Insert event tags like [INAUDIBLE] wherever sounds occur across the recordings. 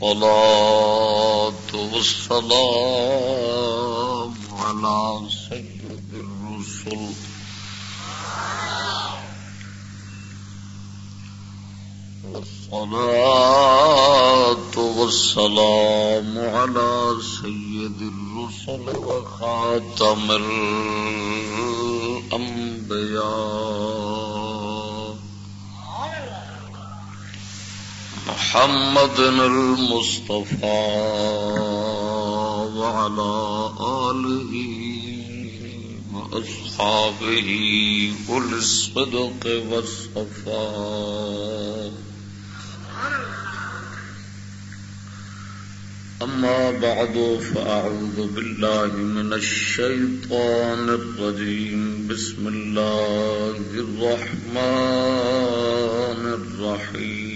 والصلاة والسلام على سيد الرسل. والصلاة والسلام على سيد الرسل وخاتم الأنبياء. محمد المصطفى وعلى آله وأصحابه أولي الصدق والصفاء. أما بعد، فأعوذ بالله من الشيطان الرجيم. بسم الله الرحمن الرحيم.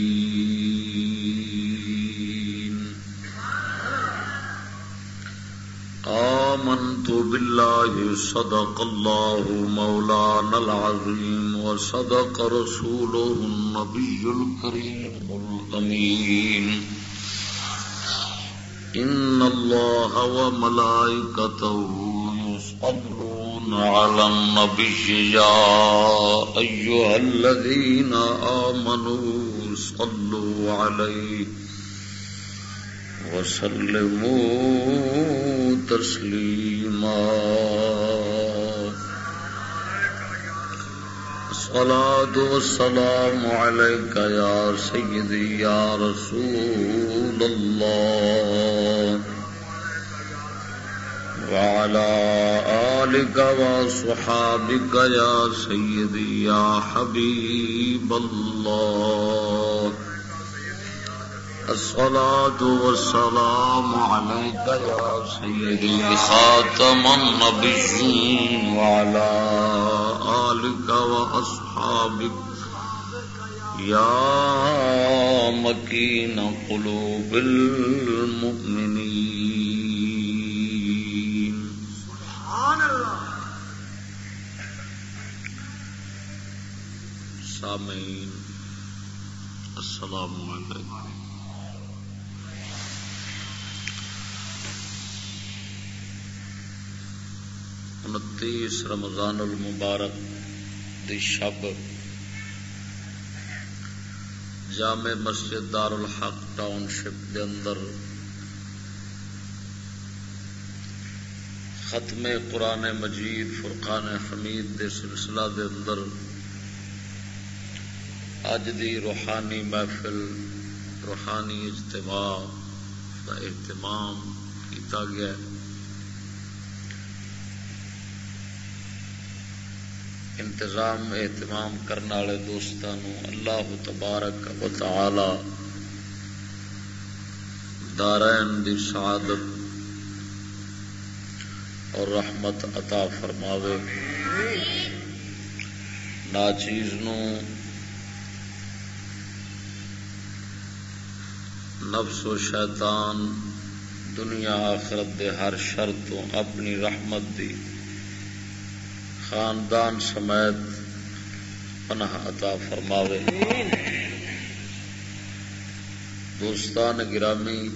آمنت بالله صدق الله مولانا العظيم وصدق رسوله النبي الكريم الأمين إن الله وملائكته يصلون على النبي يا أيها الذين آمنوا صلوا عليه وسلموا تسليما الصلاة والسلام عليك يا سيدي يا رسول الله. وعلى آلك وصحابك يا سيدي يا حبيب الله. الصلاة والسلام عليك يا سيدي خاتم النبيين وعلى آلك وأصحابك. يا مكين قلوب المؤمنين. سبحان الله سامعين السلام عليكم انتیس رمضان المبارک دی شب۔ جامع مسجد دار الحق ٹاؤن شپ دے اندر۔ ختم قرآن مجید فرقان حمید دے سلسلہ دے اندر۔ اج دی روحانی محفل، روحانی اجتماع کا اہتمام کیتا گیا۔ ہے انتظام اہتمام کرنے والے دوستوں اللہ تبارک و تعالی دارائن دی سعادت اور رحمت عطا فرماوے۔ ناچیز نو نفس و شیطان دنیا آخرت دے ہر شر تو اپنی رحمت دی خاندان سمیت پناہ عطا فرماوے۔ دوستان گرامی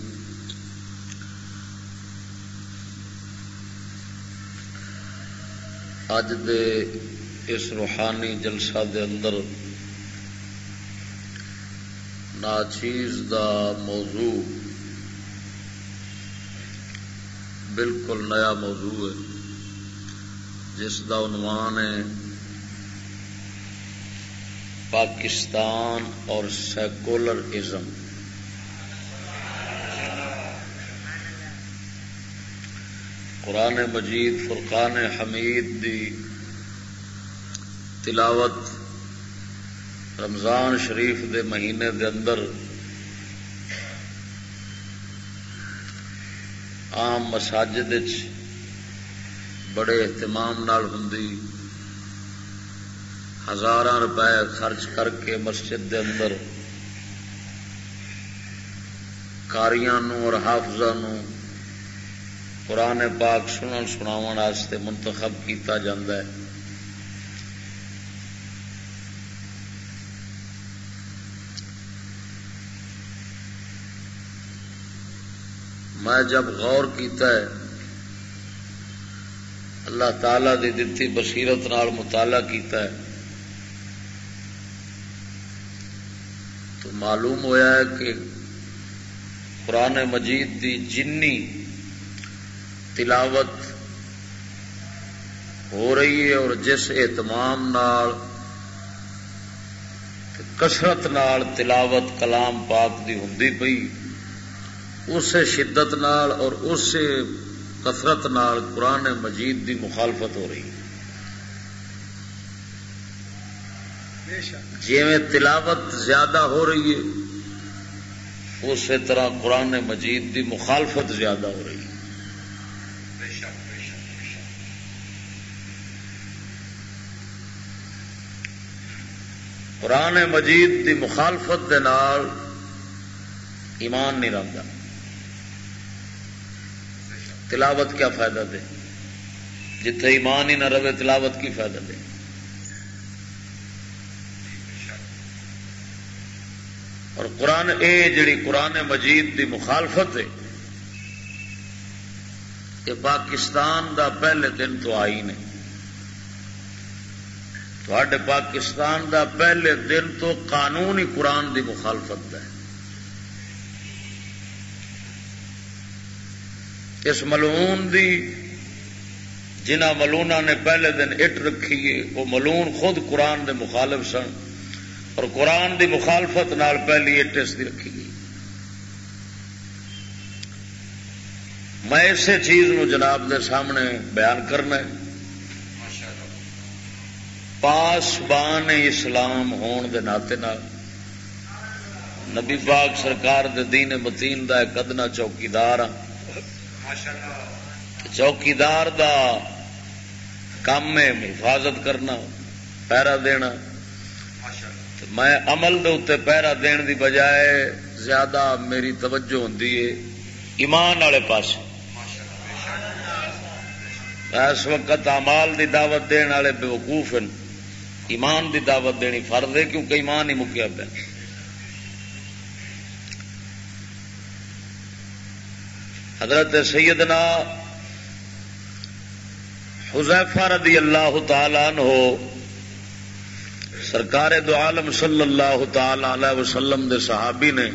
اج دے اس روحانی جلسہ دے اندر ناچیز دا موضوع بالکل نیا موضوع ہے۔ جس کا عنوان ہے پاکستان اور سیکولر ازم۔ قرآن مجید، فرقان حمید دی تلاوت رمضان شریف دے مہینے دے اندر عام مساجد بڑے اہتمام نال ہوں ہزار روپے خرچ کر کے مسجد دے اندر کاریاں اور حافظ قرآن پاک سنن سناو منتخب کیتا جاندہ ہے۔ میں جب غور کیتا ہے اللہ تعالی دی دتی بصیرت نال مطالعہ کیتا ہے۔ تو معلوم ہویا ہے کہ قرآن مجید دی جنی تلاوت ہو رہی ہے اور جس اہتمام نال کسرت نال تلاوت کلام پاک دی ہوں پئی اس شدت نال اور اس کثرت نال قرآن مجید دی مخالفت ہو رہی۔ جی میں تلاوت زیادہ ہو رہی ہے، اسی طرح قرآن مجید دی مخالفت زیادہ ہو رہی۔ ہے قرآن مجید دی مخالفت دے نال ایمان نہیں رہتا تلاوت کیا فائدہ دے؟ جتنے ایمان ہی نہ رہے تلاوت کی فائدہ دے؟ اور قرآن اے جڑی قرآن مجید دی مخالفت ہے، یہ پاکستان دا پہلے دن تو آئی نہیں۔ تھے پاکستان دا پہلے دن تو قانون ہی قرآن دی مخالفت ہے۔ اس ملون دی جنہ ملونا نے پہلے دن اٹ رکھی ہے، وہ ملون خود قرآن دے مخالف سن اور قرآن دی مخالفت نال پہلی اٹ اس دی رکھی گئی۔ میں اسی چیز نو جناب دے سامنے بیان کرنا پاس بان اسلام ہون دے ناطے نال نبی پاک سرکار دے دین متین دا ایک ادنا چوکیدار ہاں۔ چوکیدار دا کام ہے حفاظت کرنا پیرا دینا۔ میں عمل دے اتنے پیرا دین دی بجائے زیادہ میری توجہ ہوں ایمان والے پاس اس وقت امال دی دعوت دین والے بے وقوف ایمان دی دعوت دینی فرد ہے کیونکہ ایمان ہی مکیا پہ حضرت سیدنا حذیفہ رضی اللہ تعالی عنہ، سرکار دو عالم صلی اللہ تعالی علیہ وسلم دے صحابی نے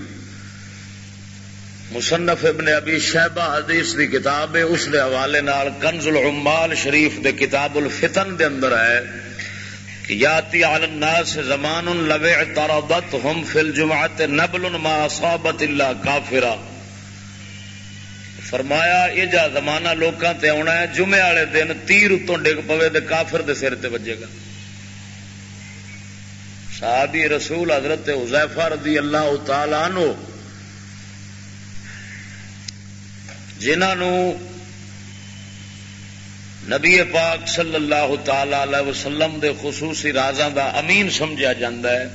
مصنف ابن ابی شہبہ حدیث دی کتاب ہے، اس دے حوالے نال کنز العمال شریف دے کتاب الفتن دے اندر ہے کہ یاتی علی الناس زمان لو اعترضتهم فی الجمعہ نبل ما اصابت اللہ کافرہ۔ فرمایا، یہ جا زمانہ لوکاں تے آنا ہے، جمعے والے دن تیر اتوں ڈگ پوے دے کافر دے سر تے بجے گا۔ صحابی رسول حضرت حذیفہ رضی اللہ تعالی عنہ جنہوں نبی پاک صلی اللہ تعالی علیہ وسلم دے خصوصی رازاں دا امین سمجھا جاندہ ہے۔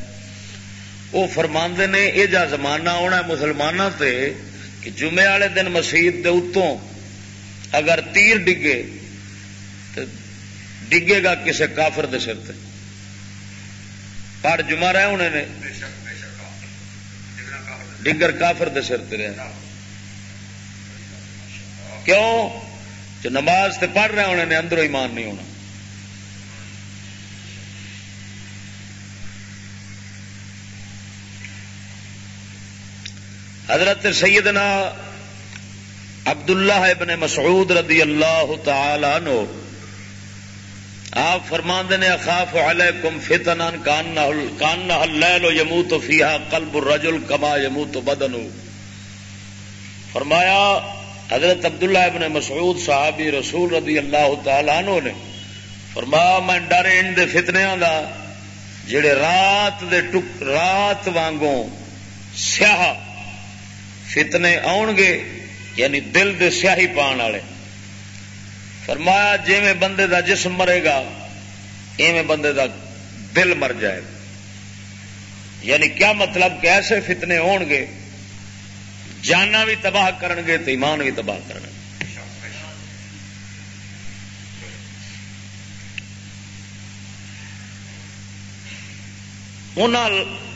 وہ فرماندے نے، یہ جا زمانہ آنا ہے مسلمانوں تے کہ جمعے والے دن مسیح اتوں اگر تیر ڈگے تو ڈگے گا کسی کافر دے سر پڑ جمع رہے ہونے نے۔ ڈگر کافر دے سر رہا کیوں؟ جو نماز تے پڑھ رہے ہونے نے، اندروں ایمان نہیں ہونا۔ حضرت سیدنا عبداللہ ابن مسعود رضی اللہ تعالی عنہ، آپ فرماند نے، اخاف علیکم فتنا کان اللیل یموت فیہا قلب الرجل کما یموت بدنو۔ فرمایا، حضرت عبداللہ ابن مسعود صحابی رسول رضی اللہ تعالی عنہ نے فرما میں ڈر ان دے فتنیا دا، جڑے رات دے ٹک رات وانگوں سیاہ فتنے آن گے یعنی دل دے سیاہی پان والے۔ فرمایا جی میں بندے دا جسم مرے گا، ایویں بندے دا دل مر جائے گا۔ یعنی کیا مطلب کہ ایسے فتنے ہون گے جانا بھی تباہ کرن گے تو ایمان بھی تباہ کرن گے۔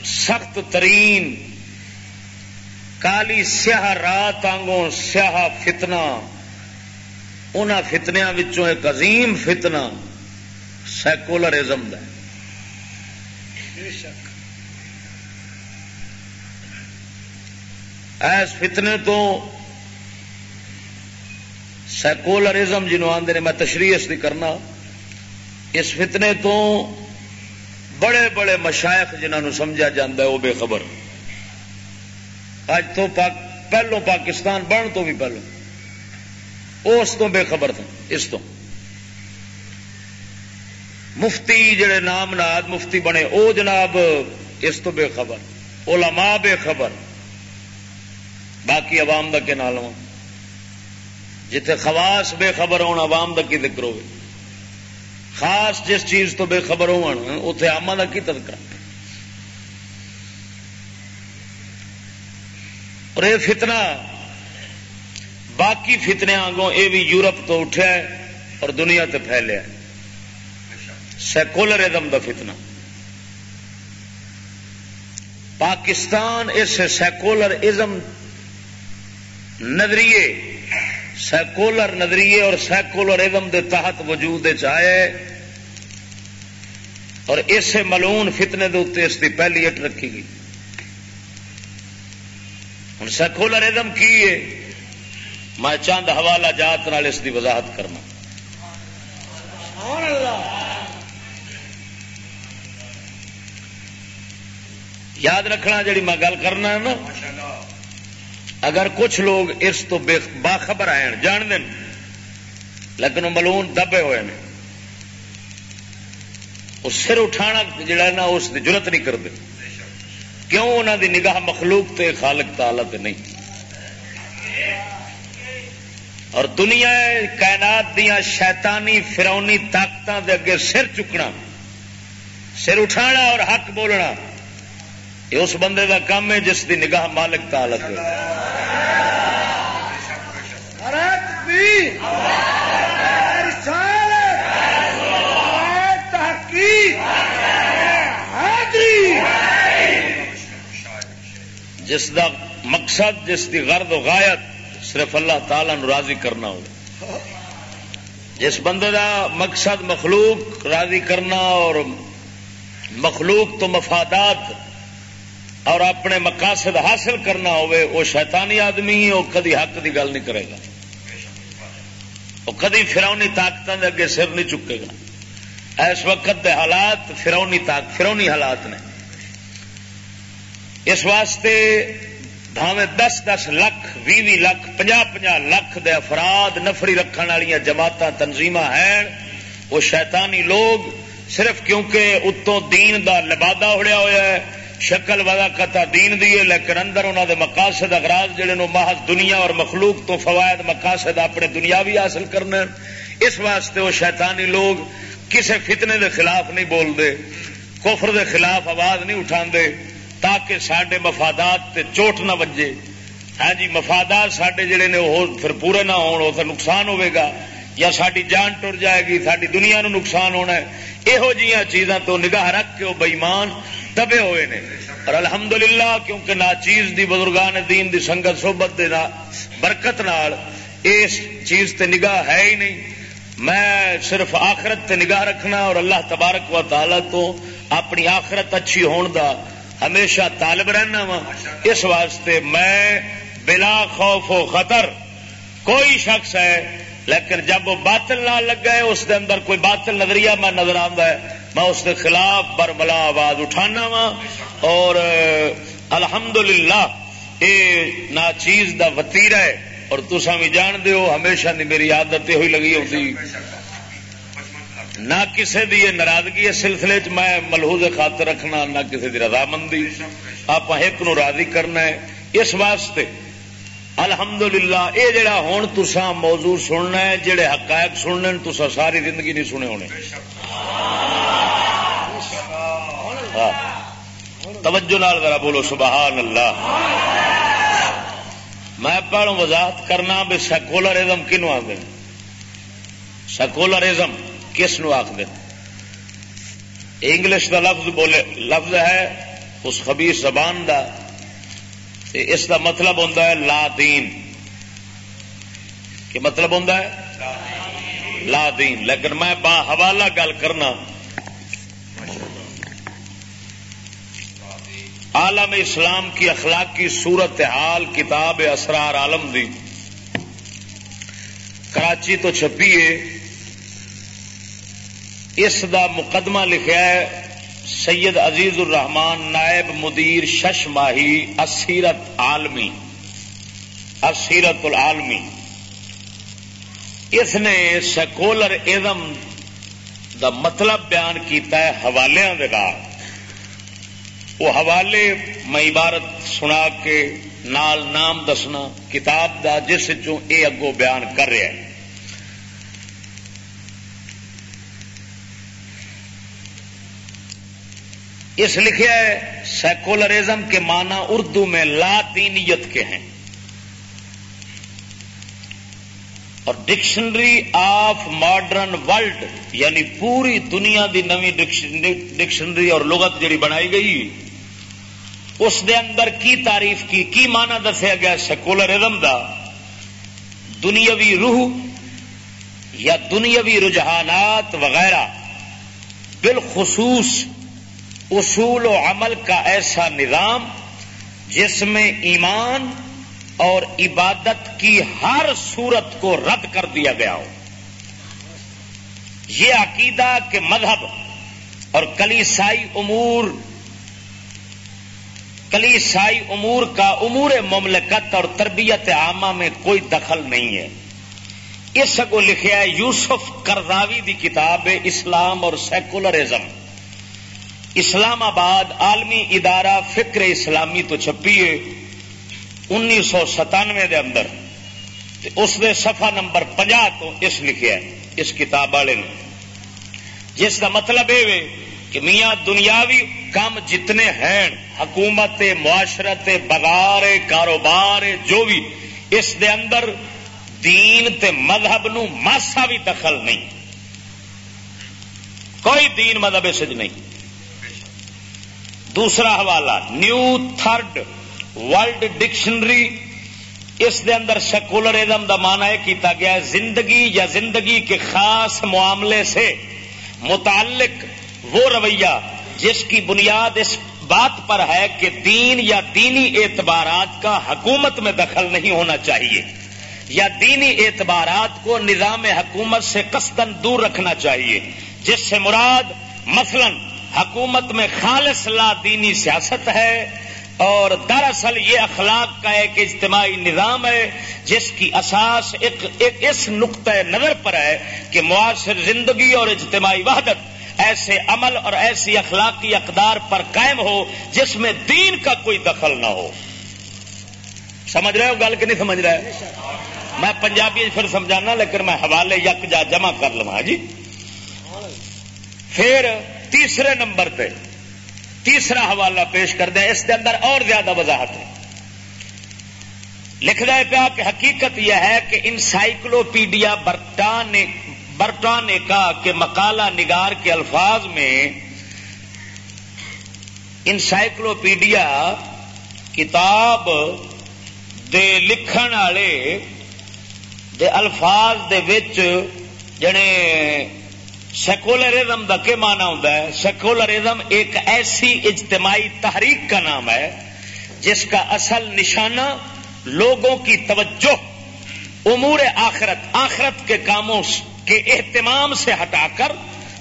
سخت ترین کالی سیاہ رات آنگوں سیاہ فتنا ان فتنیا ایک عظیم فتنا سیکولرزم ایس فتنے تو سیکولرزم جنوب آدھے میں تشریح اس کی کرنا اس فتنے تو بڑے بڑے مشائق جنہوں سمجھا جا وہ بے خبر اج تو پاک پہلو پاکستان بن تو بھی پہلو۔ اس تو بے خبر تھا، اس تو۔ مفتی جڑے نام ناد مفتی بنے، او جناب، اس تو بے خبر۔ علماء بے خبر۔ باقی عوام کا نال جتھے خواص بے خبر ہونا عوام کا کی ذکر ہوگی خاص جس چیز تو بے خبر اتے آما کا کی تذکرہ؟ اور یہ فتنہ باقی فتنے آگوں یہ بھی یورپ تو اٹھا ہے اور دنیا تے پھیلیا سیکولرزم کا فتنہ۔ پاکستان اس سیکولر ازم نظریے سیکولر نظریے اور سیکولر ازم دے تحت وجود چاہے اور اسے ملون فتنے دے اتنے اس کی پہلی اٹ رکھی گئی۔ ہوں سیکولر ازم کی ہے؟ میں چند حوالہ جات نال اس کی وضاحت کرنا یاد رکھنا جی میں گل کرنا نا، اگر کچھ لوگ اس تو باخبر آئے جان دین لیکن وہ ملون دبے ہوئے ہیں وہ سر اٹھانا جڑا نا، اس کی ضرورت نہیں کرتے کیوں انہوں دی نگاہ مخلوق تے خالق تعالی نہیں؟ اور دنیا کائنات دیا شیطانی فرونی طاقتوں دے اگے سر چکنا، سر اٹھانا اور حق بولنا، یہ اس بندے کا کام ہے جس کی نگاہ مالک تعلق جس دا مقصد، جس کی غرد و غایت صرف اللہ تعالی نو راضی کرنا ہو۔ جس بندے دا مقصد مخلوق راضی کرنا اور مخلوق تو مفادات اور اپنے مقاصد حاصل کرنا ہوئے، وہ شیطانی آدمی وہ کدی حق کی گل نہیں کرے گا۔ وہ کدی فرونی طاقتوں کے اگے سر نہیں چکے گا۔ اس وقت دے حالات فرونی طاقت فرونی حالات نے۔ اس واسطے بھاوے دس دس لکھ بھی بھی لکھ پناہ پناہ لکھ دے افراد نفری رکھنے والی جماعت تنظیم ہیں۔ وہ شیطانی لوگ صرف کیونکہ اتوں دین دا لبادہ اڑیا ہوا ہے، شکل والا کتا دین دی لیکن اندر انہوں دے مقاصد اگراض جڑے نو محض دنیا اور مخلوق تو فوائد مقاصد اپنے دنیا بھی حاصل کرنا اس واسطے وہ شیطانی لوگ کسے فتنے دے خلاف نہیں بولتے کفر دے خلاف آواز نہیں اٹھا دے تاکہ سڈے مفادات تے چوٹ نہ بجے ہاں جی مفادات سڈے جڑے نے وہ پھر پورے نہ ہو نقصان ہوے گا۔ یا ساری جان ٹر جائے گی ساری دنیا نو نقصان ہونا ہے۔ یہو جہاں چیزاں تو نگاہ رکھ کے وہ بئیمان دبے ہوئے نے۔ اور الحمدللہ، کیونکہ نا چیز دی بزرگان دین دی سنگت، صحبت دے نا برکت نال اس چیز تے نگاہ ہے ہی نہیں۔ میں صرف آخرت تے نگاہ رکھنا اور اللہ تبارک و تعالی تو اپنی آخرت اچھی ہون دا ہمیشہ طالب رہنا وا۔ اس واسطے میں بلا خوف و خطر کوئی شخص ہے، لیکن جب وہ باطل نہ لگ گئے اس دے اندر کوئی باطل نظریہ میں نظر آتا ہے، میں اس کے خلاف برملا آواز اٹھانا وا۔ اور الحمد للہ یہ نہ چیز کا ہے۔ اور تسا بھی جان دو ہمیشہ نہیں میری عادت یہ لگی ہوتی نہ کسی دی ناراضگی اس سلسلے چ میں ملحوظ خاطر رکھنا، نہ کسی دی رضامندی۔ آپ ایک نو راضی کرنا ہے۔ اس واسطے الحمدللہ، اے جڑا ہوں تسا موضوع سننا ہے، جڑے حقائق سننے تسا ساری زندگی نہیں سنے ہونے۔ ہاں۔ توجہ نال ذرا بولو سبحان اللہ میں پڑھوں وضاحت کرنا بھی سیکولرزم کنو آدھے سیکولرزم کس نو آخ انگلش کا لفظ بولے، لفظ ہے اس خبیر زبان دا اس کا مطلب ہوتا ہے لا دین۔ کہ مطلب ہوتا ہے؟ لا دین۔ لیکن میں با حوالہ گل کرنا۔ عالم اسلام کی اخلاقی صورت حال، کتاب اسرار عالم دی۔ کراچی تو چھپی ہے اس دا مقدمہ لکھا ہے، سید عزیز الرحمان نائب مدیر شش ماہی اسیرت عالمی، اسیرت العالمی۔ اس نے سیکولر ازم دا مطلب بیان کیتا ہے حوالے کے وہ حوالے میں عبارت سنا کے نال نام دسنا، کتاب دا جس اے اگو بیان کر رہا ہے اس لکھا ہے سیکولرزم کے معنی اردو میں لا دینیت کے ہیں۔ اور ڈکشنری آف ماڈرن ورلڈ یعنی پوری دنیا دی نوی ڈکشنری اور لغت جڑی بنائی گئی، اس دے اندر کی تعریف کی کی مانا دسیا گیا سیکولرزم دا؟ دنیاوی روح یا دنیاوی رجحانات وغیرہ۔ بالخصوص اصول و عمل کا ایسا نظام جس میں ایمان اور عبادت کی ہر صورت کو رد کر دیا گیا ہو۔ یہ عقیدہ کہ مذہب اور کلیسائی امور کلیسائی امور کا امور مملکت اور تربیت عامہ میں کوئی دخل نہیں ہے۔ اس کو لکھا ہے یوسف کرزاوی دی کتاب اسلام اور سیکولرزم۔ اسلام آباد عالمی ادارہ فکر اسلامی تو چھپی ہے انیس سو ستانوے دے اندر اس نے سفا نمبر پنجا تو اس لکھا ہے، اس کتاب والے نے۔ جس کا مطلب یہ کہ میاں دنیاوی کام جتنے ہیں، حکومت، معاشرت بغار کاروبار، جو بھی، اس دے اندر دین تے مذہب نو ماسا بھی دخل نہیں۔ کوئی دین مذہب اس نہیں۔ دوسرا حوالہ نیو تھرڈ ورلڈ ڈکشنری اس دے اندر سیکولرزم دا مانا ہے کیتا گیا ہے، زندگی یا زندگی کے خاص معاملے سے متعلق وہ رویہ جس کی بنیاد اس بات پر ہے کہ دین یا دینی اعتبارات کا حکومت میں دخل نہیں ہونا چاہیے، یا دینی اعتبارات کو نظام حکومت سے قصدن دور رکھنا چاہیے، جس سے مراد مثلا حکومت میں خالص لا دینی سیاست ہے اور دراصل یہ اخلاق کا ایک اجتماعی نظام ہے جس کی اساس ایک, ایک اس نقطۂ نظر پر ہے کہ معاشر زندگی اور اجتماعی وحدت ایسے عمل اور ایسی اخلاقی اقدار پر قائم ہو جس میں دین کا کوئی دخل نہ ہو۔ سمجھ رہے ہو گل کہ نہیں سمجھ رہے؟ میں پنجابی پھر سمجھانا لیکن میں حوالے یک جا جمع کر لوا جی۔ پھر تیسرے نمبر پہ تیسرا حوالہ پیش کر دیں اس کے اندر اور زیادہ وضاحت ہے۔ لکھ رہے پیا کہ حقیقت یہ ہے کہ انسائکلوپیڈیا برٹانک برٹا نے کہا کہ مکالہ نگار کے الفاظ میں انسائکلوپیڈیا کتاب دے لکھن والے دے الفاظ دے وچ جنے سیکولرزم کا کیا مانا ہوتا ہے سیکولرزم ایک ایسی اجتماعی تحریک کا نام ہے جس کا اصل نشانہ لوگوں کی توجہ امور آخرت آخرت کے کاموں کے اہتمام سے ہٹا کر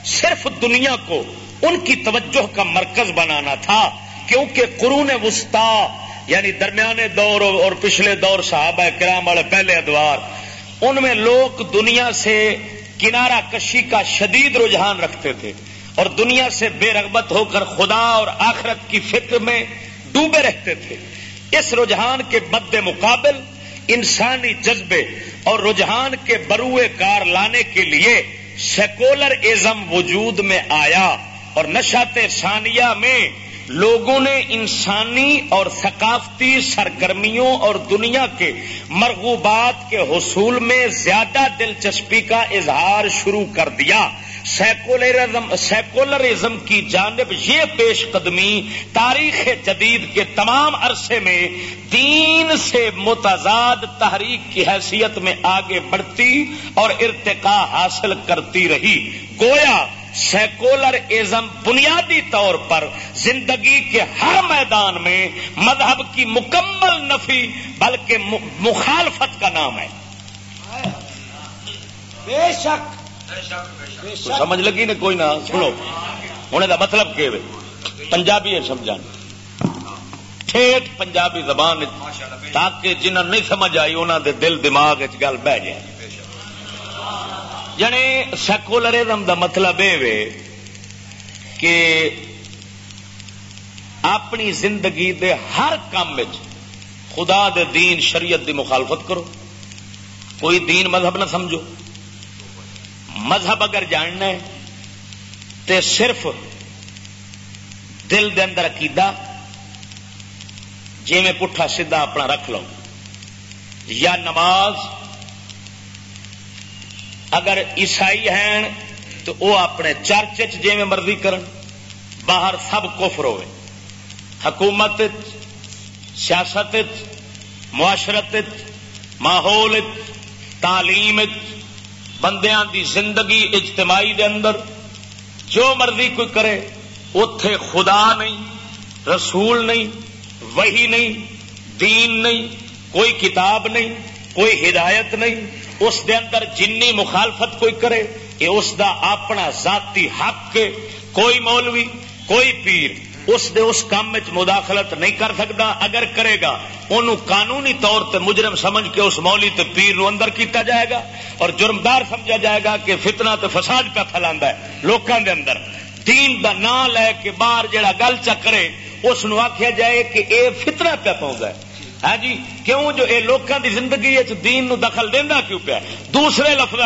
صرف دنیا کو ان کی توجہ کا مرکز بنانا تھا، کیونکہ قرون وسطی یعنی درمیانے دور اور پچھلے دور صحابہ کرام والے پہلے ادوار، ان میں لوگ دنیا سے کنارہ کشی کا شدید رجحان رکھتے تھے اور دنیا سے بے رغبت ہو کر خدا اور آخرت کی فکر میں ڈوبے رہتے تھے۔ اس رجحان کے مد مقابل انسانی جذبے اور رجحان کے بروئے کار لانے کے لیے سیکولر ازم وجود میں آیا اور نشات ثانیہ میں لوگوں نے انسانی اور ثقافتی سرگرمیوں اور دنیا کے مرغوبات کے حصول میں زیادہ دلچسپی کا اظہار شروع کر دیا۔ سیکولرزم سیکولرزم کی جانب یہ پیش قدمی تاریخ جدید کے تمام عرصے میں دین سے متضاد تحریک کی حیثیت میں آگے بڑھتی اور ارتقا حاصل کرتی رہی۔ گویا سیکولر ازم بنیادی طور پر زندگی کے ہر میدان میں مذہب کی مکمل نفی بلکہ مخالفت کا نام ہے۔ بے شک۔ سمجھ لگی نا؟ کوئی نہ سنو۔ ہونے کا مطلب کہ پنجابی ہے سمجھا ٹھیٹ پنجابی زبان تاکہ جنہوں نہیں سمجھ آئی انہوں دے دل دماغ گل بہ جائے۔ یعنی سیکولرزم دا مطلب یہ کہ اپنی زندگی دے ہر کام خدا دے دین شریعت دی مخالفت کرو۔ کوئی دین مذہب نہ سمجھو۔ مذہب اگر جاننا ہے تو صرف دل دے اندر عقیدہ جی میں پٹھا سیدھا اپنا رکھ لو یا نماز اگر عیسائی ہیں تو وہ اپنے چرچ جی مرضی کرن، باہر سب کفر ہوئے۔ حکومت سیاست معاشرت ماحول تعلیم بندیاں دی زندگی اجتماعی دے اندر، جو مرضی کوئی کرے اتے خدا نہیں، رسول نہیں وہی نہیں، دین نہیں، کوئی کتاب نہیں، کوئی ہدایت نہیں اس دے اندر جنی مخالفت کوئی کرے یہ اس دا اپنا ذاتی حق کوئی مولوی، کوئی پیر اس دے اس کام میں مداخلت نہیں کر سکتا اگر کرے گا انہوں قانونی طور تے مجرم سمجھ کے اس مولی تے پیر نو اندر کیتا جائے گا اور جرمدار سمجھا جائے گا کہ فتنہ تے فساد پہ پھیلا ہے لوکاں دے اندر۔ دین دا نام لے کے باہر جڑا گل چکرے، اس آخیا جائے کہ اے فتنہ پہ پاؤں ہے۔ ہاں جی؟ کیوں جو اے لوکاں دی زندگی دین نو دخل دینا کیوں پیا؟ دوسرے لفظ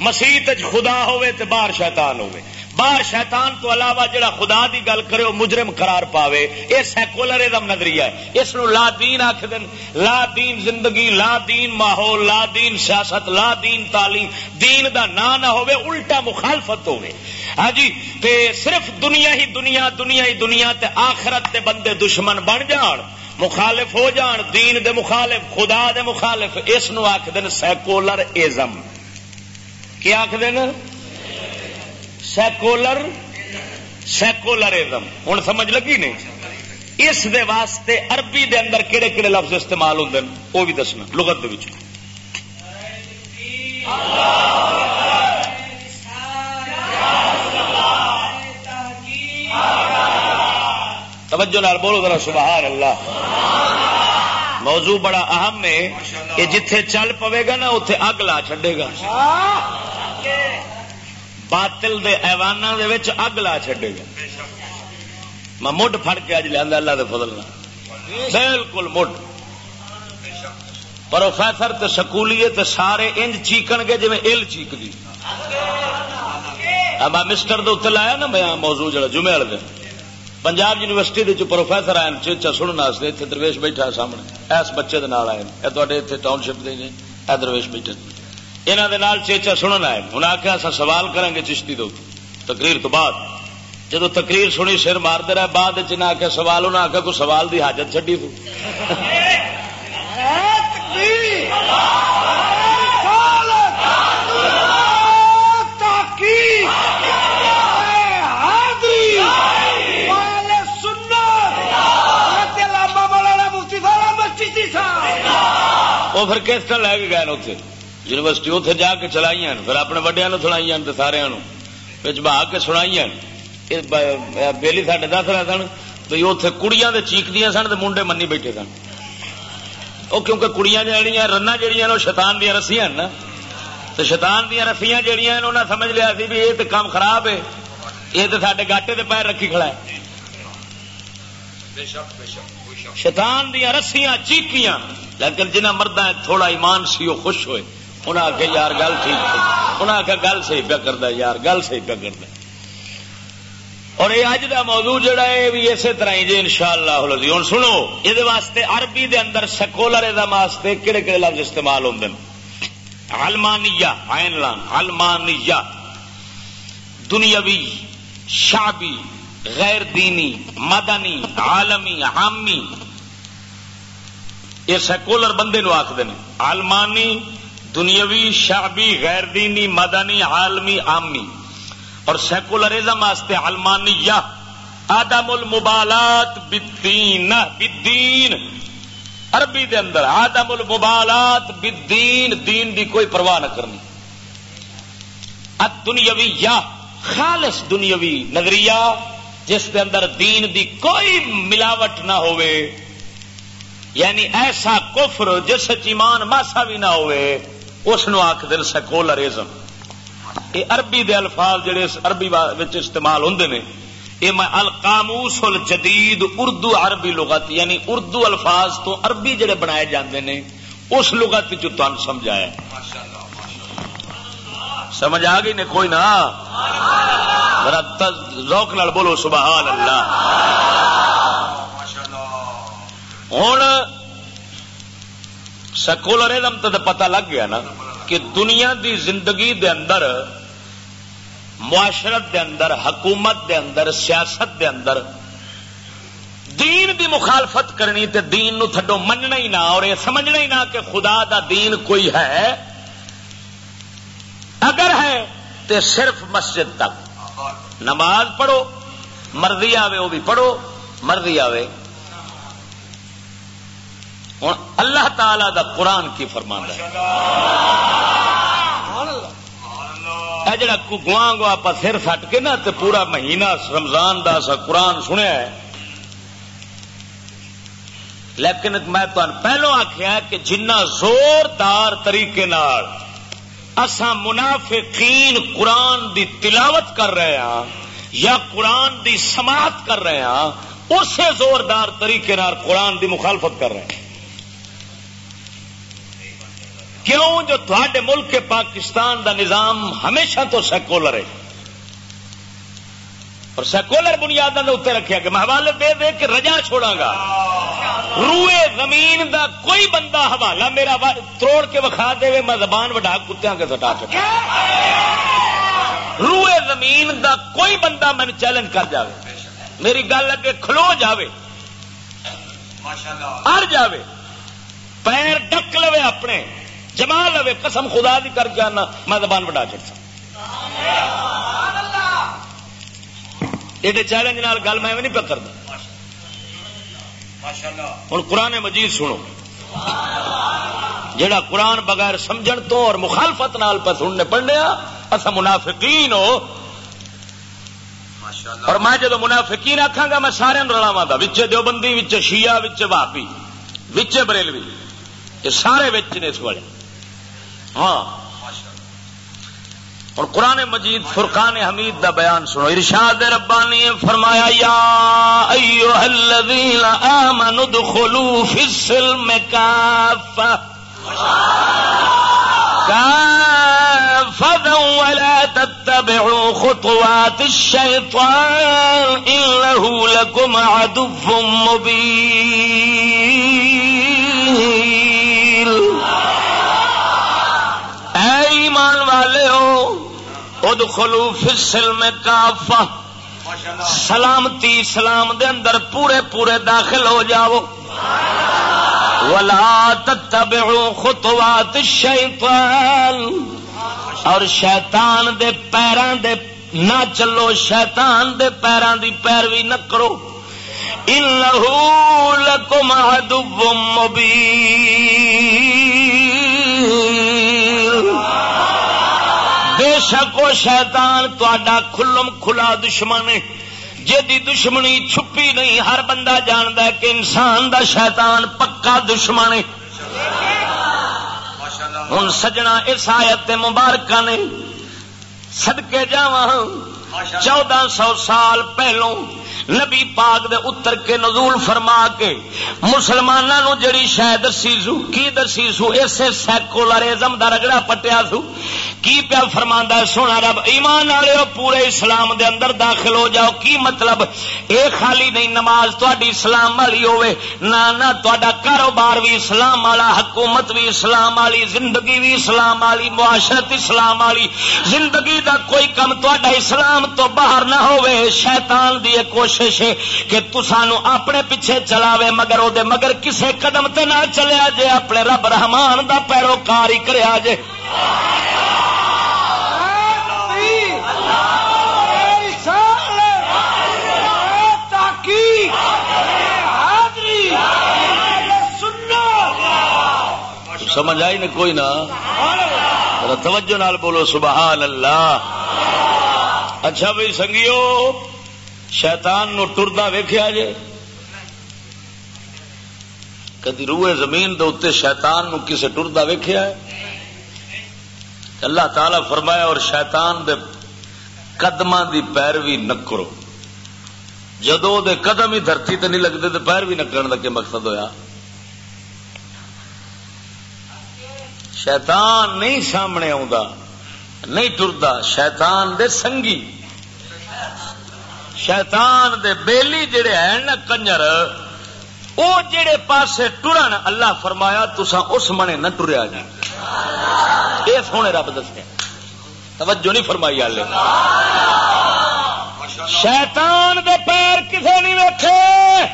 مسیح خدا ہوئے تے باہر شیطان ہوئے۔ باہر شیطان تو علاوہ جڑا خدا دی گل کرے وہ مجرم قرار پاوے، یہ سیکولرزم نظریہ ہے۔ اس نو لا دین آخ دین لا دین زندگی، لا دین ماحول، لا دین سیاست، لا دین تعلیم۔ دین دا نا نہ ہوئے، الٹا مخالفت ہوئے۔ ہاں جی؟ تے صرف دنیا ہی دنیا دنیا ہی دنیا تے آخرت دے بندے دشمن بن جان۔ مخالف ہو جان، دین دے مخالف، خدا دے مخالف، اس نو سیکولر ایزم کیا آخ دین سیکولر سیکولرزم ہوں سمجھ لگی نہیں؟ اس دے واسطے عربی دے اندر کہڑے کہڑے لفظ استعمال ہوتے ہیں وہ بھی دسنا، لغت توجہ نال بولو ذرا، سبحان اللہ۔ موضوع بڑا اہم ہے کہ جتھے چل پوے گا نا اتے اگ لا چڈے گا۔ باطل دے ایوانا دے وچ اگ لا چڈے گا۔ میں مڈ فڑ کے اج لیا اللہ دے فضل بالکل مڈ۔ پروفیسر تے سکولیے تے سارے انج چیکن گے جی ال چیک دی میں مسٹر دے اتنے لایا نا میں موضوع جڑا، جمعے والے دن۔ پنجاب یونیورسٹی دے پروفیسر آئے چیچا سننے واسطے اتنے درویش بیٹھا سامنے۔ اس بچے دے نال آئے اتنے ٹاؤن شپ دے اے درویش بیٹھے یہاں چیچا سنن آئے انہیں آخیا اصا سوال کریں گے چشتی دو تقریر تو بعد۔ جب تقریر سنی، سر مارتے رہے، بعد آخیا سوال انہیں آخیا کوئی سوال دی حاجت چڈی تو۔ وہ پھر طرح لے کے گئے اتنے یونیورسٹی اتنے جا کے چلائی پھر اپنے وڈیا سنائی سارا بہا کے سنائی بےلی سڈے دس رہے سن تو اتنے کڑیاں چیخدیا سن تو منڈے منی بیٹھے سن۔ وہ کیونکہ کڑیاں جہیا رنا جہیا وہ شیتان دیا رسیاں نا۔ تو شیطان دیا رسیاں جہیا انہیں سمجھ لیا سی بھی یہ تو کام خراب ہے یہ تو سارے گاٹے کے پیر رکھی کھڑا ہے۔ شیطان دیا رسیاں چیکیاں۔ لیکن جنہ مرد تھوڑا ایمان سی، وہ خوش ہوئے۔ انہیں آخیا یار گل ٹھیک انہیں آخیا گل صحیح پیا کرتا یار گل صحیح پیا کرتا اور یہ اج کا موضوع جڑا ہے بھی اسی طرح ہی جی ان شاء اللہ ہوں سنو، یہ واسطے عربی دے اندر سکولرزم واسطے کہڑے کہڑے لفظ استعمال ہوتے ہیں المانیہ آئن لان المانیہ دنیاوی شابی غیر دینی، مدنی، عالمی، عامی، یہ سیکولر بندے نو آخر آلمانی دنیاوی، شعبی، غیر دینی، مدنی، عالمی، عامی۔ اور سیکولرزم واسطے المانیہ آدم المبالات بدین بدین عربی دے اندر آدم المبالات بدین دین دی کوئی پرواہ نہ کرنی۔ دنیاوی یا خالص دنیاوی نظریہ جس دے اندر دین دی کوئی ملاوٹ نہ ہوئے یعنی ایسا کفر جس ایمان ماسا بھی نہ ہوئے، اس آخ دل سیکولرزم۔ یہ عربی دے الفاظ جڑے عربی استعمال ہوں نے یہ میں القاموس الجدید اردو عربی لغت یعنی اردو الفاظ تو عربی جڑے بنائے جاندے نے، اس لغت جو تم سمجھایا سمجھ آ گئی نے کوئی نہ؟ روک نال بولو سبحان اللہ ہوں سکولرزم تو پتہ لگ گیا نا کہ دنیا دی زندگی دے اندر، معاشرت دے اندر، حکومت دے اندر، سیاست دے اندر، دین دی مخالفت کرنی تے دین نو تھڈو مننا ہی نہ، اور یہ سمجھنا ہی نہ کہ خدا دا دین کوئی ہے۔ اگر ہے تو صرف مسجد تک۔ نماز پڑھو، مرضی آوے وہ بھی پڑھو، مرضی آوے۔ ہوں اللہ تعالی دا قرآن کی فرمان ہے۔ جڑا گواں گوا آپ سر سٹ کے نا تو پورا مہینہ رمضان دا سا قرآن سنیا ہے۔ لیکن میں پہلو آخیا کہ جنہ زوردار طریقے اسا منافقین قرآن دی تلاوت کر رہے ہیں یا قرآن دی سماعت کر رہے ہیں اسے زوردار طریقے قرآن دی مخالفت کر رہے ہیں۔ کیوں جو تھوڑے ملک کے پاکستان دا نظام ہمیشہ تو سیکولر ہے؟ اور سیکولر بنیادوں کے اتنے رکھا کہ میں حوالے دے دے کے رجا چھوڑا گا۔ روئے زمین دا کوئی بندہ حوالہ میرا تروڑ کے وکھا دے، میں زبان وڈا کتیا کے سٹا چکا۔ روئے زمین دا کوئی بندہ مجھے چیلنج کر جائے میری گل اگے کھلو جاوے اڑ جاوے۔ پیر ڈک لو اپنے، جما لو قسم خدا دی کر کے آنا، میں زبان وڈا چڑھتا ایڈے چیلنج نال گل میں نہیں پکڑ ہوں قرآن مجید سنو۔ جڑا قرآن بغیر سمجھن تو اور مخالفت نال پہ سننے پڑھنے اصا منافقین ہو۔ اور میں جدو منافقین آخا گا، میں سارے رلاوا دا وچے دیوبندی، وچے شیعہ، وچے بھابی وچے بریلوی، یہ سارے وچ نے اس والے ہاں۔ اور قرآن مجید فرقان حمید دا بیان سنو۔ ارشاد ربانی فرمایا، یا ایوہ الذین آمنوا دخلوا فی السلم کافا کافا ولا تتبعوا خطوات الشیطان انہو لکم عدو مبین۔ اے ایمان والے ہو ادخلو فسل میں کافا سلامتی اسلام دے اندر پورے پورے داخل ہو جاؤ۔ ولا تتبعوا خطوات الشیطان۔ اور شیطان دے پیران دے نہ چلو شیطان دے پیران دی پیروی نہ کرو۔ انہو لکم عدو مبین۔ بے شک وہ شیطان تا کھلم کھلا دشمن ہے۔ جی دشمنی چھپی نہیں، ہر بندہ جاند کہ انسان دا شیطان پکا دشمن ہے۔ ہوں سجنا اس آیت مبارکہ نے۔ سدکے جا ہاں۔ چودہ سو سال پہلوں نبی پاک دے اتر کے نزول فرما کے مسلمانوں جڑی شاید دسی سو، کی دسی سو، اسے سیکولرزم دا رگڑا پٹیا سو۔ کی پیا فرما سونا رب، ایمان والے پورے اسلام دے اندر داخل ہو جاؤ۔ کی مطلب؟ اے خالی نہیں، نماز تاری اسلام والی ہوے نہ تا کاروبار بھی اسلام والا، حکومت بھی اسلام والی، زندگی بھی اسلام والی، معاشرت اسلام والی۔ زندگی دا کوئی کم تا اسلام تو باہر نہ ہوے شیطان دی کوشش ہے کہ تو اپنے پیچھے چلاوے، مگر او دے مگر کسے قدم تے نہ چلیا جے، اپنے رب رحمان دا پیروکار ہی کریا جے۔ سمجھ آئی نہیں کوئی نہ توجہ نال بولو، سبحان اللہ۔ اچھا بھائی سنگیو شیطان نو ٹردا ویخیا جے۔ کدی روئے زمین دے اتنے شیطان نو کسے ٹردا ویخیا ہے؟ اللہ تعالی فرمایا اور شیطان دے قدم دی پیروی نہ کرو۔ جدو دے قدم ہی دھرتی تے نہیں لگتے تو پیروی نہ کرنے کا مقصد ہویا؟ شیطان نہیں سامنے نہیں ٹرتا شیطان دے سنگی۔ شیطان دے بیلی جڑے ہیں نا کنجر وہ جڑے پاسے ٹرن اللہ فرمایا تسا اس منے نہ ٹریا جی یہ سونے رب دسے توجہ نہیں فرمائی والے شیطان دے پیر کسے نہیں ویٹے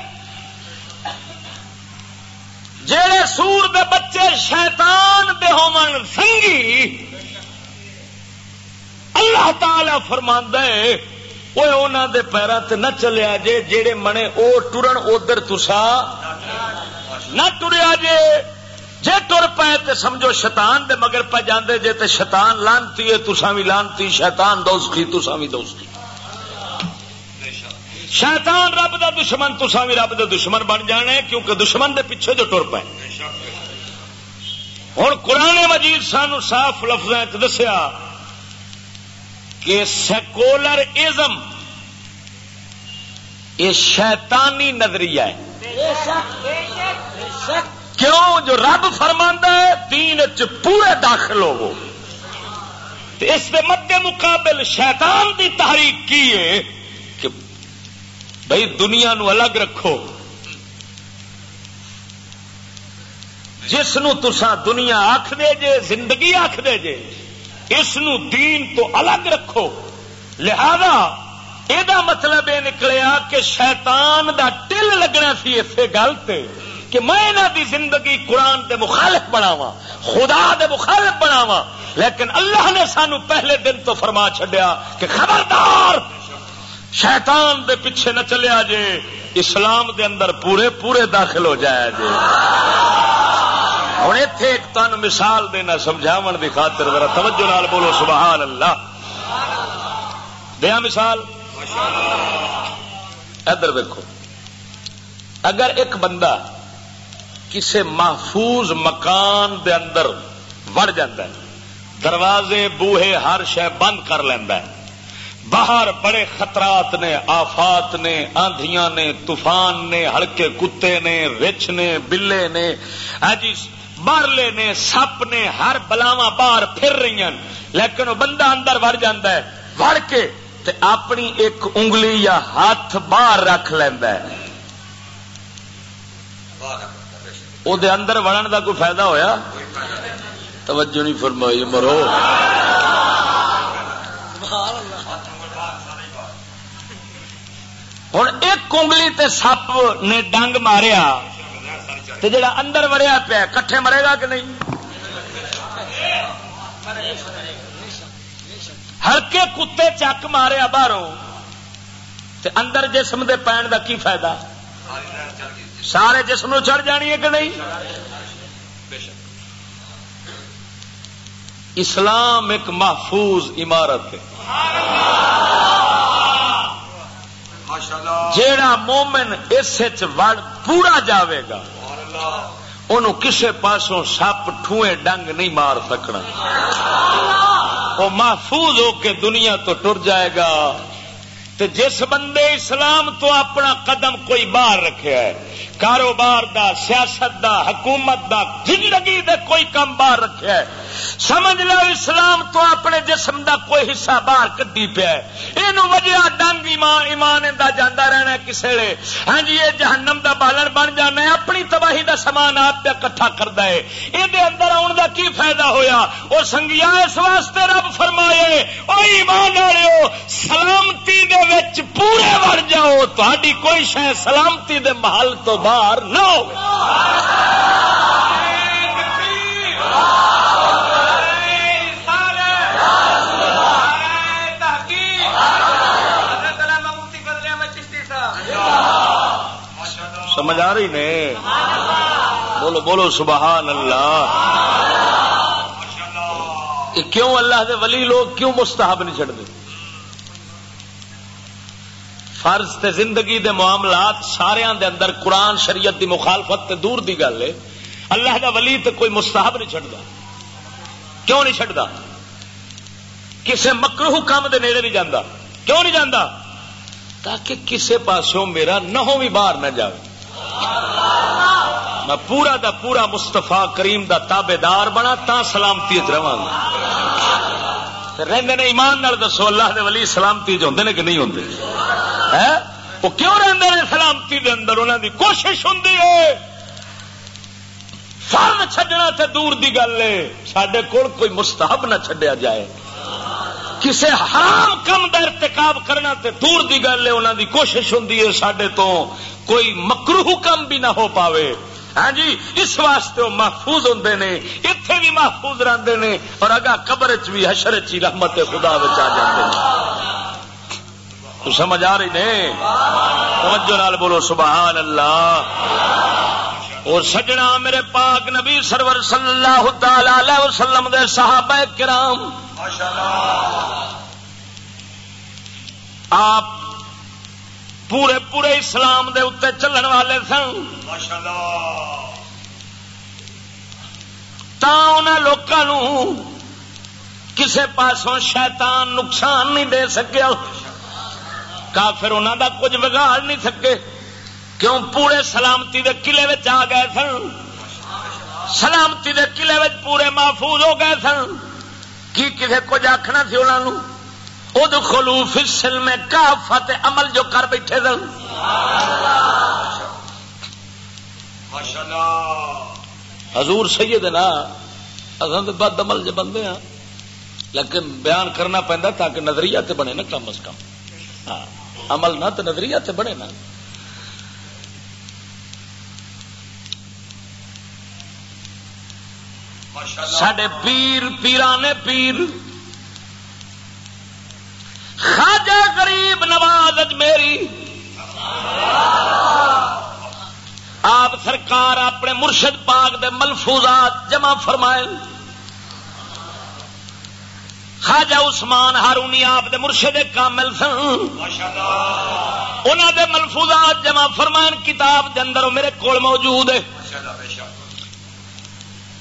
جڑے سور دے بچے شیطان دے ہومن سنگی اللہ تعالی فرما وہ انہوں دے پیروں تے نہ چلیا جے جڑے منے او ٹرن ادھر تسا نہ ٹریا جے جے ٹر پائے تے سمجھو شیطان دے مگر پہ جاندے جے تے شیطان لانتی ہے تسا بھی لانتی شیطان دوستی تسا بھی دوستی شیطان رب دا دشمن تسا بھی رب دے دشمن بن جانے کیونکہ دشمن دے پیچھے جو ٹر پائے ہوں قرآن مجید سانو صاف لفظ دسیا کہ سیکولر ازم یہ شیطانی نظریہ ہے۔ کیوں؟ جو رب فرما ہے، دین چ پورے داخل ہو اس کے مد مقابل شیطان دی تحریک کی ہے کہ بھائی دنیا نو الگ رکھو۔ جس تسا دنیا آخ دے جے، زندگی آخ دے جے اس دین تو الگ رکھو۔ لہذا یہ مطلب یہ نکلیا کہ شیطان دا ٹل لگنا سی اسی گل کہ میں انہوں دی زندگی قرآن دے مخالف بناوا خدا دے مخالف بناوا لیکن اللہ نے سانو پہلے دن تو فرما چڈیا کہ خبردار شیطان دے پیچھے نہ چلیا جے، اسلام دے اندر پورے پورے داخل ہو جایا جے۔ ہوں اتے ایک تن مثال دینا سمجھاو کی خاطر ذرا توجہ نال بولو سبحان اللہ دیا مثال۔ ادھر دیکھو اگر ایک بندہ کسی محفوظ مکان دے اندر وڑ ہے، دروازے، بوہے، ہر شہ بند کر لینا ہے باہر بڑے خطرات نے، آفات نے آندیاں نے، طوفان نے، ہلکے کتے نے رچ نے، بلے نے ہاں جی بارلے نے، سپ نے، ہر بلاوا باہر پھر رہی ہیں۔ لیکن وہ بندہ اندر وڑ ہے، وڑ کے تے اپنی ایک انگلی یا ہاتھ باہر رکھ لینا وہ اندر وڑن کا کوئی فائدہ ہویا؟ توجہ نہیں فرمائی، مرو۔ ہوں ایک انگلی تے سپ نے ڈنگ ماریا تو جڑا اندر وڑیا پیا کٹھے مرے گا کہ نہیں؟ ہلکے کتے چک ماریا باہروں اندر جسم دے پین دا کی فائدہ؟ سارے جسم چڑھ جانی ہے کہ نہیں؟ اسلام ایک محفوظ عمارت ہے۔ جیڑا مومن اس وڑ پورا جاوے گا ان کسے پاسوں سپ ٹھوئے ڈنگ نہیں مار سکنا۔ وہ محفوظ ہو کے دنیا تو ٹر جائے گا۔ تو جس بندے اسلام تو اپنا قدم کوئی باہر رکھا ہے، کاروبار دا، سیاست دا، حکومت دا، زندگی دے کوئی کم باہر رکھا ہے۔ سمجھ لو اسلام تو اپنے جسم دا کوئی حصہ باہر کدی پیا یہ وجہ ڈنگ ایمان ایمان دا جانا رہنا کسی ویلے ہاں جی یہ جہنم دا بالن بن جانا ہے اپنی تباہی دا سامان آپ پہ کٹھا کرتا ہے۔ یہ اندر آن دا کی فائدہ ہویا؟ وہ سنگیا، اس واسطے رب فرمائے وہ ایمان والے سلامتی دے وچ پورے وڑ جاؤ تاری کوئی شہ سلامتی دے محل تو باہر نہ ہو۔ سمجھ آ رہی نے؟ بولو بولو، سبحان اللہ۔ کیوں اللہ دے ولی لوگ کیوں مستحب نہیں چڑھتے فرض تے زندگی دے معاملات سارے دے اندر قرآن شریعت دی مخالفت تے دور دی گل ہے۔ اللہ دا ولی تے کوئی مستحب نہیں چڑھتا کیوں نہیں چڑھتا کسے مکروہ کام دے نیڑے نہیں جانا کیوں نہیں جانا تاکہ کسے پاسوں میرا نہ بھی باہر نہ جائے میں پورا دا پورا مستفا کریم دا تابے دار بنا تا سلامتی رہا رہتے نے ایمان نال دسو اللہ دے ولی سلامتی جو کہ نہیں ہوں وہ کیوں رہتے ہیں سلامتی دے اندر؟ انہوں دی کوشش ہوں فرم چھڈنا تے دور دی گل ہے۔ سڈے کول کوئی مستحب نہ چھڈیا جائے۔ کسے حرام کم کا ارتکاب کرنا تے دور دی گل ہے انہوں دی کوشش ہوں سڈے تو۔ کوئی مکروہ کم بھی نہ ہو پاوے۔ ہاں جی اس واسطے وہ محفوظ ہوں نے۔ اتے بھی محفوظ رہتے ہیں اور اگا قبر چ بھی حشر چی رحمت خدا بچا جاتے تو سمجھ آ رہی نے؟ توجہ نال بولو، سبحان اللہ۔ اور سجنا میرے پاک نبی سرور صلی اللہ تعالی وسلم دے صحابہ کرام۔ آپ پورے پورے اسلام دے اتنے چلن والے سن۔ تا لوگوں کسے پاسوں شیطان نقصان نہیں دے سکیا۔ کافر انہوں دا کچھ بگاڑ نہیں سکے۔ کیوں پورے سلامتی دے قلعے آ گئے سن؟ سلامتی دے قلعے پورے محفوظ ہو گئے سن۔ کی کسی کچھ آخنا سی انہوں اد خلوف سل میں کافت عمل جو کر بیٹھے سن۔ حضور سید نا اصل بد عمل جو بندے ہاں۔ لیکن بیان کرنا پہنتا تاکہ نظریہ تے بنے نا کم از کم۔ ہاں۔ عمل نہ تو نظریہ تے بنے نا۔ سڈے پیر پیرانے پیر۔ خاجا غریب نواز میری آپ سرکار اپنے مرشد پاک دے ملفوظات جمع فرمائے خاجا عثمان ہارونی آپ دے مرشد کامل سن۔ انہوں دے ملفوظات جمع فرمائن کتاب دے اندر میرے کول موجود ہے۔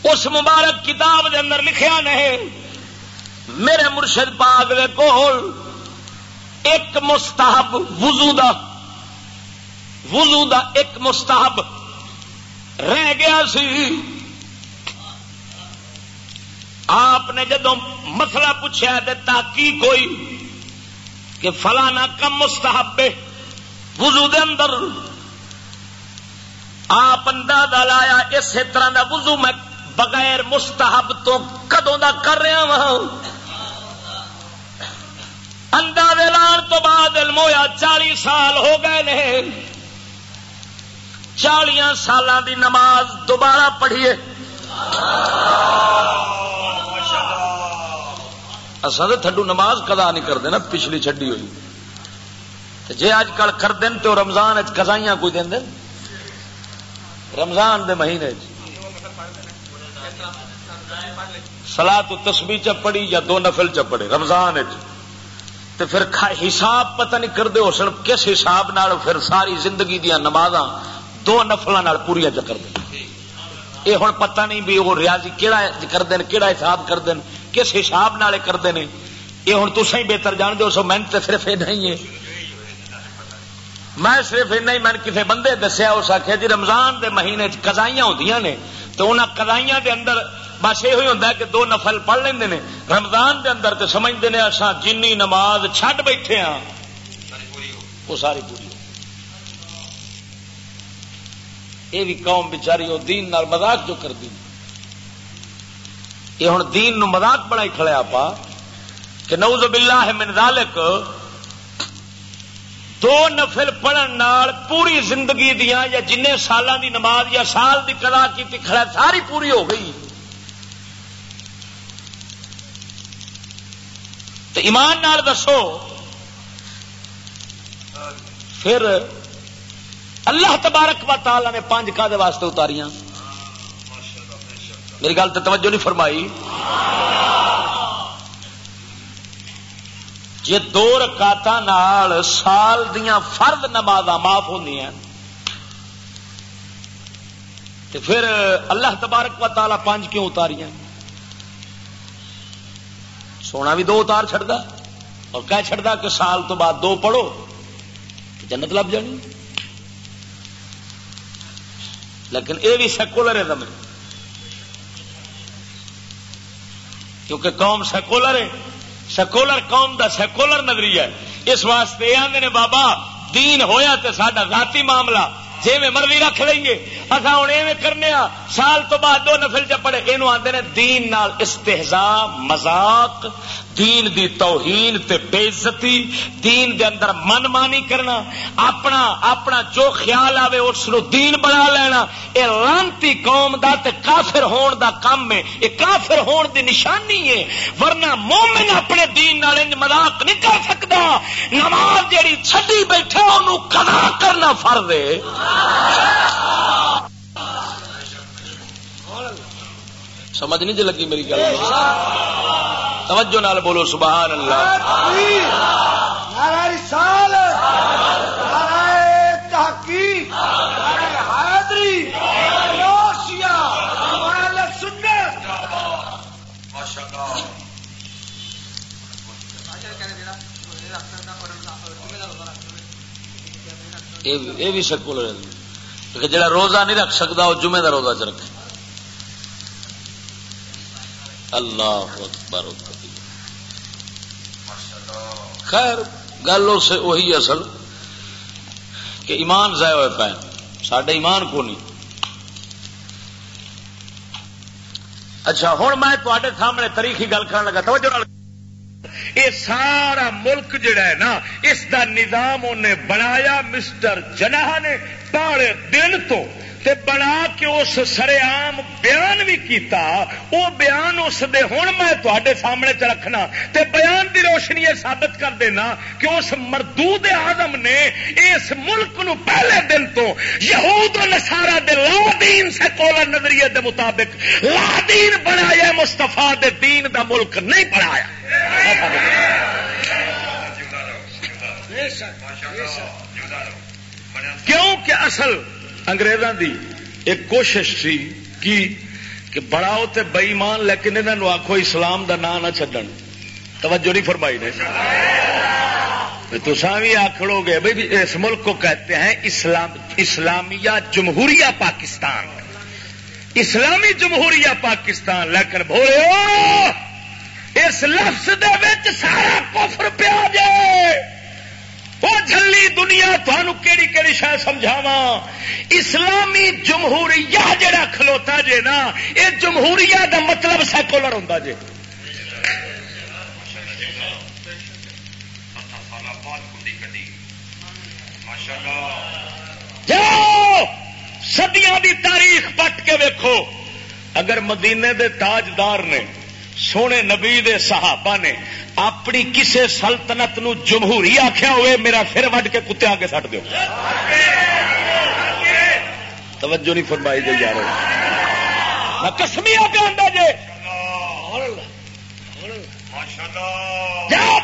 اس مبارک کتاب دے اندر لکھیا نہیں میرے مرشد پاک دے کول ایک مستحب وضو دا وضو دا ایک مستحب رہ گیا سی۔ آپ نے جدو مسئلہ پوچھا دیتا کی کوئی کہ فلانا کم مستحب وضو دے اندر آپ اندازہ لایا اسی طرح دا وضو میں بغیر مستحب تو کدوں دا کر رہا وہاں اندازے لان تو بعد علم ہویا چالی سال ہو گئے نے۔ چالیا سال دی نماز دوبارہ پڑھیے۔ اصل تو تھڈو نماز کدا نہیں کرتے نا، پچھلی چڈی ہوئی۔ جی اج کل کر دین تو رمضان کزائیاں کوئی دین دین رمضان دے مہینے سلا تو تسبی چپڑی یا دو نفل چپڑے رمضان تو پھر حساب پتہ نہیں کرتے ہو سن کس حساب نال پھر ساری زندگی دیا نماز دو نفل پوریا چکر دیں یہ ہوں پتہ نہیں بھی وہ ریاضی کہڑا کرتے ہیں کہڑا حساب کرتے ہیں کس حساب نالے کرتے ہیں یہ ہوں تصا ہی بہتر جان دو سو محنت صرف یہ نہیں ہے۔ میں صرف ایسا ہی، میں کسی بندے دسیا، اس آخیا جی رمضان دے مہینے کزائیاں ہوں نے۔ تو انہوں کزائیاں دے اندر بس یہ ہوتا ہے کہ دو نفل پڑھ لیں نے۔ رمضان دے اندر تو سمجھتے ہیں اصا جنی نماز چھڈ بیٹھے ہاں۔ وہ ساری پوری۔ یہ بھی قوم بچاری وہ دین نال مزاق جو کر دی یہ ہوں دین نو مزاق بنا کھڑے آپ کہ نوز باللہ من ذالک۔ دو نفل پڑھن نال پوری زندگی دیا یا جن سالوں دی نماز یا سال دی کلا کی کھڑا ساری پوری ہو گئی۔ تو ایمان نال دسو۔ پھر اللہ تبارک و تعالی نے پانچ کا واسطے اتاریاں۔ میری گل تو توجہ نہیں فرمائی۔ جی دو رکاط سال دیا فرد نماز معاف ہو پھر اللہ تبارک و تعالی پانچ کیوں اتاریاں؟ سونا بھی دو اتار چڑتا اور کہہ چڑتا کہ سال تو بعد دو پڑھو، جنت لب جانی۔ لیکن یہ بھی سیکولرزم ہے کیونکہ قوم سیکولر ہے۔ سیکولر قوم دا سیکولر نظریہ ہے۔ اس واسطے یہ آدھے نے بابا، دین ہویا تے ساڈا ذاتی معاملہ جی میں مرضی رکھ لیں گے۔ اصا ہوں ایویں کرنے ہاں، سال تو بعد دو نفل چ پڑے یہ آتے ہیں دین نال استحزا مزاق دین دی توہین تے بےزتی دین دے اندر من مانی کرنا، اپنا اپنا جو خیال آوے اس نو دین بنا لینا یہ لانتی قوم دا تے کافر ہون دا کام ہے یہ کافر ہون دی نشانی ہے، ورنہ مومن اپنے دین نال مذاق نہیں کر سکتا نماز جیڑی چھڈی بیٹھے انہوں قضا کرنا فرض ہے۔ اللہ سمجھ نہیں جی لگی میری گل۔ توجہ نال بولو سبحان اللہ۔ یہ بھی سکول جڑا روزہ نہیں رکھ سکتا وہ جمعے کا روزہ چ رکھے۔ اللہ اکبر خیر گل اسے وہی اصل کہ ایمان ضائع ہوئے پائے سڈے ایمان کو نہیں۔ اچھا ہوں میں تے سامنے تاریخی گل کر لگا۔ توجہ یہ سارا ملک جڑا ہے نا، اس دا نظام انہیں بنایا مسٹر جناح نے پاڑے دن تو۔ تے بنا کے اس سرے عام بیان بھی کیتا وہ بیان اس دے ہوں میں تے سامنے چ رکھنا تے بیان دی روشنی یہ ثابت کر دینا کہ اس مردود آدم نے اس ملک نو پہلے دن تو یہود نسارا دے لا دین سیکولر نظریے دے مطابق لا دین بنایا مستفا دے دین دا ملک نہیں بنایا کیوں کہ اصل انگریزوں دی ایک کوشش سی کی کہ بڑاؤ تے بئیمان لیکن انہوں آخو اسلام دا نام نہ چڈن توجہ نہیں فرمائی نے۔ تو بھی آخڑو گے بھائی اس ملک کو کہتے ہیں اسلام اسلامیہ جمہوریہ پاکستان۔ اسلامی جمہوریہ پاکستان لیکن بولے اس لفظ دے سارا کفر پیا جائے۔ وہ جلی دنیا تمہوں کہڑی کہڑی شاید سمجھاوا اسلامی جمہوریہ جڑا کھلوتا جے نا یہ جمہوریہ دا مطلب سیکولر ہوں جے۔ جاؤ سدیاں دی تاریخ پٹ کے ویکھو۔ اگر مدینے دے تاجدار نے سونے نبی دے صحابہ نے اپنی کسے سلطنت نو جمہوری آخیا ہوئے، میرا پھر وڈ کے کتے آگے سٹ دو توجہ نہیں فرمائی دے یار کسمیا پہ جی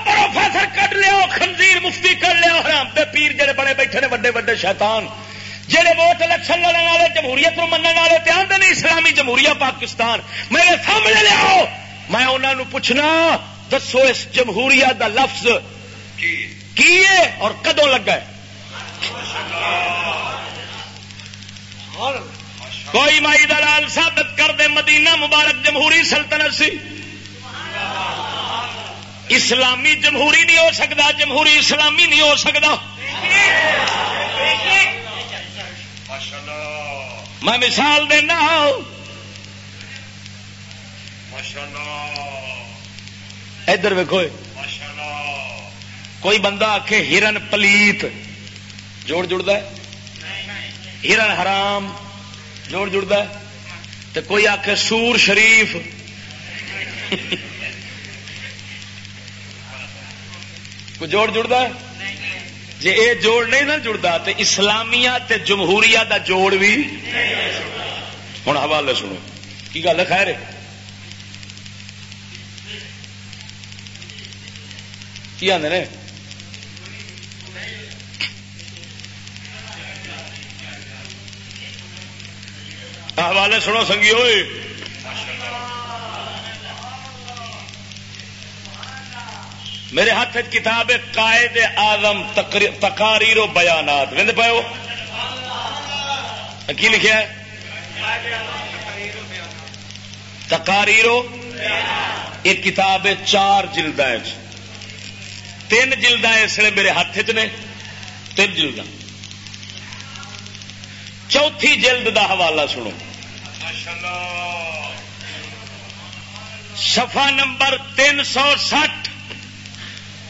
پروفیسر کٹ لیا، خنزیر مفتی کر لیا، حرام دے پیر جڑے بڑے بیٹھے نے، وڈے وڈے شیطان۔ جہے ووٹ الیکشن لڑنے والے، جمہوریت کو منع والے آتے نہیں اسلامی جمہوریت پاکستان۔ میرے سامنے لیاؤ میں انہوں پوچھنا دسو اس جمہوریت دا لفظ کی اور کدو لگا ہے؟ کوئی مائی دلال ثابت کر دے مدینہ مبارک جمہوری سلطنت سی۔ اسلامی جمہوری نہیں ہو سکتا جمہوری اسلامی نہیں ہو سکتا۔ میں مثال دینا ادھر ویکو کوئی بندہ آخ ہرن پلیت جوڑ جڑتا ہے؟ ہرن حرام جوڑ جڑتا ہے؟ تو کوئی آخ سور شریف۔ کوئی جوڑ جڑتا ہے؟ جی یہ جوڑ نہیں نا جڑتا تو اسلامیہ تے جمہوریہ دا جوڑ بھی ہوں حوالے سنو کی گل ہے کی آدھے حوالے سنو سنگی ہوئے میرے ہاتھ کتاب ہے، قائد آزم تقاریر و بیانات۔ وند پاؤ کی لکھا ہے؟ تقاریرو ایک کتاب ہے، چار جلد تین جلد اس لیے میرے ہاتھ چ نے تین جلد چوتھی جلد دا حوالہ سنو۔ سفا نمبر تین سو سٹھ۔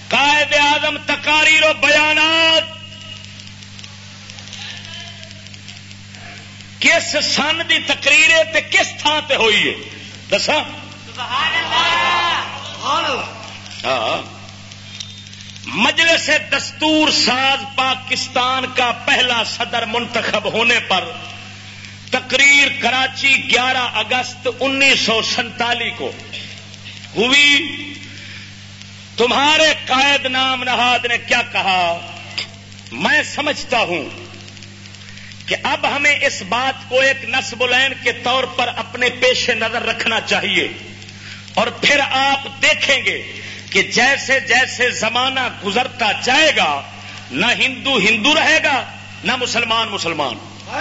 قائد آدم تکاری رو بیانات۔ کس سن کی تقریر ہے کس تھان تے ہوئی ہے؟ دسا ہاں۔ مجلس دستور ساز پاکستان کا پہلا صدر منتخب ہونے پر تقریر کراچی گیارہ اگست انیس سو سنتالی کو ہوئی۔ تمہارے قائد نام نہاد نے کیا کہا؟ میں سمجھتا ہوں کہ اب ہمیں اس بات کو ایک نصب العین کے طور پر اپنے پیش نظر رکھنا چاہیے اور پھر آپ دیکھیں گے کہ جیسے جیسے زمانہ گزرتا جائے گا، نہ ہندو ہندو رہے گا، نہ مسلمان مسلمان۔ [LAUGHS]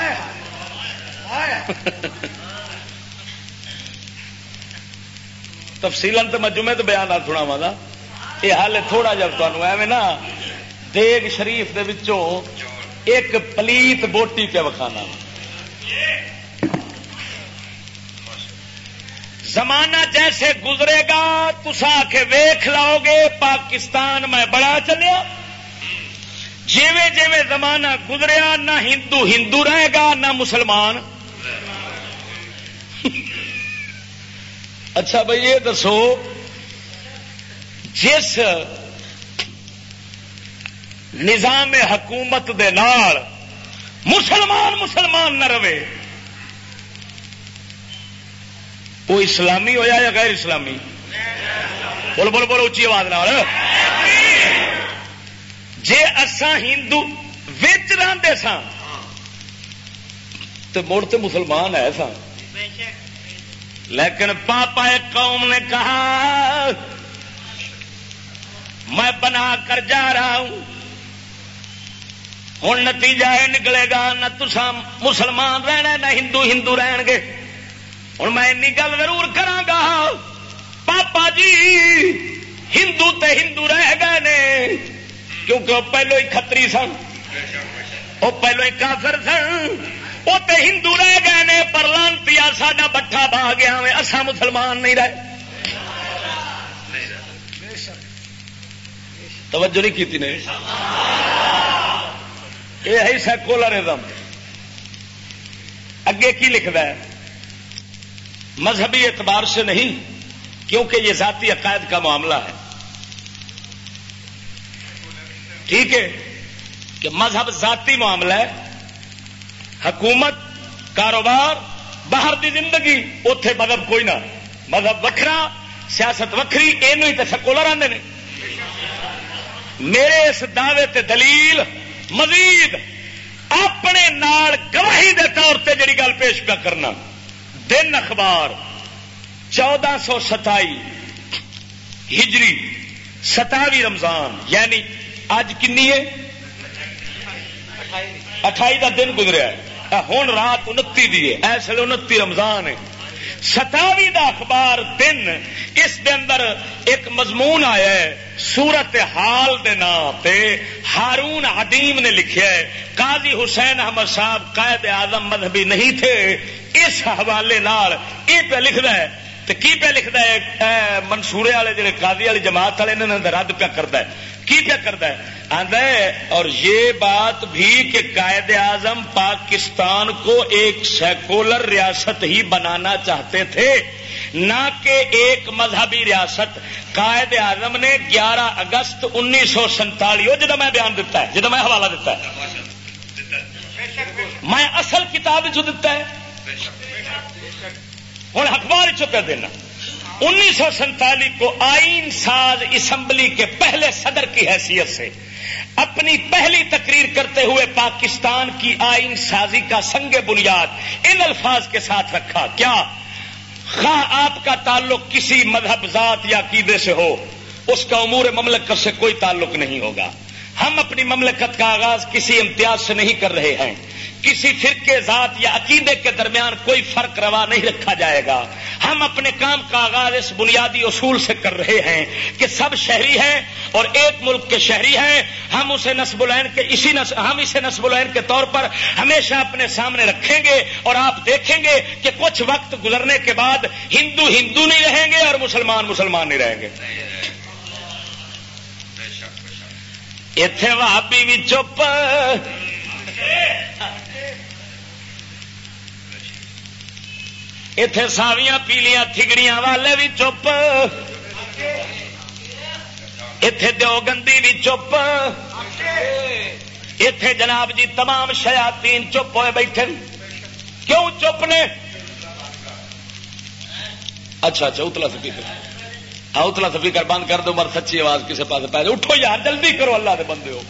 تفصیل تو میں جمعے تو بیان سنا وا یہ حال تھوڑا جب تمہیں ایویں نا، دیگ شریف دے وچوں ایک پلیت بوٹی پہ وکھانا۔ زمانہ جیسے گزرے گا، تسا کے ویخ لاؤ گے، پاکستان میں بڑا چلیا۔ جیوے جیوے زمانہ گزریا، نہ ہندو ہندو رہے گا، نہ مسلمان۔ [LAUGHS] اچھا بھائی، یہ دسو، جس نظام حکومت دے نال مسلمان مسلمان نہ رہے وہ اسلامی ہویا یا غیر اسلامی؟ بول بول بول اچھی آواز نال۔ جے اسا ہندو وچ رہتے سا تو مڑ تو مسلمان ہے سا لیکن پاپا ایک قوم نے کہا، میں بنا کر جا رہا ہوں۔ ہوں نتیجہ یہ نکلے گا، نہ تسا مسلمان رہنا نہ ہندو ہندو رہن گے۔ ہوں میں گل ضرور گا پاپا جی ہندو تے ہندو رہ گئے نے۔ کیونکہ وہ پہلو ہی کتری سن۔ وہ پہلو ہی کافر سن۔ وہ تے ہندو رہ گئے نے، پر لانتی ساڈا بٹھا بہ گیا اصا مسلمان نہیں رہے۔ توجہ نہیں کی نے۔ یہ ہے سیکولرزم۔ اگے کی لکھتا ہے؟ مذہبی اعتبار سے نہیں، کیونکہ یہ ذاتی عقائد کا معاملہ ہے۔ ٹھیک ہے؟ کہ مذہب ذاتی معاملہ ہے، حکومت، کاروبار باہر دی زندگی اتے مذہب کوئی نہ۔ مذہب وکھرا، سیاست وکری یہ تو سکولر آتے ہیں میرے اس دعوے تے دلیل مزید اپنے نال گواہی دے طور پہ جڑی گل پیش پہ کرنا۔ دن اخبار، چودہ سو ستائی ہجری، ستاوی رمضان یعنی اج کنی ہے؟ اٹھائی کا دن گزرا ہوں رات انتی دی ہے اس لیے انتی رمضان ہے۔ ستاوی دا اخبار دن، اس دے اندر ایک مضمون آیا ہے، سورت حال دے نام تے ہارون حدیم نے لکھا ہے۔ قاضی حسین احمد صاحب قائد اعظم مذہبی نہیں تھے۔ اس حوالے نال یہ پہ لکھتا ہے تو کی پہ لکھتا ہے؟ منصورے والے جڑے قاضی والی جماعت والے رد پہ کرتا ہے۔ کی پہ کرتا ہے؟ آدھا ہے، اور یہ بات بھی کہ قائد اعظم پاکستان کو ایک سیکولر ریاست ہی بنانا چاہتے تھے، نہ کہ ایک مذہبی ریاست۔ قائد اعظم نے گیارہ اگست انیس سو سنتالی جدہ میں بیان دیتا ہے جدہ میں حوالہ دیتا ہے۔ میں اصل کتاب جو دیتا ہے ہوں اخبار چکا دینا؟ انیس سو سینتالیس کو آئین ساز اسمبلی کے پہلے صدر کی حیثیت سے اپنی پہلی تقریر کرتے ہوئے پاکستان کی آئین سازی کا سنگ بنیاد ان الفاظ کے ساتھ رکھا۔ کیا خواہ آپ کا تعلق کسی مذہب ذات یا عقیدے سے ہو، اس کا امور مملکت سے کوئی تعلق نہیں ہوگا۔ ہم اپنی مملکت کا آغاز کسی امتیاز سے نہیں کر رہے ہیں۔ کسی فرقے ذات یا عقیدے کے درمیان کوئی فرق روا نہیں رکھا جائے گا۔ ہم اپنے کام کا آغاز اس بنیادی اصول سے کر رہے ہیں کہ سب شہری ہیں اور ایک ملک کے شہری ہیں۔ ہم اسے نصب العین کے اسی نس... ہم اسے نصب العین کے طور پر ہمیشہ اپنے سامنے رکھیں گے اور آپ دیکھیں گے کہ کچھ وقت گزرنے کے بعد ہندو ہندو نہیں رہیں گے اور مسلمان مسلمان نہیں رہیں گے۔ اتے وابی بھی چپ۔ اتے ساویاں پیلیاں تھگڑیاں والے بھی چپ اتے دو گندی بھی چپ اتے جناب جی تمام شیاتین چپ ہوئے بیٹھے کیوں چپ نے اچھا اچھا اتلا سپیکر اتلا سپیکر بند کر دو مر سچی آواز کسی پاس پہ اٹھو یار جلدی کرو اللہ کے بندے ہو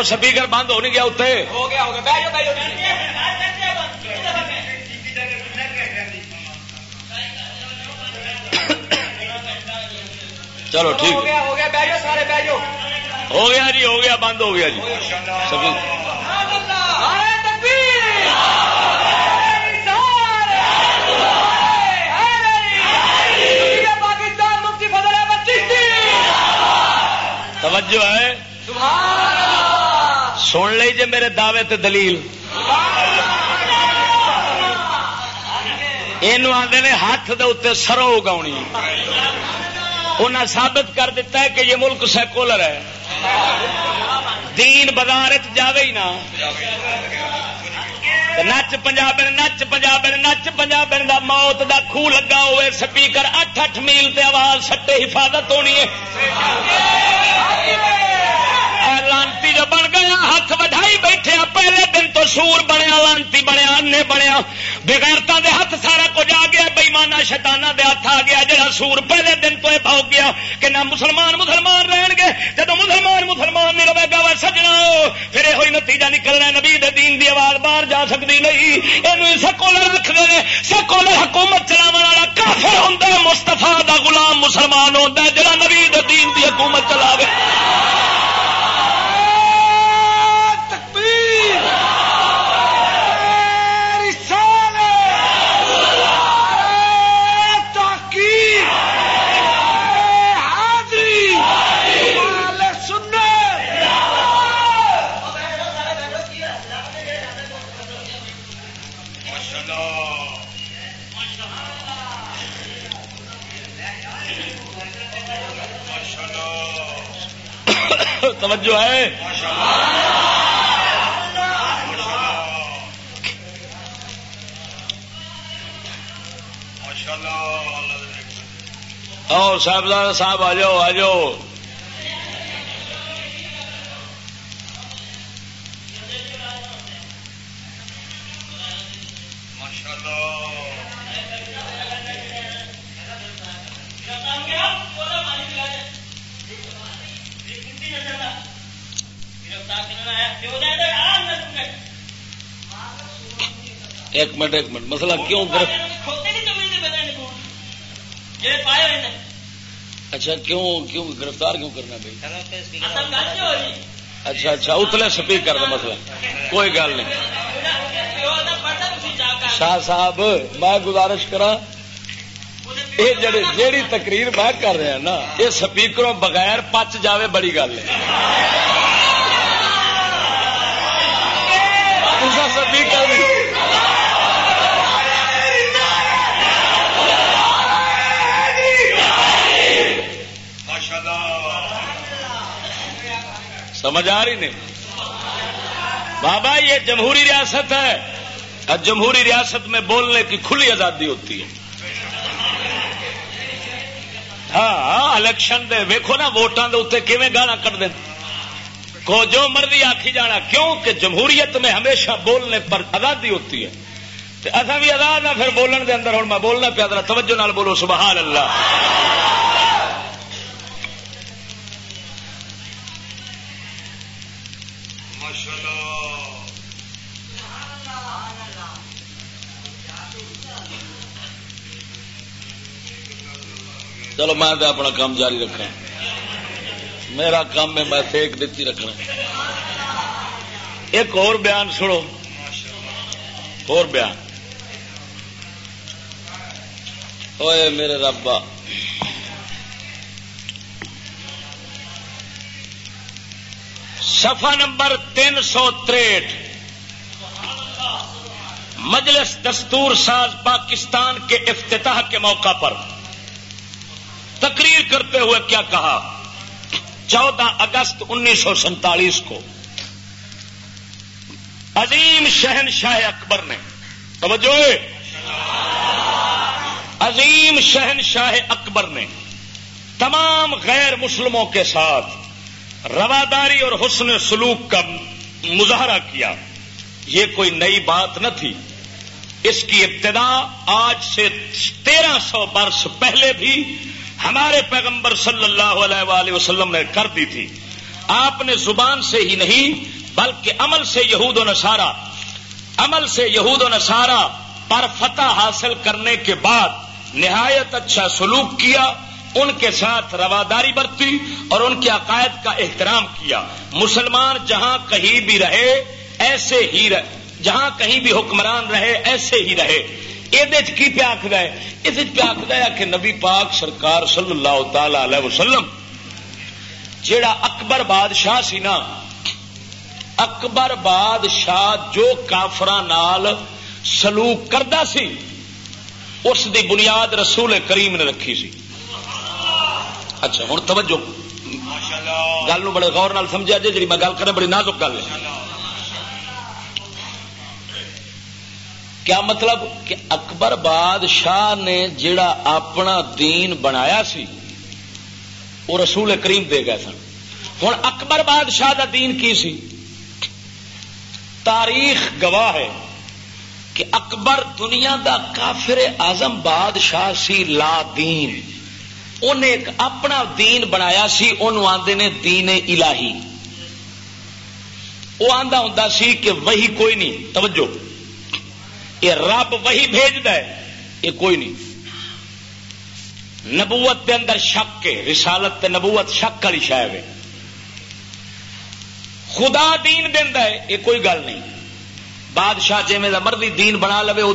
وہ سپیکر بند ہو نہیں گیا اتنے۔ چلو ٹھیک۔ ہو گیا جی ہو گیا بند ہو گیا جی۔ توجہ ہے۔ سن لی جی میرے دعوے تے دلیل۔ یہ آدھے نے ہاتھ دے اتنے سرو اگا انہیں ثابت کر دیتا ہے کہ یہ ملک سیکولر ہے۔ دین بازار جاوے ہی نا۔ نچ پنجاب نچ پنجاب نچ پنجاب دا موت دا خو لگا ہوئے۔ سپیکر اٹھ اٹھ میل تے آواز سٹے حفاظت ہونی ہے۔ لانتی جو بن گیا، ہاتھ وڈائی بیٹھے پہلے دن تو سور بنیا، لانتی بنیا انے بنیا۔ بغیرتا دے ہاتھ سارا کچھ آ گیا بےمانا شتانا دے ہاتھ آ گیا۔ جہاں سور پہلے دن تو یہ بھاؤ گیا کہ نہ مسلمان مسلمان رہن گے جب مسلمان مسلمان نہیں رہے گا، وہ سجنا پھر یہ نتیجہ نکلنا نبی دے دین دی آواز باہر جا سکتی نہیں۔ یہ سکولر رکھتے ہیں سکولر حکومت چلاو والا کافر ہوں مستفا دا غلام مسلمان ہوتا ہے جہاں نبی دے دین دی حکومت چلاوے۔ توجہ ہے۔ اور صاحبزادہ صاحب آ جاؤ آ جاؤ۔ ایک منٹ ایک منٹ مسئلہ کیوں اچھا کیوں کیوں گرفتار کیوں کرنا بھائی؟ اچھا اچھا اتلے سپیکر کا مسئلہ۔ کوئی گل نہیں۔ شاہ صاحب میں گزارش کرا یہ جیڑی تقریر میں کر رہا نا یہ سپیکروں بغیر پچ جاوے بڑی گل ہے۔ سمجھ آ رہی نہیں؟ بابا، یہ جمہوری ریاست ہے۔ اور جمہوری ریاست میں بولنے کی کھلی آزادی ہوتی ہے۔ ہاں الیکشن دے ویکو نا ووٹان دے کیویں گانا کٹ دیں کو جو مرضی آخی جانا، کیوں کہ جمہوریت میں ہمیشہ بولنے پر آزادی ہوتی ہے۔ اصا بھی آزاد ہاں پھر بولن دے اندر ہوں میں بولنا پیا توجہ نال بولو، سبحان اللہ۔ چلو میں اپنا کام جاری رکھا میرا کام ہے، میں فیک دیتی رکھنا۔ ایک اور بیان سنو۔ اور بیان۔ اوے میرے ربا۔ سفا نمبر تین سو تریٹ مجلس دستور ساز پاکستان کے افتتاح کے موقع پر۔ تقریر کرتے ہوئے کیا کہا؟ چودہ اگست انیس سو سینتالیس کو عظیم شہن شاہ اکبر نے، توجہ! عظیم شہن شاہ اکبر نے تمام غیر مسلموں کے ساتھ رواداری اور حسن سلوک کا مظاہرہ کیا۔ یہ کوئی نئی بات نہ تھی۔ اس کی ابتدا آج سے تیرہ سو برس پہلے بھی ہمارے پیغمبر صلی اللہ علیہ وآلہ وسلم نے کر دی تھی۔ آپ نے زبان سے ہی نہیں، بلکہ عمل سے یہود و نصارہ، عمل سے یہود و نصارہ پر فتح حاصل کرنے کے بعد نہایت اچھا سلوک کیا، ان کے ساتھ رواداری برتی اور ان کے عقائد کا احترام کیا۔ مسلمان جہاں کہیں بھی رہے، ایسے ہی رہے جہاں کہیں بھی حکمران رہے، ایسے ہی رہے۔ یہ کی پیا آخر ہے اس پیا آخر ہے کہ نبی پاک سرکار صلی اللہ تعالی علیہ وسلم جیڑا اکبر بادشاہ سی نا اکبر بادشاہ جو کافران سلوک کرتا سی اس دی بنیاد رسول کریم نے رکھی سی اچھا ہوں توجہ گل بڑے غور نال سمجھا جی جی میں گل کریں بڑی نازک گل ہے کیا مطلب کہ اکبر بادشاہ نے جڑا اپنا دین بنایا سی، وہ رسول کریم دے گئے سن۔ ہوں اکبر بادشاہ دا دین کی سی؟ تاریخ گواہ ہے کہ اکبر دنیا دا کافر آزم بادشاہ سی، لا دین۔ انہیں ایک اپنا دین بنایا سی آدھے نے دین الہی۔ وہ آدھا ہوں سی کہ وہی کوئی نہیں، توجہ۔ یہ رب وہی بھیج یہ کوئی نہیں۔ نبوت دے اندر شک کے، رسالت تے نبوت شک والی شاید ہے۔ خدا دین دینا ہے، یہ کوئی گل نہیں۔ بادشاہ جی میں مرضی دین بنا لو وہ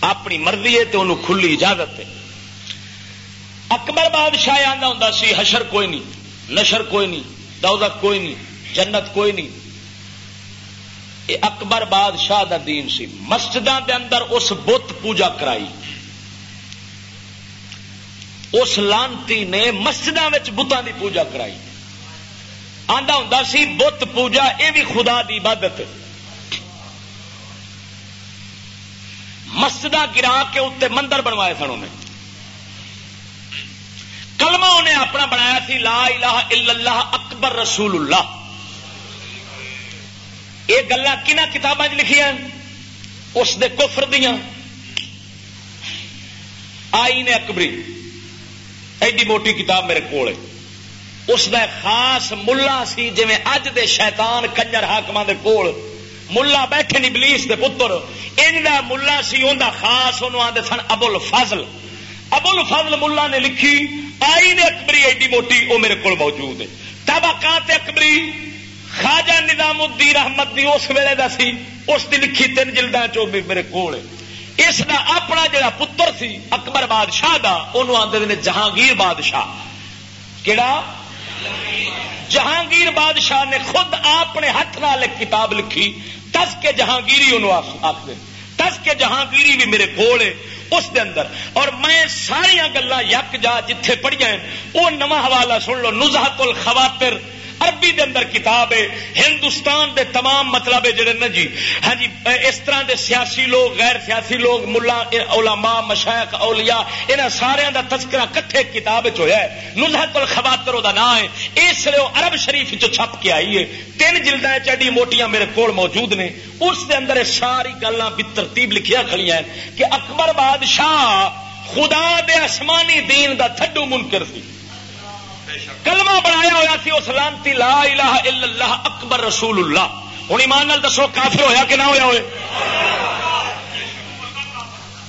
اپنی مرضی ہے تو انہوں کھلی اجازت ہے۔ اکبر بادشاہ آتا ہوں سی، حشر کوئی نہیں، نشر کوئی نہیں، دولت کوئی نہیں، جنت کوئی نہیں۔ یہ اکبر بادشاہ دا دین سی۔ مسجد دے اندر اس بت پوجا کرائی۔ اس لانتی نے مسجد بتان دی پوجا کرائی۔ آدھا ہوں سی، بت پوجا یہ بھی خدا دی عبادت۔ مسجد گرا کے اتنے مندر بنوائے سن انہیں۔ کلمہ انہیں اپنا بنایا سی، لا الہ الا اللہ، اکبر رسول اللہ۔ یہ گلا کتابیں لکھیا اس دے کفر دیا آئی نے اکبری، ایڈی موٹی کتاب میرے کو اس دا خاص ملا سی جی اج دے شیطان کنجر حاقم دے کول۔ ملا بیٹھے نی بلیس دے پتر۔ ان دا ملا سی، ان دا خاص، انہوں آدھے سن ابل فضل۔ ابل فضل ملا نے لکھی، آئی نے اکبری ایڈی موٹی وہ میرے کو موجود ہے۔ تب اکبری خواجہ نظام الدین احمد دی اس ویلے دا سی، اس دی لکھی تین جلدا چو میرے کو اس دا اپنا جڑا پتر سی، اکبر بادشاہ دا انہوں آدھے نے جہانگیر بادشاہ۔ کہڑا جہانگیر بادشاہ نے خود اپنے ہاتھ نال ایک کتاب لکھی۔ تس کے جہانگیری انہوں آخر تس کے جہانگیری بھی میرے کول ہے، اس دے اندر۔ اور میں ساریا گلا یک جا جتھے پڑھیا وہ نواں حوالہ سن لو، نزہت الخواتر عربی دے اندر کتاب ہے، ہندوستان دے تمام مطلب جڑے نا جی۔ ہاں جی اس طرح دے سیاسی لوگ، غیر سیاسی لوگ، ملا، علماء مشائق اولیاء، انہاں سارے دا تذکرہ کٹھے کتاب ہویا ہے۔ نزہت الخواتر دا نام ہے۔ اس لیے عرب شریف چ چھپ کے آئی ہے۔ تین جلدیں چیڈی موٹیاں میرے کول موجود نے۔ اس دے اندر ساری گلاں بھی ترتیب لکھیا کھڑیاں ہیں کہ اکبر بادشاہ خدا دے آسمانی دین دا تھڈو منکر سی۔ کلمہ بنایا ہوا سی، اس لانتی لا الہ الا اللہ، اکبر رسول اللہ۔ ہوں ایمان نال دسو، کافر ہویا کہ نہ ہویا ہوئے؟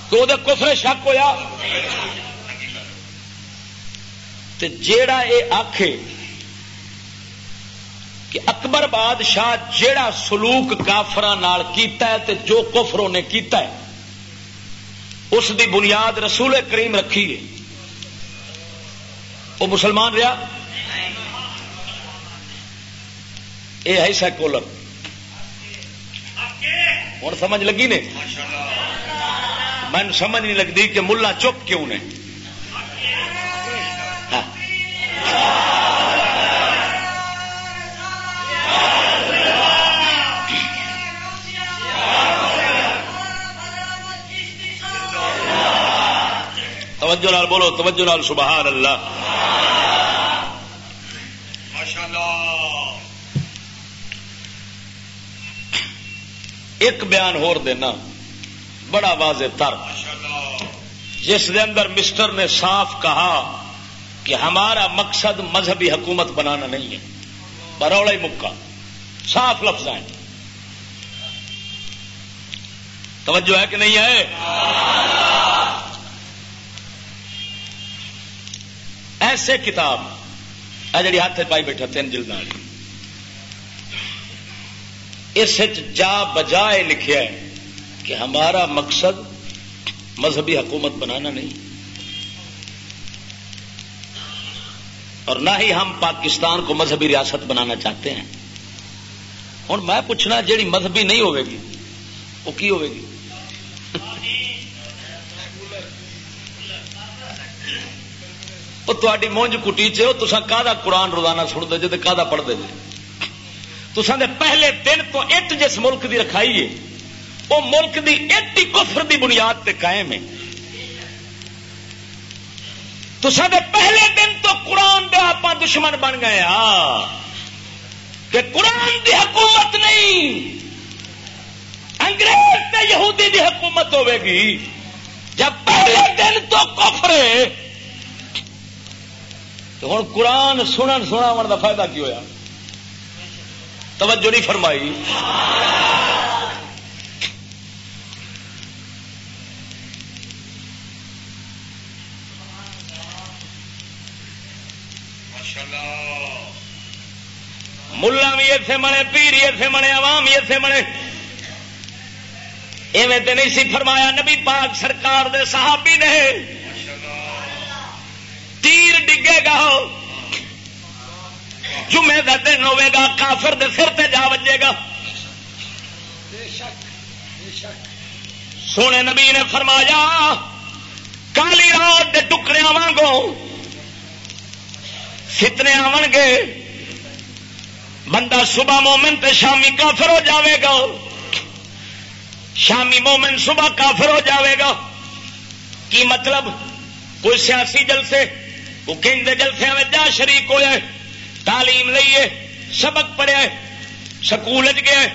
تو وہ کفر شک ہویا؟ تے جیڑا اے آکھے کہ اکبر بادشاہ جیڑا سلوک کافر کیتا ہے تے جو کفروں نے کیتا ہے، اس دی بنیاد رسول کریم رکھی ہے۔ وہ مسلمان رہا؟ یہ ہے سیکولر۔ ہوں سمجھ لگی نے؟ من سمجھ نہیں لگتی کہ ملا چپ کیوں نے؟ ہاں۔ توجہ نال بولو توجہ نال سبحان اللہ۔ ایک بیان ہور دینا بڑا واضح تر۔ جس دے اندر مسٹر نے صاف کہا کہ ہمارا مقصد مذہبی حکومت بنانا نہیں ہے۔ بروڑا ہی مکہ۔ صاف لفظ ہے توجہ ہے کہ نہیں ہے؟ ایسے کتاب جڑی ہاتھ پائی بیٹھا، تین جلد والی اس جا بجائے لکھیا ہے کہ ہمارا مقصد مذہبی حکومت بنانا نہیں۔ اور نہ ہی ہم پاکستان کو مذہبی ریاست بنانا چاہتے ہیں۔ ہوں میں پوچھنا جیڑی مذہبی نہیں ہوے گی، وہ کی ہوے گی وہ تاری مونج کٹی چ چسا کا قرآن روزانہ سن دے جی کا پڑھتے جی تسان دے پہلے دن تو اٹ جس ملک دی رکھائی ہے وہ ملک دی اٹ کفر دی بنیاد تے قائم ہے۔ تسان دے پہلے دن تو قرآن دے آپ دشمن بن گئے آ کہ قرآن دی حکومت نہیں، انگریز تے یہودی دی حکومت ہوے گی۔ جب پہلے دن تو کفر ہے ہوں قرآن سنن سنا کا فائدہ کی ہوا توجہ نہیں فرمائی۔ ملا بھی اتنے منے پیری اتنے منے، عوام بھی اتنے منے۔ ایویں تو نہیں سی فرمایا، نبی پاک سرکار دے صحابی نے۔ تیر ڈگے گا جمعے کا دن ہوے گا، کافر دے سر تے جا بجے گا۔ سونے نبی نے فرمایا، کالی رات کے ٹکڑے وانگو فتنے آن گے بندہ صبح مومن تے شامی کافر ہو جاوے گا۔ شامی مومن صبح کافر ہو جاوے گا۔ کی مطلب؟ کوئی سیاسی جلسے؟ وہ جلسے میں جا شریک ہوا تعلیم لئیے سبق پڑھیا سکول گیا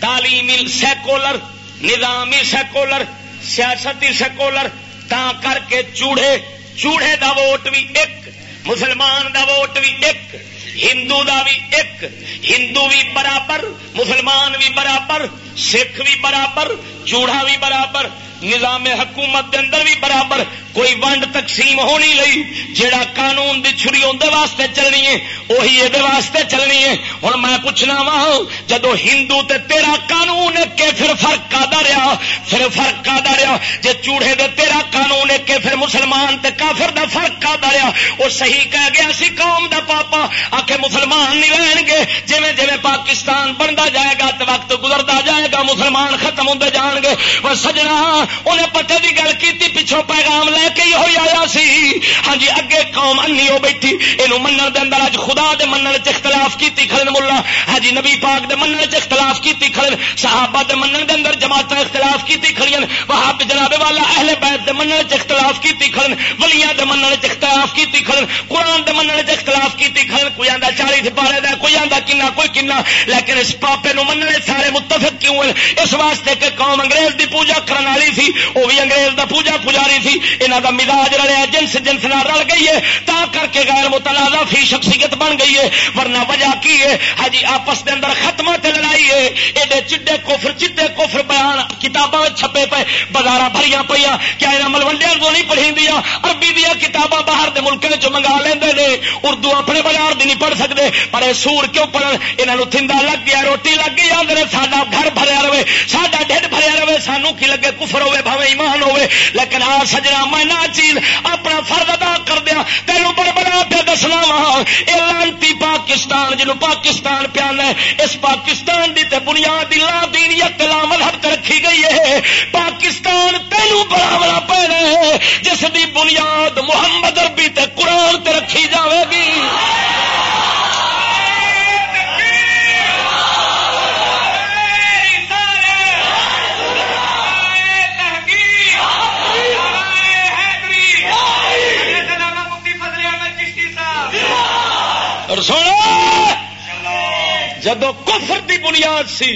تعلیم سیکولر، نظامی سیکولر، سیاستی سیکولر، تا کر کے چوڑے چوڑے دا ووٹ بھی ایک، مسلمان دا ووٹ بھی ایک، ہندو دا بھی ایک، ہندو بھی برابر، مسلمان بھی برابر، سکھ بھی برابر، چوڑا بھی برابر نظام حکومت دے اندر بھی برابر کوئی ونڈ تقسیم ہونی لئی، جیڑا قانون دی چھری اندر واسطے چلنی ہے وہی یہ واسطے چلنی ہے۔ ہوں میں پوچھنا وا ہاں، جدو ہندو تے تیرا قانون کے پھر فرق کا رہا پھر فرق کا رہا جے چوڑے دے تیرا قانون کے پھر مسلمان تے کافر دا فرق کا رہا وہ صحیح کہہ گیا سی قوم دا پاپا آ کے مسلمان نہیں رہن گے۔ جی جی پاکستان بنتا جائے گا تو وقت گزرتا جائے گا، مسلمان ختم ہوتے جان گے۔ وہ سجنا انہیں پتے کی گل کی پچھوں پیغام لے کے ہی آیا سی۔ ہاں جی اگے قوم انی ہو بیٹھی۔ یہ من دے اندر اج خدا دے من چ اختلاف کی کھڑن ملا ہاں جی نبی پاک دے من چ اختلاف کی کھڑن، صحابہ دے من دے اندر جماعت اختلاف کی کھڑی وہاں جناب والا اہل بیت دے من چ اختلاف کی کھڑن، ولیاں دے من چ اختلاف کی کھڑن، قرآن دے من چ اختلاف کی کھڑن۔ کوئی آدھا چالی سپارے دا، کوئی آدھا کنا، کوئی کنا۔ لیکن اس پاپے نو مننے سارے متفق کیوں ہیں؟ اس واسطے کہ قوم انگریز دی پوجا کرنے والی سی وہ بھی انگریز دا پوجا پجاری سی۔ انہوں دا مزاج رلیا، جنس جنس نہ رل گئی ہے۔ تا کر کے غیر متنازع فی شخصیت بن گئی ہے۔ ورنہ وجہ کی ہے؟ ہاں جی آپس کے اندر ختم تے لڑائی ہے۔ یہ چڈے کوفر چٹے کوفر بیان کتاباں چھپے پے بازار بھریاں پہ کیا یہاں ملوڈیا کو نہیں پڑھی دیا عربی دیا کتاباں باہر کے ملکوں چ منگا لیندے نے۔ اردو اپنے بازار دی نہیں پڑھ سکتے پر یہ سور کیوں پڑھن؟ یہاں تھندا لگ گیا، روٹی لگ گئی آدھے ساڈا گھر بھریا رہے، ساڈا ڈھڈ بھریا رہے سانو کی لگے کفر ہوے بھاوے ایمان ہوے لیکن آ سجنا، میں نہ چیز اپنا فرد ادا کر دیا. تینوں بڑا بڑا پہ دسنا وا. یہ لانتی پاکستان جنو پاکستان پیا اس پاکستان کی تے بنیاد لا دینیت لا مذہب رکھی گئی ہے. پاکستان تینوں بڑا بڑا پہ جس کی بنیاد محمد اربی تے قرآن تے رکھی جاوے گی. جدو کفر دی بنیاد سی،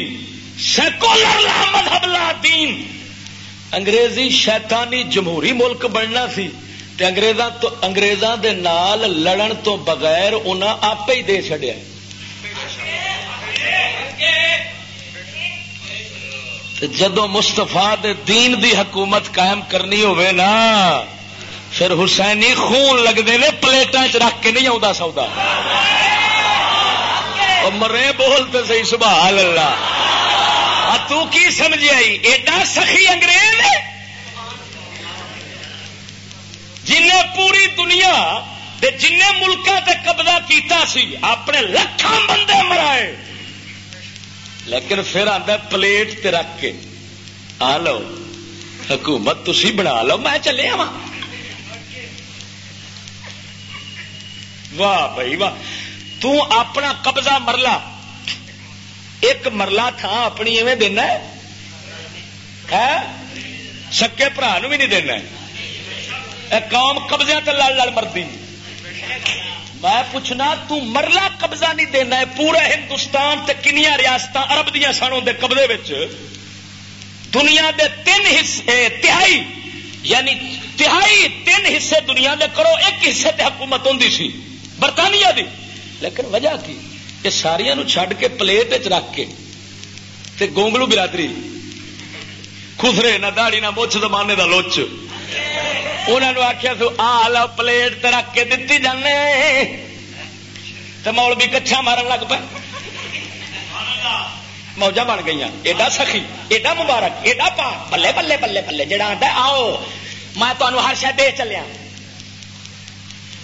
سیکولر لا مذہب، لا دین، انگریزی شیطانی جمہوری ملک بننا سی تے انگریزاں تو انگریزاں دے نال لڑن تو بغیر انہاں آپ ہی دے چڈیا جدو مستفا دین دی حکومت قائم کرنی ہوئے نا، پھر حسینی خون لگتے ہیں پلیٹان چ رکھ کے نہیں آتا سودا۔ مرے بولتے سی، سبحان اللہ۔ تو کی سمجھ آئی ایڈا سخی انگریز جن پوری دنیا جن ملکوں تے قبضہ کیتا سی، اپنے لکھان بندے مرائے۔ لیکن پھر آتا پلیٹ تے رکھ کے۔ آ لو، حکومت تھی بنا لو، میں چلے آ واہ بھائی، واہ۔ تو اپنا قبضہ مرلا۔ ایک مرلا تھا اپنی ایویں دینا ہے۔ سکے برا بھی نہیں دینا قوم قبضے تے لڑ لڑ مرتی میں پوچھنا، تو مرلا قبضہ نہیں دینا ہے؟ پورے ہندوستان تے کنیا ریاست ارب دیا سن دے قبضے دنیا دے تین حصے تہائی یعنی تہائی تین حصے دنیا دے کرو، ایک حصے تے حکومت ہوں سی۔ برطانیہ دی۔ لیکن وجہ کی؟ یہ ساریا چھڈ کے پلیٹ چ رکھ کے تے گونگلو برادری خسرے نہ داڑی نہ مچھ، زمانے کا لوچ۔ انہوں آخیا تو آ لو، پلیٹ رکھ کے دتی جانے۔ تو مول بھی کچھا مارن لگ پہ موجہ بن گئی ایڈا سخی، ایڈا مبارک، ایڈا پا بلے بلے بلے بلے جڑا آتا آؤ۔ میں تمہیں ہر شاید دے چلیا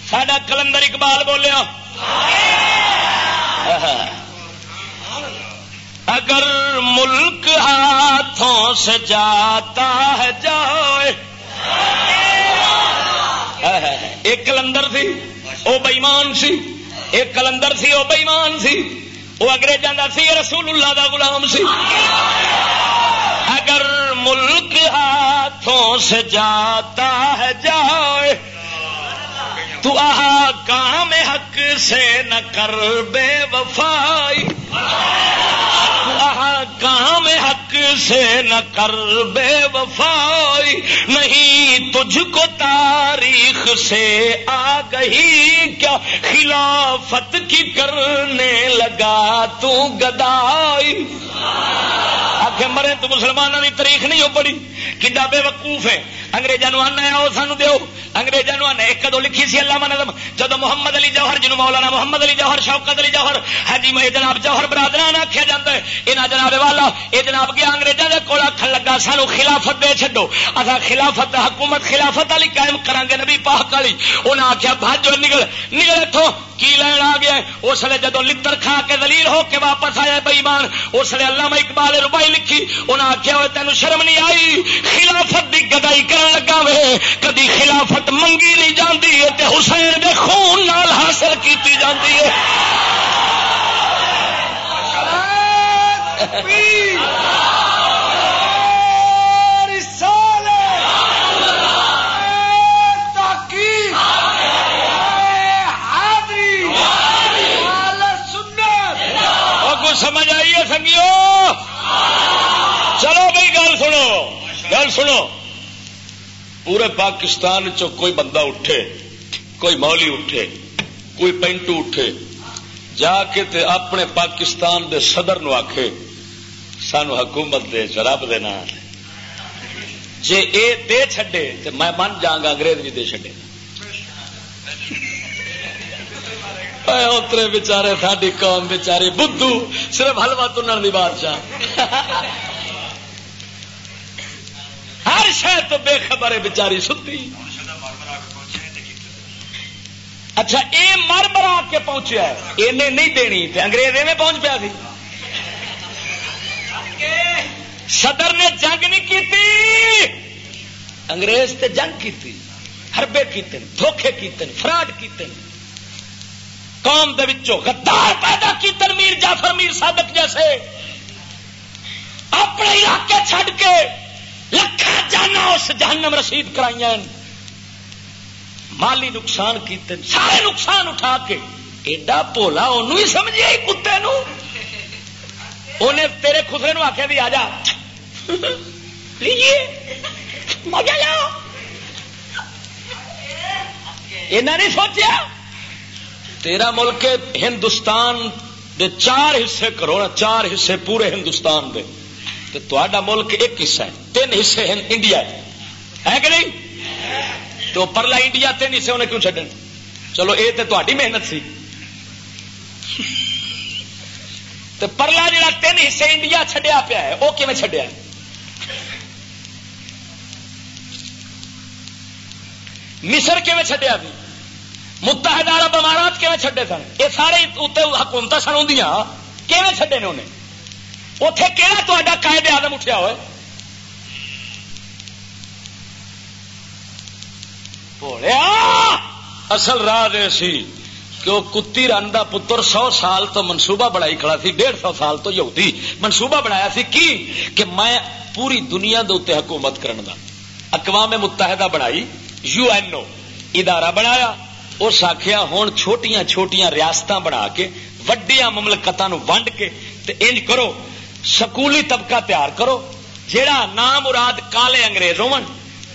سڈا کلندر اقبال بولیا، اگر ملک ہاتھوں سے جاتا ہے جائے۔ ایک کلندر سی وہ بئیمان سی۔ ایک کلندر سی وہ بئیمان سی۔ وہ اگریزوں کا سی، رسول اللہ دا غلام سی۔ اگر ملک ہاتھوں سے جاتا ہے جائے تو آہا کام حق سے نہ کر بے وفائی۔ کام حق سے نہ کر بے وفائی۔ نہیں تجھ کو تاریخ سے آ گئی، کیا خلافت کی کرنے لگا تو گدائی؟ آخر مرے تو مسلمانوں کی تاریخ نہیں ہو پڑی؟ کنڈا بے وقوف ہے؟ اگریزوں آنا آؤ سانو دو اگریزوں آنا ایک کدو لکھی سی اللہ نظم جب محمد علی جوہر جنوب مولانا محمد علی جوہر، شوکت علی جوہر ہاں جی میں جناب جوہر برادر آخیا جا ہے یہاں جناب والا یہ جناب گیا انگریزوں کے کول آخر لگا سانو خلافت دے چڈو اصا خلافت حکومت خلافت والی قائم کریں گے نبی پاک والی۔ انہیں آخیا بھاجو نکل نکل اتوں کی لین آ گیا اس لیے جدو لڑ کھا کے دلیل ہو کے واپس آیا بئیمان اس لیے اللہ میں اقبال روپائی لکھی انہیں آخیا ہوئے تین شرم نہیں آئی؟ خلافت کی گدائی کر لگا وے۔ کدی خلافت منگی نہیں جاتی ہے حسین کے خون نال حاصل کی جاتی ہے۔ سمجھ آئیے سنگیو؟ چلو بھائی، گل سنو گل سنو۔ پورے پاکستان چ کوئی بندہ اٹھے، کوئی مولی اٹھے، کوئی پینٹو اٹھے، جا کے تے اپنے پاکستان دے صدر نو آخے سانو حکومت دے رب دے نام۔ جے اے دے چھڈے، تے میں من جاگا انگریز بھی دے چھڈے۔ اترے بچارے ساری قوم بچاری بدھو صرف حلوا تنن دی بادشاہ ہر شہر تو بے خبر ہے بچاری ستی اچھا اے مر مرا کے پہنچیا ہے نہیں دینی تے انگریز میں پہنچ پیا سی صدر نے جنگ نہیں کی انگریز تے جنگ کی ہربے کیتے دھوکھے کیتے فراڈ کیتے قوم دے وچوں غدار پیدا کی میر جعفر میر صادق جیسے۔ اپنے علاقے چھڈ کے لکھا جانا، اس جہنم رسید کرائی مالی نقصان کیتے سارے نقصان اٹھا کے۔ ایڈا پولا انہوں ہی سمجھے کتے نو۔ انہیں تیرے خسرے نو آخیا بھی آ جا۔ لیجیے مزہ لاؤ۔ یہ نہیں سوچیا؟ تیرا ملک ہندوستان دے چار حصے کرو نا، چار حصے پورے ہندوستان دے۔ تو تا ملک ایک حصہ ہے، تین حصے انڈیا ہے کہ نہیں؟ تو پرلا انڈیا تین حصے انہیں کیوں چڈن چلو یہ تو تاری محنت سی۔ تو پرلا جا تین حصے انڈیا چڈیا پیا ہے وہ کیون چڈیا مصر کیون چڈیا بھی؟ متحدہ عرب امارات کیون چھڈے سن؟ یہ سارے اتنے حکومت سن ہوں کیون چھڈے نے انہیں؟ اتے کہڑا تا قائد آدم اٹھیا ہوئے؟ بولیا اصل راہ دے سی کہ وہ کتی رن کا پتر سو سال تو منصوبہ بنائی کھڑا سی، ڈیڑھ سو سال تو یہودی منصوبہ بنایا سی، کی؟ کہ میں پوری دنیا دے اتنے حکومت کرن دا۔ اقوام متحدہ بنائی، یو این او ادارہ بنایا۔ اس آخیا ہوں چھوٹیاں چھوٹیاں ریاست بنا کے وڈیا مملکت ونڈ کے انج کرو، سکولی طبقہ تیار کرو، جیڑا نام مراد کالے انگریز ہو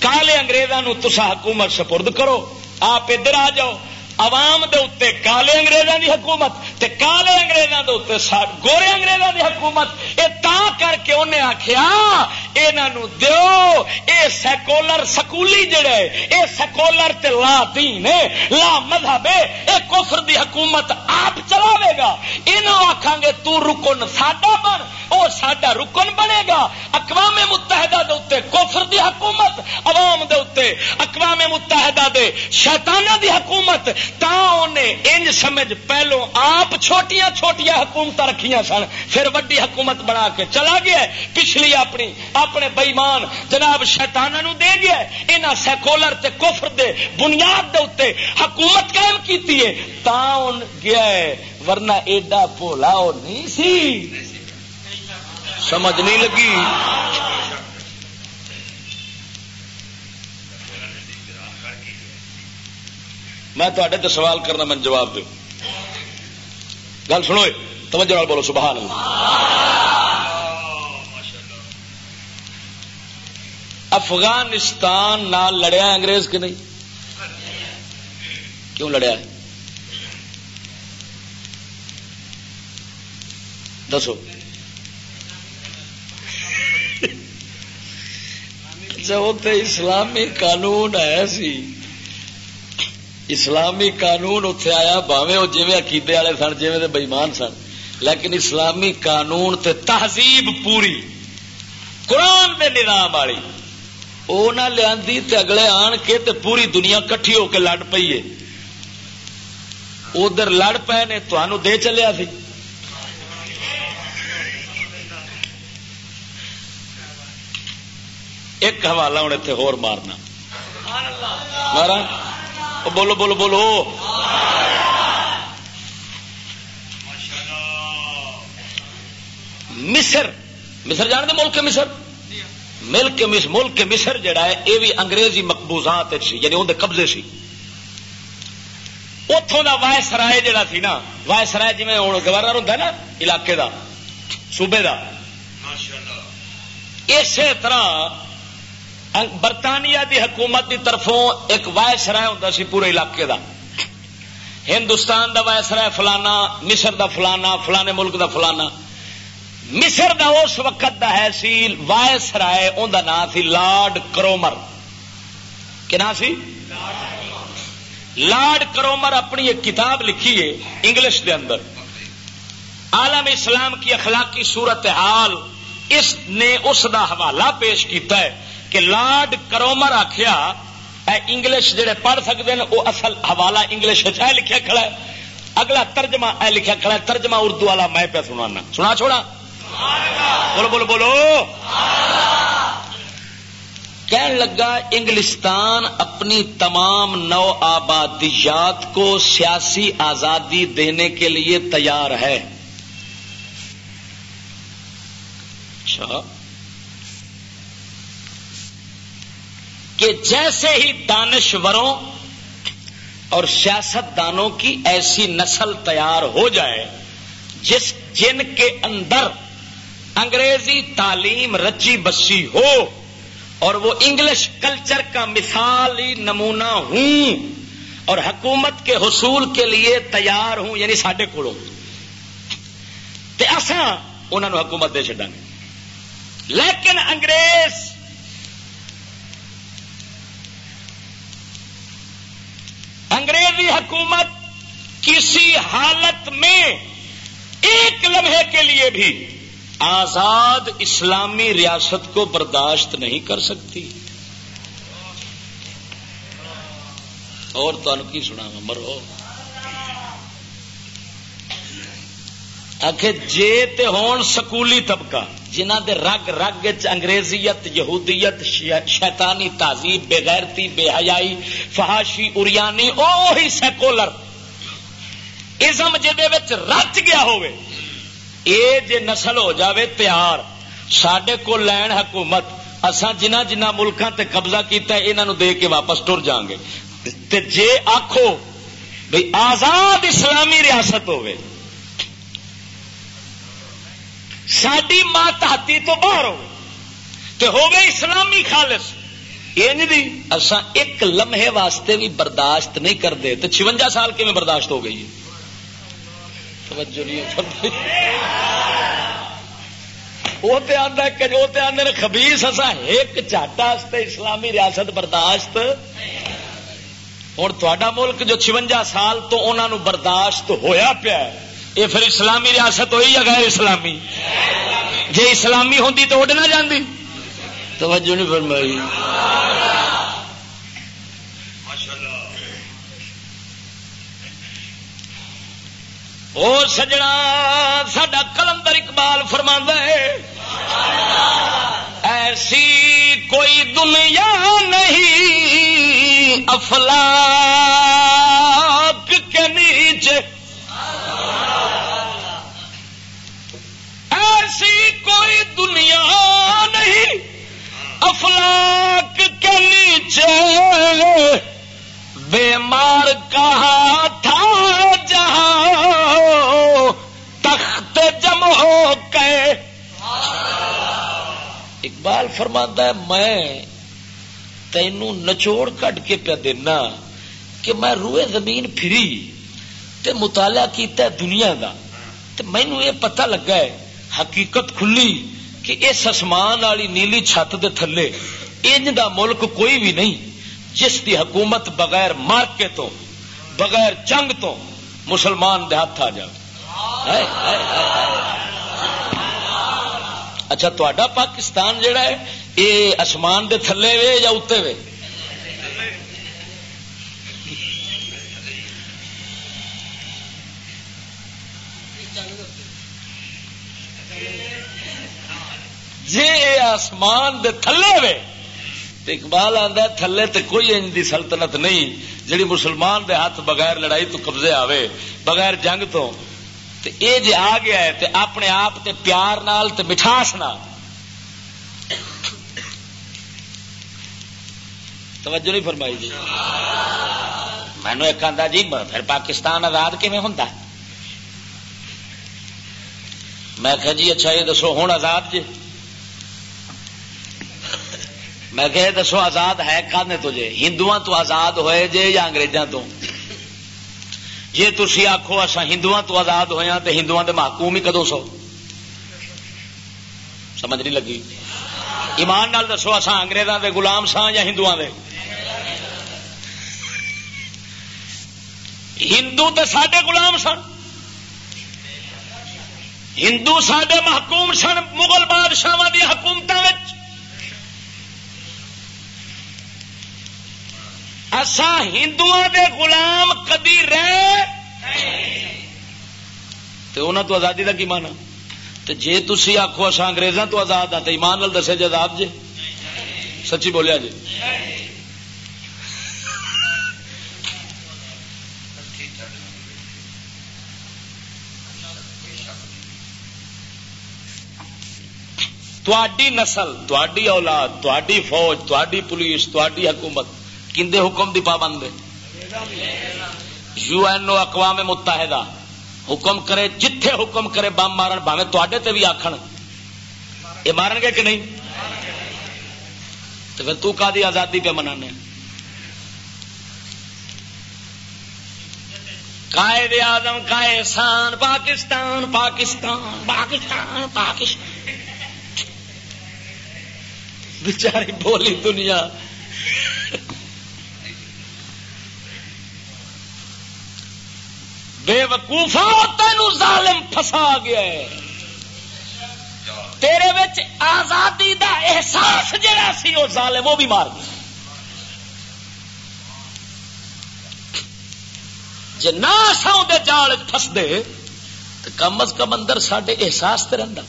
کالے اگریزوں تسا حکومت سپرد کرو، آپ ادھر آ جاؤ عوام دے اتے کالے انگریزوں دی حکومت تے کالے انگریزوں دے اتے گورے انگریزوں دی حکومت، اے تا کر کے انہیں آخیا یہ دیو، اے سیکولر سکولی جڑے، اے سیکولر تے لا دین لا مذہب اے کفر دی حکومت آپ چلاوے گا۔ انہوں آخان گے، تو رکن ساڈا بن وہ سڈا رکن بنے گا۔ اقوام متحدہ دے اتنے کوفر دی حکومت، عوام دے اتنے اقوام متحدہ دے شیطانہ دی حکومت تا انہیں انج سمجھ پہلو آپ چھوٹیاں چھوٹیاں حکومت رکھیاں سن، پھر وڈی حکومت بنا کے چلا گیا پچھلی اپنی، اپنے بئیمان، جناب شیتانا دے گیا یہاں سیکولر تے کفر دے بنیاد دے اتنے حکومت قائم کی گیا ورنہ ایڈا پولا وہ نہیں سی۔ سمجھ نہیں لگی۔ میں تو سوال کرنا میں جواب دوں۔ گل سنو توجہ بولو سبحان اللہ۔ افغانستان نال لڑیا انگریز کہ نہیں؟ کیوں لڑیا؟ ہے دسو اچھا، اسلامی قانون ہے سی اسلامی قانون اتے آیا باوے وہ جی عقیدے والے سن جی بئیمان سن۔ لیکن اسلامی قانون تے تہذیب پوری، قرآن دے نظام والی۔ وہ نہ لیا اگلے آن کے تے پوری دنیا کٹھی ہو کے لڑ پی ہے۔ ادھر لڑ پے نے تمہوں دے چلیا سی۔ ایک حوالہ ہوں اتنے ہور مارنا۔ مارا بولو بولو بولو۔ مصر مصر جان دے ملک مصر؟ ملک ملک مصر جڑا ہے یہ بھی انگریزی مقبوضات یعنی اندر قبضے سی۔ اتوں کا وائس رائے جڑا سی نا وائس رائے جی ہوں گورنر ہوں نا علاقے دا صوبے دا۔ اسی طرح برطانیہ دی حکومت دی طرفوں ایک وائس رائے ہوں سی پورے علاقے دا۔ ہندوستان دا وائس رائے فلانا، مصر دا فلانا، فلانے ملک دا فلانا۔ مصر دا اس وقت دا ہے سی، وائس رائے ان دا نام سی لارڈ کرومر۔ کہ نام سی؟ لارڈ کرومر اپنی ایک کتاب لکھی ہے انگلش دے اندر۔ عالم اسلام کی اخلاقی صورت حال اس نے اس دا حوالہ پیش کیتا ہے۔ کہ لارڈ کرومر آخیا انگلش جڑے پڑھ سکتے ہیں وہ اصل حوالہ انگلش لکھا کھڑا ہے۔ اگلا ترجمہ اے لکھا کھڑا ہے، ترجمہ اردو والا میں پہ سنانا۔ سنا چھوڑا۔ بولو بولو بولو۔ کہنے لگا، انگلستان اپنی تمام نو آبادیات کو سیاسی آزادی دینے کے لیے تیار ہے۔ اچھا۔ کہ جیسے ہی دانشوروں اور سیاست دانوں کی ایسی نسل تیار ہو جائے، جس جن کے اندر انگریزی تعلیم رچی بسی ہو اور وہ انگلش کلچر کا مثالی نمونہ ہوں اور حکومت کے حصول کے لیے تیار ہوں یعنی سڈے کو انہوں نے حکومت دے چڈا گے۔ لیکن انگریز انگریزی حکومت کسی حالت میں ایک لمحے کے لیے بھی آزاد اسلامی ریاست کو برداشت نہیں کر سکتی۔ اور کی سنا مرو آخ جے تے ہون سکولی طبقہ۔ جنہ دے رگ رگ انگریزیت، یہودیت شیطانی تہذیب بےغیرتی بے حیائی فہاشی اریانی او سیکولر۔ ازم جہد رچ گیا ہوئے اے جے نسل ہو جاوے تیار سڈے کو لین حکومت اسان جنہ جنہ ملکوں تے قبضہ کیتا ہے انہوں دے کے واپس ٹر جان گے۔ تے جے آخو بھئی آزاد اسلامی ریاست ہوئے ساری ماتحتی تو باہر ہو تے ہوگئے اسلامی خالص۔ یہ دی اسان ایک لمحے واسطے بھی برداشت نہیں کرتے تو چونجا سال کی میں برداشت ہو گئی توجہ نہیں وہ آدھے خبیس اصا ایک چاٹا اسلامی ریاست برداشت۔ ہوں تا ملک جو چونجا سال تو انہوں برداشت ہویا پیا یہ پھر اسلامی ریاست ہوئی یا غیر اسلامی؟ جی اسلامی ہوتی تو اڈ نہ جاندی۔ توجہ نہیں فرمائی۔ اور سجنا سڈا کلندر اقبال فرما ہے ایسی کوئی دنیا نہیں افلاق کے نیچے کوئی دنیا نہیں۔ افلاک کے نیچے بیمار کہا تھا جہاں تخت جم ہو کے۔ اقبال فرماتا ہے، میں تینوں نچوڑ کٹ کے پیا دینا کہ میں روئے زمین پھری تے مطالعہ کیتا ہے دنیا دا۔ تے مینو یہ پتہ لگا ہے حقیقت کھلی کہ اس آسمان والی نیلی چھت دے تھلے انج دا ملک کوئی بھی نہیں، جس دی حکومت بغیر مارکے تو، بغیر جنگ تو مسلمان دے ہاتھ آ جائے اچھا تا پاکستان جڑا ہے یہ آسمان دے تھلے وے یا اتنے وے؟ جی آسمان دے تھلے وے اقبال آتا تھلے تے کوئی انج دی سلطنت نہیں، جڑی مسلمان دے ہاتھ بغیر لڑائی تو قبضے آوے، بغیر جنگ تو۔ تے اے جے آ گیا ہے، تے اپنے آپ تے پیار نال تے مٹھاس نال۔ توجہ نہیں فرمائی جی مینو ایک آدھا جی پھر پاکستان آزاد کیون ہوں میں کہ جی اچھا یہ دسو ہوں آزاد جی؟ میں کہ دسو آزاد ہے کھانے تو جے ہندو تو آزاد ہوئے جے یا انگریزاں تو؟ جی تھی آخو اصا ہندو تو آزاد ہوئے ہاں تو ہندو کے محکوم ہی کدو سو؟ سمجھ نہیں لگی۔ ایمان نال دسو اصا انگریزاں دے غلام سا یا ہندو دے؟ ہندو تو سڈے گلام سن۔ ہندو سڈے محکوم سن مغل بادشاہ دی حکومت اسا ہندو دے غلام کدی رہ تو انہوں تو آزادی کا کی مانا تو جی تھی آخو اصا انگریزوں تو آزاد ہاں تو ایمان نال دسے جی آزاد جی سچی بولیا جی تھی نسل تھی اولاد تھی فوج تھی پولیس تھی حکومت کندے حکم دی پابند یو این او اقوام متحدہ حکم کرے، جتھے حکم کرے بم مارن بھاوے تے تے بھی آخر یہ مارن گے کہ نہیں؟ تو پھر تو کا دی آزادی پہ منانے؟ قائد آدم کا احسان، پاکستان پاکستان پاکستان پاکستان۔ بچاری بولی دنیا۔ بے وقوفا تین ظالم فسا گیا ہے۔ تیرے وچ آزادی دا احساس جڑا سی وہ ظالم، وہ بھی مار گیا۔ جی نہ سو دے جال فس دے تو کم از کم اندر سڈے احساس تے رہتا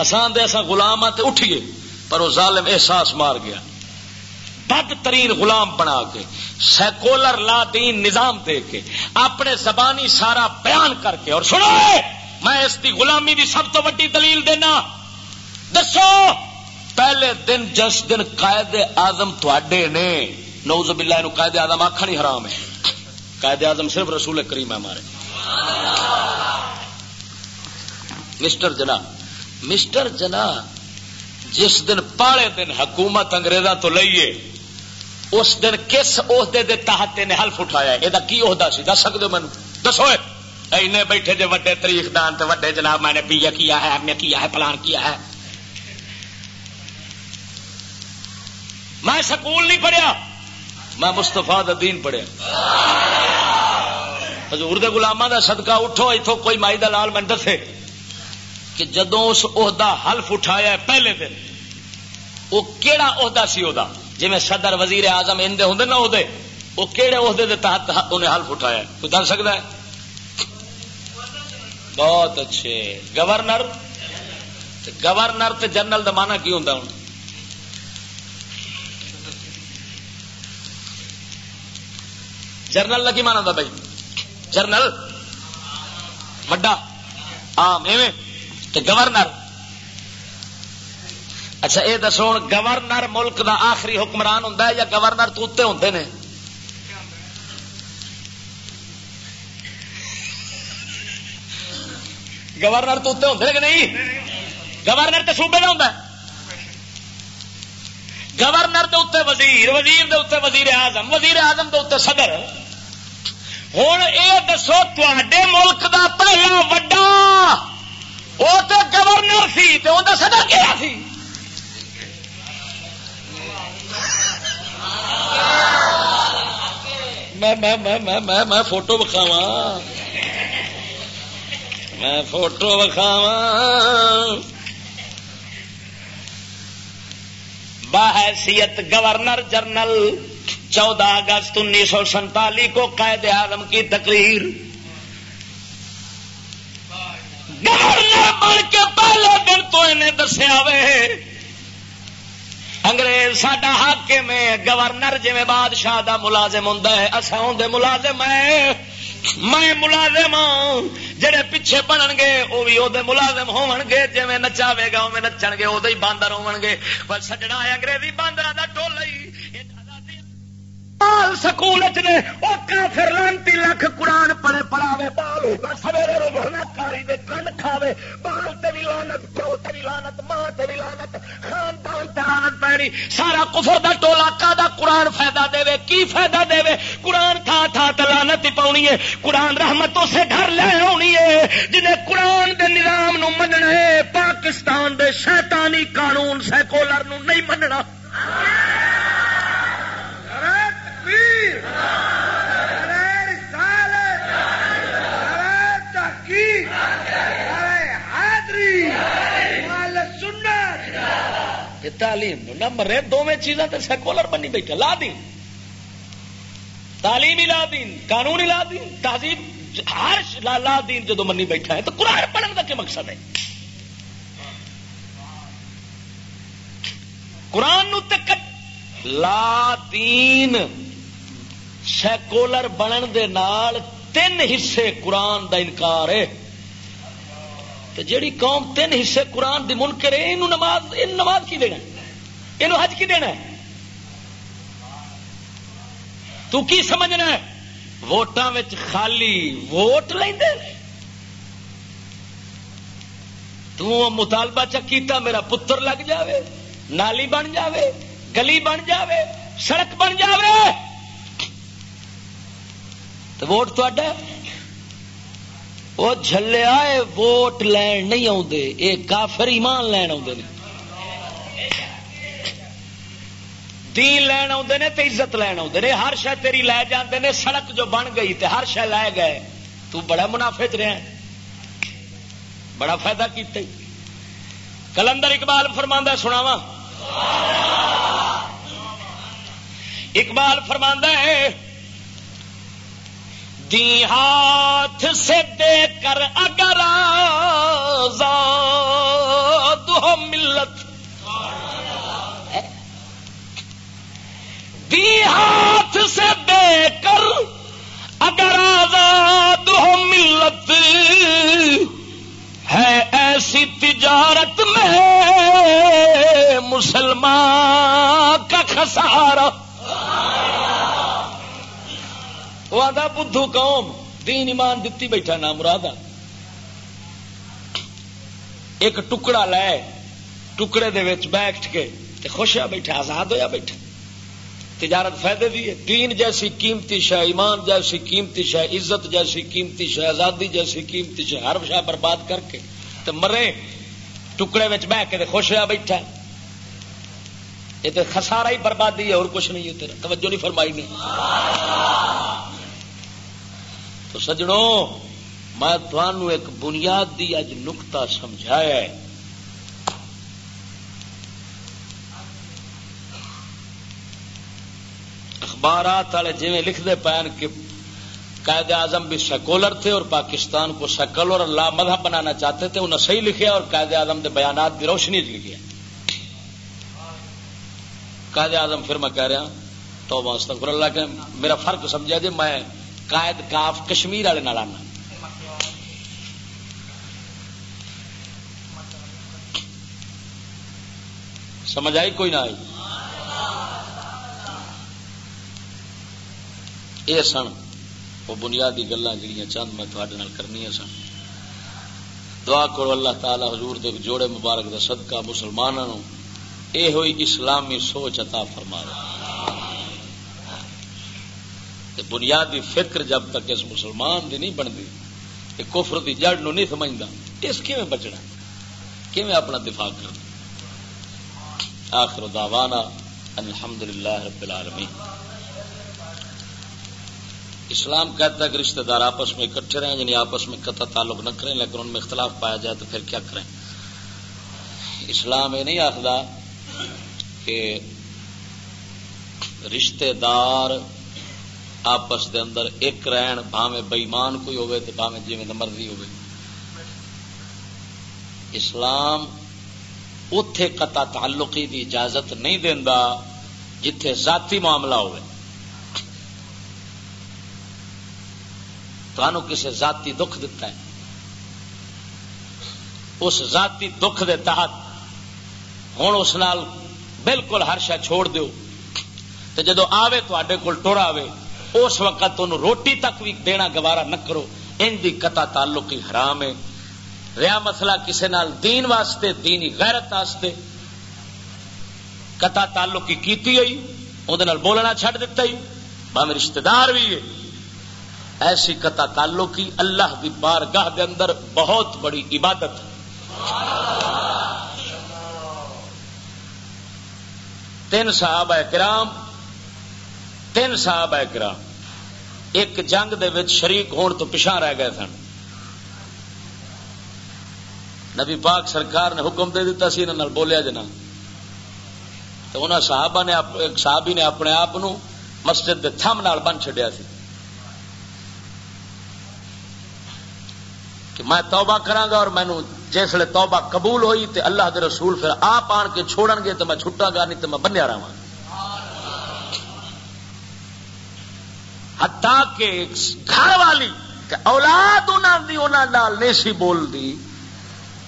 اسان دے اصا گلام آ اٹھیے، پر وہ ظالم احساس مار گیا۔ بد ترین غلام بنا کے سیکولر لا دین نظام دے کے، اپنے زبانی سارا بیان کر کے، اور سنو، میں اس کی غلامی دی سب تو ویڈی دلیل دینا۔ دسو، پہلے دن جس دن قائد آزم تھوڑے نے نوز باللہ نو قائد آزم آخر ہی حرام ہے۔ قائد آزم صرف رسول کریم ہے ہمارے۔ مسٹر جنا مسٹر جنا جس دن پالے دن حکومت انگریزا تو لئیے اس دن کس عہدے دے تحت نے حلف اٹھایا یہ کی عہدہ سی؟ دس سکتے مینو دسو اینے بیٹھے جے وڈے تاریخ دان تے وڈے جناب، میں نے بی اے کیا ہے، ایم اے کیا ہے، پلان کیا ہے۔ میں سکول نہیں پڑھیا، میں مستفا دین پڑھیا۔ حضور دے گلاما دا صدقہ اٹھو اتو کوئی مائی دا لال میں دسے کہ جدو اس عہدہ حلف اٹھایا پہلے دن وہ کہڑا عہدہ سی وہ جی میں صدر وزیر اعظم اندے ہوں نا عہدے وہ کہڑے عہدے دے تحت انہیں حلف اٹھایا کوئی دس سکتا ہے؟ بہت اچھے۔ گورنر گورنر تے جنرل کا مانا کی ہوں ہوں جرنل کا کی مانا تھا بھائی؟ جرنل وڈا۔ آم ایویں۔ گورنر اچھا یہ دسو ہوں گورنر ملک دا آخری حکمران ہوں یا گورنر تو اتنے ہوں نے؟ گورنر تو اتنے ہوں کہ نہیں؟ گورنر تو صوبے کا ہوں گورنر دے اتنے وزیر وزیر دے اتنے وزیر اعظم وزیر اعظم دے اتنے صدر۔ ہوں یہ دسو تے ملک دا پہلا وڈا وہ تو گورنر سی تو صدر کیا سی؟ میں فوٹو بکھاوا میں فوٹو بکھاوا بحیثیت گورنر جنرل چودہ اگست انیس سو سنتالی کو قائد اعظم کی تقریر. گورنر بن کے پہلے دن تو انہیں دسیا وے انگریز ساڈا حاکم ہے گورنر جی بادشاہ دا ملازم ہوں اصا دے ملازم ہے میں ملازم ہوں۔ جڑے پیچھے بنن گے وہ بھی وہ ملازم ہو گے جی نچاوے گا وہ نچن گے وہ باندر ہو گے پر سجنا انگریزی باندر کا ٹول بال سکول کافر لانتی لکھ قرآن پڑے پڑھاوے، بال ہوگا سویرے روزانہ کاری دے کن کھاوے، بال تے لانت پیو تے لانت ماں تے لانت خاندان تے لانت پڑی سارا کفر دا ٹولا کا دا قرآن فائدہ دے وے، کی فائدہ دے وے؟ قرآن تھا تھا تے لانت ہی پاؤنی ہے، قرآن رحمتوں سے گھر لے آنی ہے، جنہیں قرآن دے نظام نو مننا ہے، پاکستان دے شیطانی قانون سیکولر نو نہیں مننا۔ تعلیم نہ مرے دونوں چیزاں تو سیکولر بنی بیٹھا، لا دین۔ تعلیم ہی لا دین، قانون ہی لا دین، تہذیب ہر لا دین جدو منی بیٹھا ہے، تو قرآن پڑھنے کا کیا مقصد ہے؟ قرآن نو تک لا دین۔ سیکولر بنن دے نال تین حصے قرآن دا انکار ہے۔ تو جیڑی قوم تین حصے قرآن دی منکر ہے انہوں نماز ان نماز کی دینا یہ حج کی دینا ہے؟ تو کی سمجھنا ہے؟ ووٹان خالی ووٹ لیں تو مطالبہ چکیتا میرا پتر لگ جاوے، نالی بن جاوے، گلی بن جاوے، سڑک بن جاوے۔ تو ووٹ تا وہ جلیا ووٹ لین نہیں آتے یہ کافر ایمان لین آتے دین لین آتے نے تو عزت لین آتے نے۔ ہر شہ تیری لے جاتے نے، سڑک جو بن گئی تے ہر شہ لے گئے۔ تو بڑا منافع چ رہا بڑا فائدہ کیتے کلندر اقبال فرماندہ سناوا اقبال فرماندہ ہے دی ہاتھ سے دے کر اگر ہو ملت۔ دی ہاتھ سے دے کر اگر آزاد ہو ملت۔ ہے ایسی تجارت میں مسلمان کا خسارا وہ آدھا بدھو قوم دین ایمان دتی بیٹھا نام مراد ایک ٹکڑا لے، ٹکڑے دے وچ بیٹھ کے تے خوش ہوا بیٹھا، آزاد ہویا بیٹھا۔ تجارت فائدے دی ہے۔ دین جیسی قیمتی شہ ایمان جیسی قیمتی شہ عزت جیسی قیمتی شہ آزادی جیسی قیمتی شہ ہر شہ برباد کر کے تے مرے، ٹکڑے وچ بہ کے تے خوش ہوا بیٹھا۔ یہ تو خسارا ہی بربادی ہے، اور کچھ نہیں ہے تیرا۔ توجہ نہیں فرمائی نہیں تو سجڑوں میں تھانوں ایک بنیاد دی اج نکتا سمجھایا ہے۔ اخبارات والے جی لکھتے پین کہ قائد اعظم بھی سیکولر تھے اور پاکستان کو سیکولر اور لا مذہب بنانا چاہتے تھے انہیں صحیح لکھا اور قائد اعظم کے بیانات کی روشنی لکھے قائد اعظم پھر میں کہہ رہا تو اللہ، کہ میرا فرق سمجھا جی میں قائد کاف کشمیر والے آنا۔ سمجھ آئی کوئی نہ آئی؟ یہ سن، وہ بنیادی گلا جہاں چند میں تھوڑے کرنی سن۔ دعا کرو اللہ تعالی حضور دے جوڑے مبارک دا صدقہ مسلمانوں یہ ہوئی اسلامی سوچ عطا فرما رہا بنیادی فکر جب تک اس مسلمان دی نہیں بنتی کفر دی جڑ نو نہیں سمجھتا اس کیون بچنا؟ کیون اپنا دفاع کرنا؟ آخر دعوانا الحمدللہ رب العالمین۔ اسلام کہتا ہے کہ رشتہ دار آپس میں اکٹھے رہیں یعنی آپس میں قطع تعلق نہ کریں، لیکن ان میں اختلاف پایا جائے تو پھر کیا کریں؟ اسلام یہ نہیں آخر کہ رشتے دار آپس دے اندر ایک رہن بھاوے بئیمان کوئی ہوئے تو بھاوے جی مرضی ہوئے اسلام اتے قطع تعلقی دی اجازت نہیں دینا جتھے ذاتی معاملہ ہوئے تو کسی ذاتی دکھ دیتا ہے۔ اس ذاتی دکھ دے تحت ہوں اس نال بالکل ہر شا چھوڑ دیو۔ تو جدو آوے تے کول ٹر آوے اس وقت انہوں روٹی تک بھی دینا گوارا نہ کرو۔ ان دی قطع تعلق ہی حرام ہے۔ رہا مسئلہ کسی نال دین واسطے، دینی غیرت واسطے قطع تعلق کی کیتی ہوئی وہ بولنا چھڈ دیتا ہی بھاوے رشتہ دار بھی ہے۔ ایسی قطع تعلقی اللہ کی بارگاہ دے اندر بہت بڑی عبادت تین صاحب ہے کرام، تین صاحب ہے کرام۔ ایک جنگ دے وچ شریک ہون تو پچھا رہ گئے سن۔ نبی پاک سرکار نے حکم دے دیتا سی انہوں بولیا جنا تو انہوں صحابہ نے ایک صحابی نے اپنے آپ مسجد کے تھم نال بن چڈیا سی۔ کہ میں توبہ کرا گا اور مینو جسے توبہ قبول ہوئی تے اللہ دے رسول پھر آپ آن کے چھوڑن گے تو میں چھٹا گا، نہیں تو میں بنیا رہا ہتا کہ گھر والی اولاد انہوں نے سی بول دی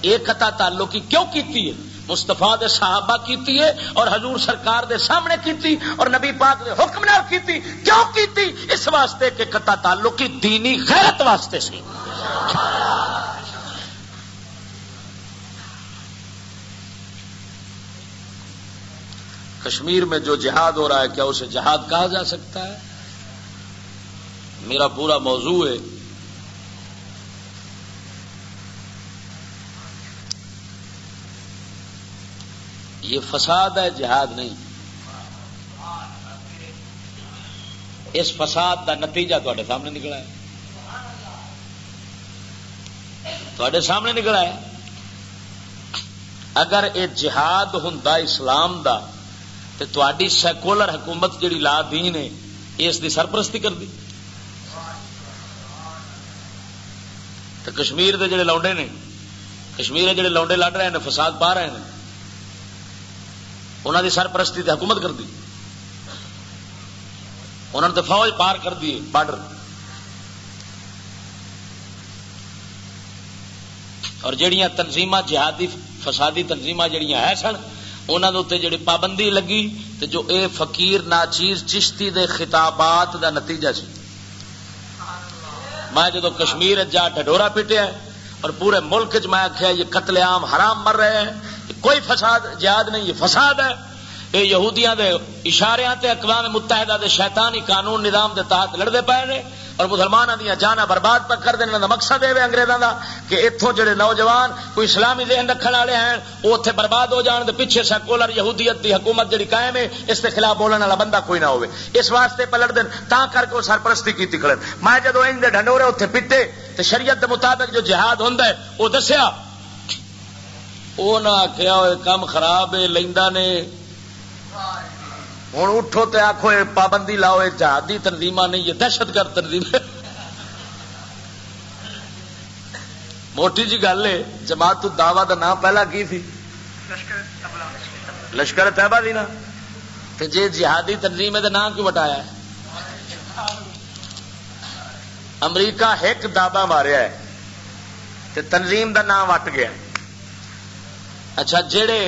ایک قطع تعلق کی کیوں کیتی ہے؟ مستفا دے صحابہ کیتی ہے اور حضور سرکار دے سامنے کیتی اور نبی پاک دے حکم نال کیتی۔ کیوں کیتی؟ اس واسطے کہ قطع تعلق کی دینی غیرت واسطے سی۔ کشمیر میں جو جہاد ہو رہا ہے، کیا اسے جہاد کہا جا سکتا ہے؟ میرا پورا موضوع ہے۔ یہ فساد ہے، جہاد نہیں۔ اس فساد کا نتیجہ تے سامنے نکلا ہے۔ تے سامنے نکلا ہے۔ اگر یہ جہاد ہوں اسلام دا تو تاری سیکولر حکومت جڑی لا دی نے اس دی سرپرستی کر دی۔ تو کشمیر دے جڑے لونڈے نے، کشمیر جڑے لونڈے لڑ رہے ہیں فساد پا رہے ہیں انہوں دی سرپرستی تے حکومت کر دی۔ انہوں نے تو فوج پار کر دی بارڈر۔ اور جہیا تنظیم جہادی، فسادی تنظیم جہیا ہے سن انہوں کے جڑی پابندی لگی تو جو اے فقیر، ناچیز، چشتی دے خطابات دا نتیجہ سی۔ میں جدو کشمیر جا ڈڈورا پیٹیا اور پورے ملک چ میں آخیا یہ قتل عام حرام مر رہے ہیں کوئی فساد، جہاد نہیں، یہ فساد ہے۔ یہ یہودیاں دے اشارے تے اقوام متحدہ دے شیطانی قانون نظام دے تحت لڑتے پے نے اور مسلمانوں دیا جانا برباد پک کر دینا دا مقصد ہے انگریزوں دا کہ اتوں جڑے نوجوان کوئی اسلامی ذہن رکھنے والے ہیں، وہ اتنے برباد ہو جان دے پیچھے سیکولر یہودیت دی حکومت جڑی قائم ہے، اس کے خلاف بولنے والا بندہ کوئی نہ ہوئے۔ اس واسطے پلٹ دین تا کر کے وہ سرپرستی کی کھڑے میں جدو ان دے ڈنڈورے اتنے پیٹے تو شریعت دے مطابق جو جہاد ہوں وہ دسیا۔ وہ نہ آخیا کام خراب ہے لینا نے۔ ہوں اٹھو تو آخو یہ پابندی لاؤ یہ جہادی تنظیم نہیں، یہ دہشت گرد تنظیم موٹی جی گل ہے، جماعت دعوی کا نام پہلا کی تھی؟ لشکر تحبا دی نا۔ جی جہادی تنظیم ہے نام کیوں بٹایا امریکہ ایک دابا ماریا ہے تنظیم دا نام وٹ گیا۔ اچھا جڑے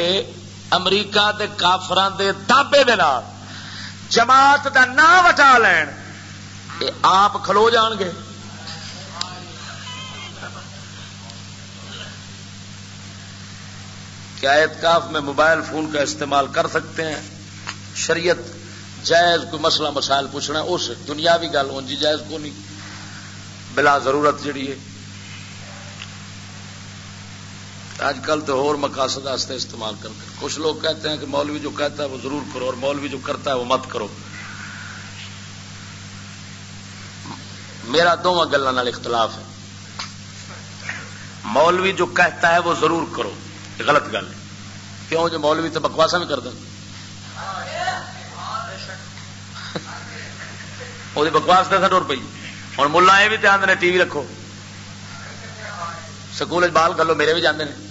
امریکہ دے کافران دے دابے دے نال جماعت دا نام وٹا لین یہ آپ کھلو جان گے۔ کیا اعتکاف میں موبائل فون کا استعمال کر سکتے ہیں؟ شریعت جائز کوئی مسئلہ مسائل پوچھنا، اس دنیاوی گل ہوں جی جائز کو نہیں۔ بلا ضرورت جڑی ہے۔ آج کل تو اور مقاصد واسطے استعمال کرتے ہیں۔ کچھ لوگ کہتے ہیں کہ مولوی جو کہتا ہے وہ ضرور کرو اور مولوی جو کرتا ہے وہ مت کرو۔ میرا دونوں گلوں اختلاف ہے۔ مولوی جو کہتا ہے وہ ضرور کرو۔ یہ غلط گل ہے۔ کیوں؟ جو مولوی تو بکواسا بھی کرتا وہ بکواس دے ٹور پی ہوں ملا یہ بھی دھیان دینا ٹی وی رکھو۔ سکول بال گلو میرے بھی جانے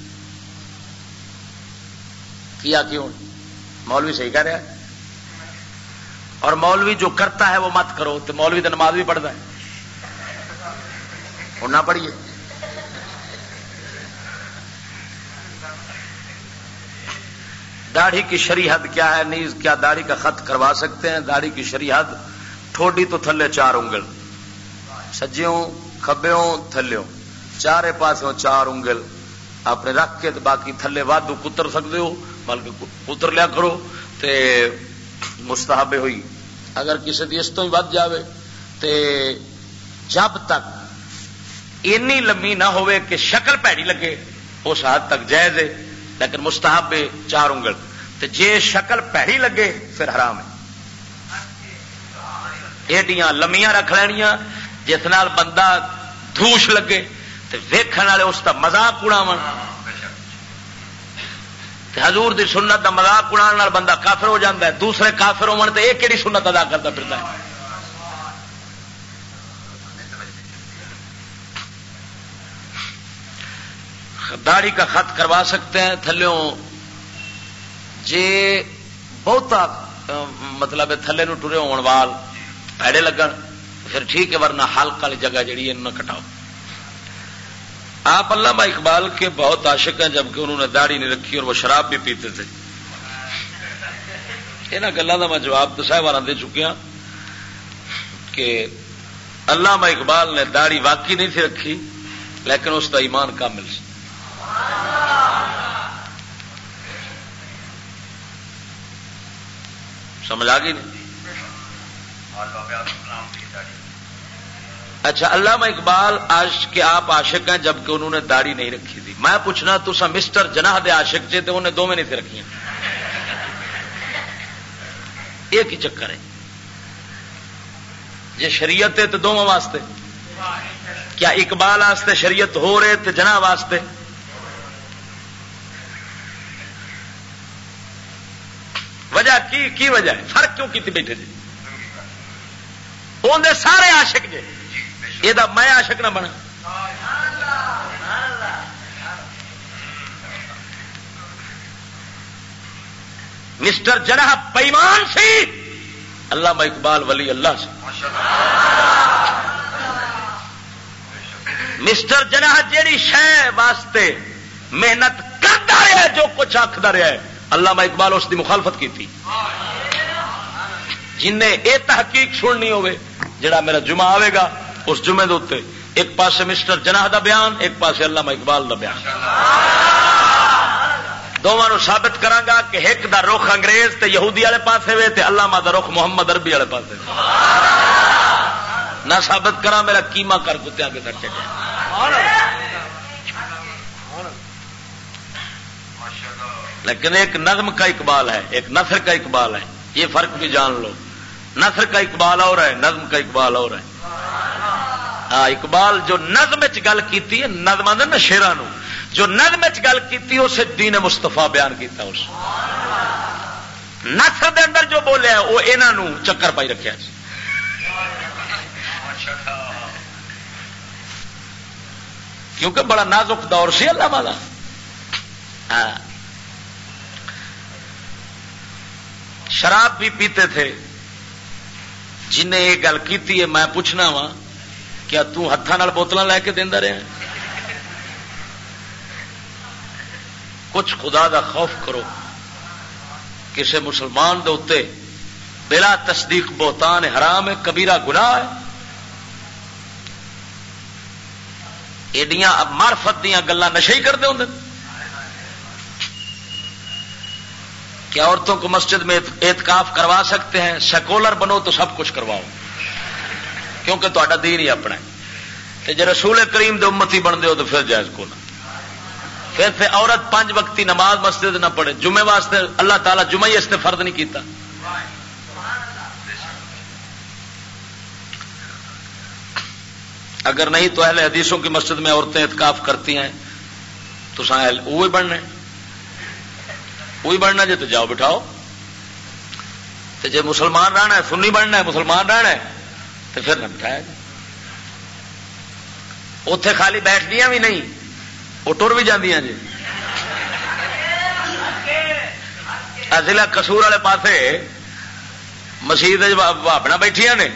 کیا کیوں؟ مولوی صحیح کہہ رہا ہے۔ اور مولوی جو کرتا ہے وہ مت کرو، تو مولوی تو نماز بھی پڑھتا ہے۔ نہ پڑھیے۔ داڑھی کی شریحد کیا ہے؟ نیز کیا داڑھی کا خط کروا سکتے ہیں؟ داڑھی کی شریحد، ٹھوڈی تو تھلے چار انگل۔ سجیوں کبیوں تھلوں چارے پاسوں چار انگل۔ اپنے رکھ کے باقی تھلے وادو کتر سکتے ہو۔ بلکہ کتر لیا کرو تے مستحب ہوئی۔ اگر کسی دی اس تو ہی ود جاوے تے جب تک اینی لمبی نہ ہوئے کہ شکل پیڑی لگے، اس حد تک جائز ہے، لیکن مستحب ہے چار انگل۔ تے جے شکل پیڑی لگے، پھر حرام ہے۔ ایڈیاں لمیاں رکھ لینیاں، جس نال بندہ دھوش لگے، تے ویکھن والے اس کا مزاق اڑاو حضور دی سنت کا مزاق اڑا بندہ کافر ہو جاتا ہے، دوسرے کافر ہون تو یہ کہڑی سنت ادا کرتا پھرتا ہے؟ داڑھی کا خط کروا سکتے ہیں تھلوں جے بہتا مطلب تھلے نو ٹرے ہون وال، پیڑے لگن، پھر ٹھیک ہے، ورنہ حلق والی جگہ جہی ہے کٹاؤ۔ آپ علامہ اقبال کے بہت عاشق ہیں جبکہ انہوں نے داڑھی نہیں رکھی اور وہ شراب بھی پیتے تھے۔ یہاں گلوں کا میں جواب تو صاحب دے چکیا ہاں کہ علامہ اقبال نے داڑھی واقعی نہیں تھی رکھی، لیکن اس کا ایمان کامل سی۔ سمجھ آ گئی نہیں؟ اچھا علامہ اقبال آج کے آپ عاشق ہیں جبکہ انہوں نے داڑھی نہیں رکھی تھی۔ میں پوچھنا تو سا مسٹر جناح دے عاشق جے تو انہیں دو نہیں تھے رکھی ایک ہی چکر ہے؟ جی شریعت ہے تو دونوں واسطے؟ کیا اقبال واسطے شریعت ہو رہے تو جناح واسطے؟ وجہ کی کی وجہ ہے؟ فرق کیوں کی بیٹھے جی؟ اندر سارے عاشق جی یہ میں عاشق نہ بنا مسٹر جناح پیمان سی اللہ اقبال ولی اللہ سے مسٹر جناح جیڑی شہ واسطے محنت کرتا رہا جو کچھ آخر رہا ہے اللہ اقبال اس کی مخالفت کی تھی جن نے یہ تحقیق سننی ہوگی جڑا میرا جمعہ آئے گا اس جمعے دے ایک پاسے مسٹر جناح دا بیان، ایک پاسے علامہ اقبال دا بیان۔ دونوں ثابت کرانگا کہ ایک دا رخ انگریز تے یہودی والے پاسے وے تے علامہ دا رخ محمد عربی والے پاسے نہ ثابت کرا میرا کیما کر کتیا کے درجے لیکن ایک نظم کا اقبال ہے، ایک نثر کا اقبال ہے۔ یہ فرق بھی جان لو۔ نثر کا اقبال اور ہے، نظم کا اقبال اور ہے۔ اقبال جو نظم گل کی نظم آدھے نا شیران جو نظم گل کی اسے دین مستفا بیان کیتا اس نثر دے اندر جو بولیا وہ انہوں چکر پائی رکھا جی۔ کیونکہ بڑا نازک دور سی اللہ والا۔ شراب بھی پیتے تھے، جنہیں یہ گل کی میں پوچھنا وا کیا تاتوں بوتل لے کے دینا رہا کچھ خدا دا خوف کرو۔ کسی مسلمان دے اتنے بلا تصدیق بہتان حرام ہے، کبیرہ گناہ ہے۔ ایڈیاں مارفت دیا گلا نشے ہی کرتے ہوں کیا عورتوں کو مسجد میں اعتکاف کروا سکتے ہیں؟ سیکولر بنو تو سب کچھ کرواؤ۔ کیونکہ تا دین ہی اپنا جی رسول کریم دے امتی بنتے ہو تو پھر جائز کو نہ پھر پھر عورت پانچ وقتی نماز مسجد نہ پڑھے جمعے واسطے اللہ تعالیٰ جمعہ ہی اس نے فرد نہیں کیتا۔ اگر نہیں تو اہل حدیثوں کی مسجد میں عورتیں اتکاف کرتی ہیں۔ تو ساحل وہی بڑھنا وہی بڑھنا جی تو جاؤ بٹھاؤ۔ تو جی مسلمان رہنا ہے، سنی بننا ہے، مسلمان رہنا ہے تو پھر نہ جائے۔ اتے خالی بیٹھ دیا بھی نہیں، وہ ٹر بھی جی۔ ضلع کسور والے پاسے مسیح بھابنا بیٹھیا نے۔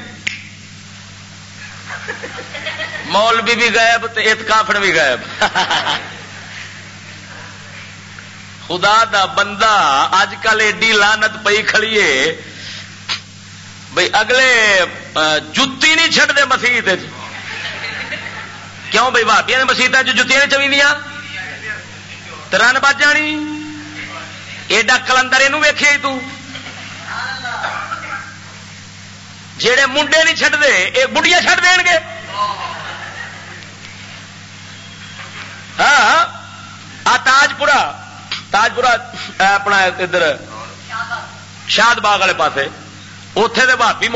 مول بھی بھی غائب تو اتکافڑ بھی غائب۔ خدا دا بندہ اج کل ایڈی لانت پی کھڑیے بھائی اگلے جتی نہیں چڑھتے مسیح کیوں بھائی بھابیا نے مسیح جتیاں چویندیاں رن بج جانی۔ ایڈا کلندر یہ ویخی جڑے منڈے نہیں چڈتے یہ بڑھیا چڈ دین گے۔ ہاں, ہاں۔ آ تاجپورا تاجپورا اپنا ادھر شاد باغ والے پاسے۔ اتے دے بھابی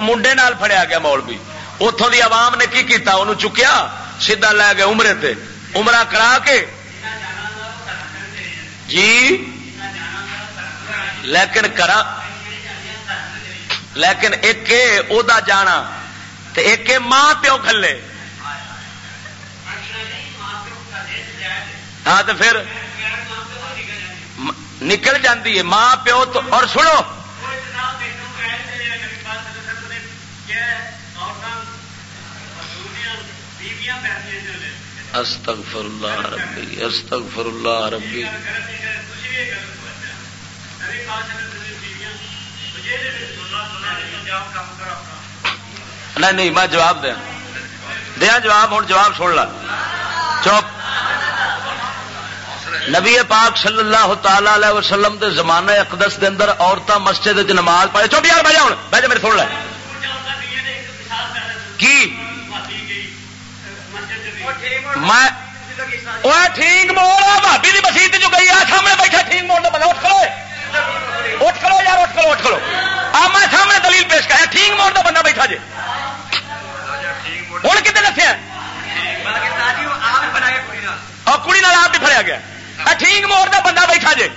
منڈے نال فڑیا گیا مول بھی اتوں دی عوام نے کی کیتا؟ انہوں چکیا سیدا لے گیا عمرے تے۔ عمرہ کرا کے؟ جی؟ لیکن کرا لیکن ایک او دا جانا۔ تے ایک ماں پیو کھلے۔ ہاں تو پھر نکل جاتی ہے ماں پیو تو اور سنو۔ استغفر اللہ ربی استغفر اللہ ربی نہیں نہیں میں جواب دیا۔ دیا جواب ہوں جواب سن لا۔ چوپ نبی پاک صلی اللہ تعالی علیہ وسلم دے زمانہ اقدس دے اندر عورتیں مسجد نماز پڑھے۔ چوپ یار بجا ہوں بجے میرے سن لے کی؟ میں ٹھیک موڑ بھابی کی مسیح جو گئی، آ سامنے بیٹھا ٹھیک موڑ بندہ اٹھ کرو اٹھ کرو یار، اٹھ کرو اٹھ کرو آ، میں سامنے دلیل پیش کر ٹھیک موڑ کا بندہ بیٹھا جی ہوں کتنے دسیا اور کڑی نال آپ بھی فریا گیا۔ ٹھیک موڑ کا بندہ بیٹھا جی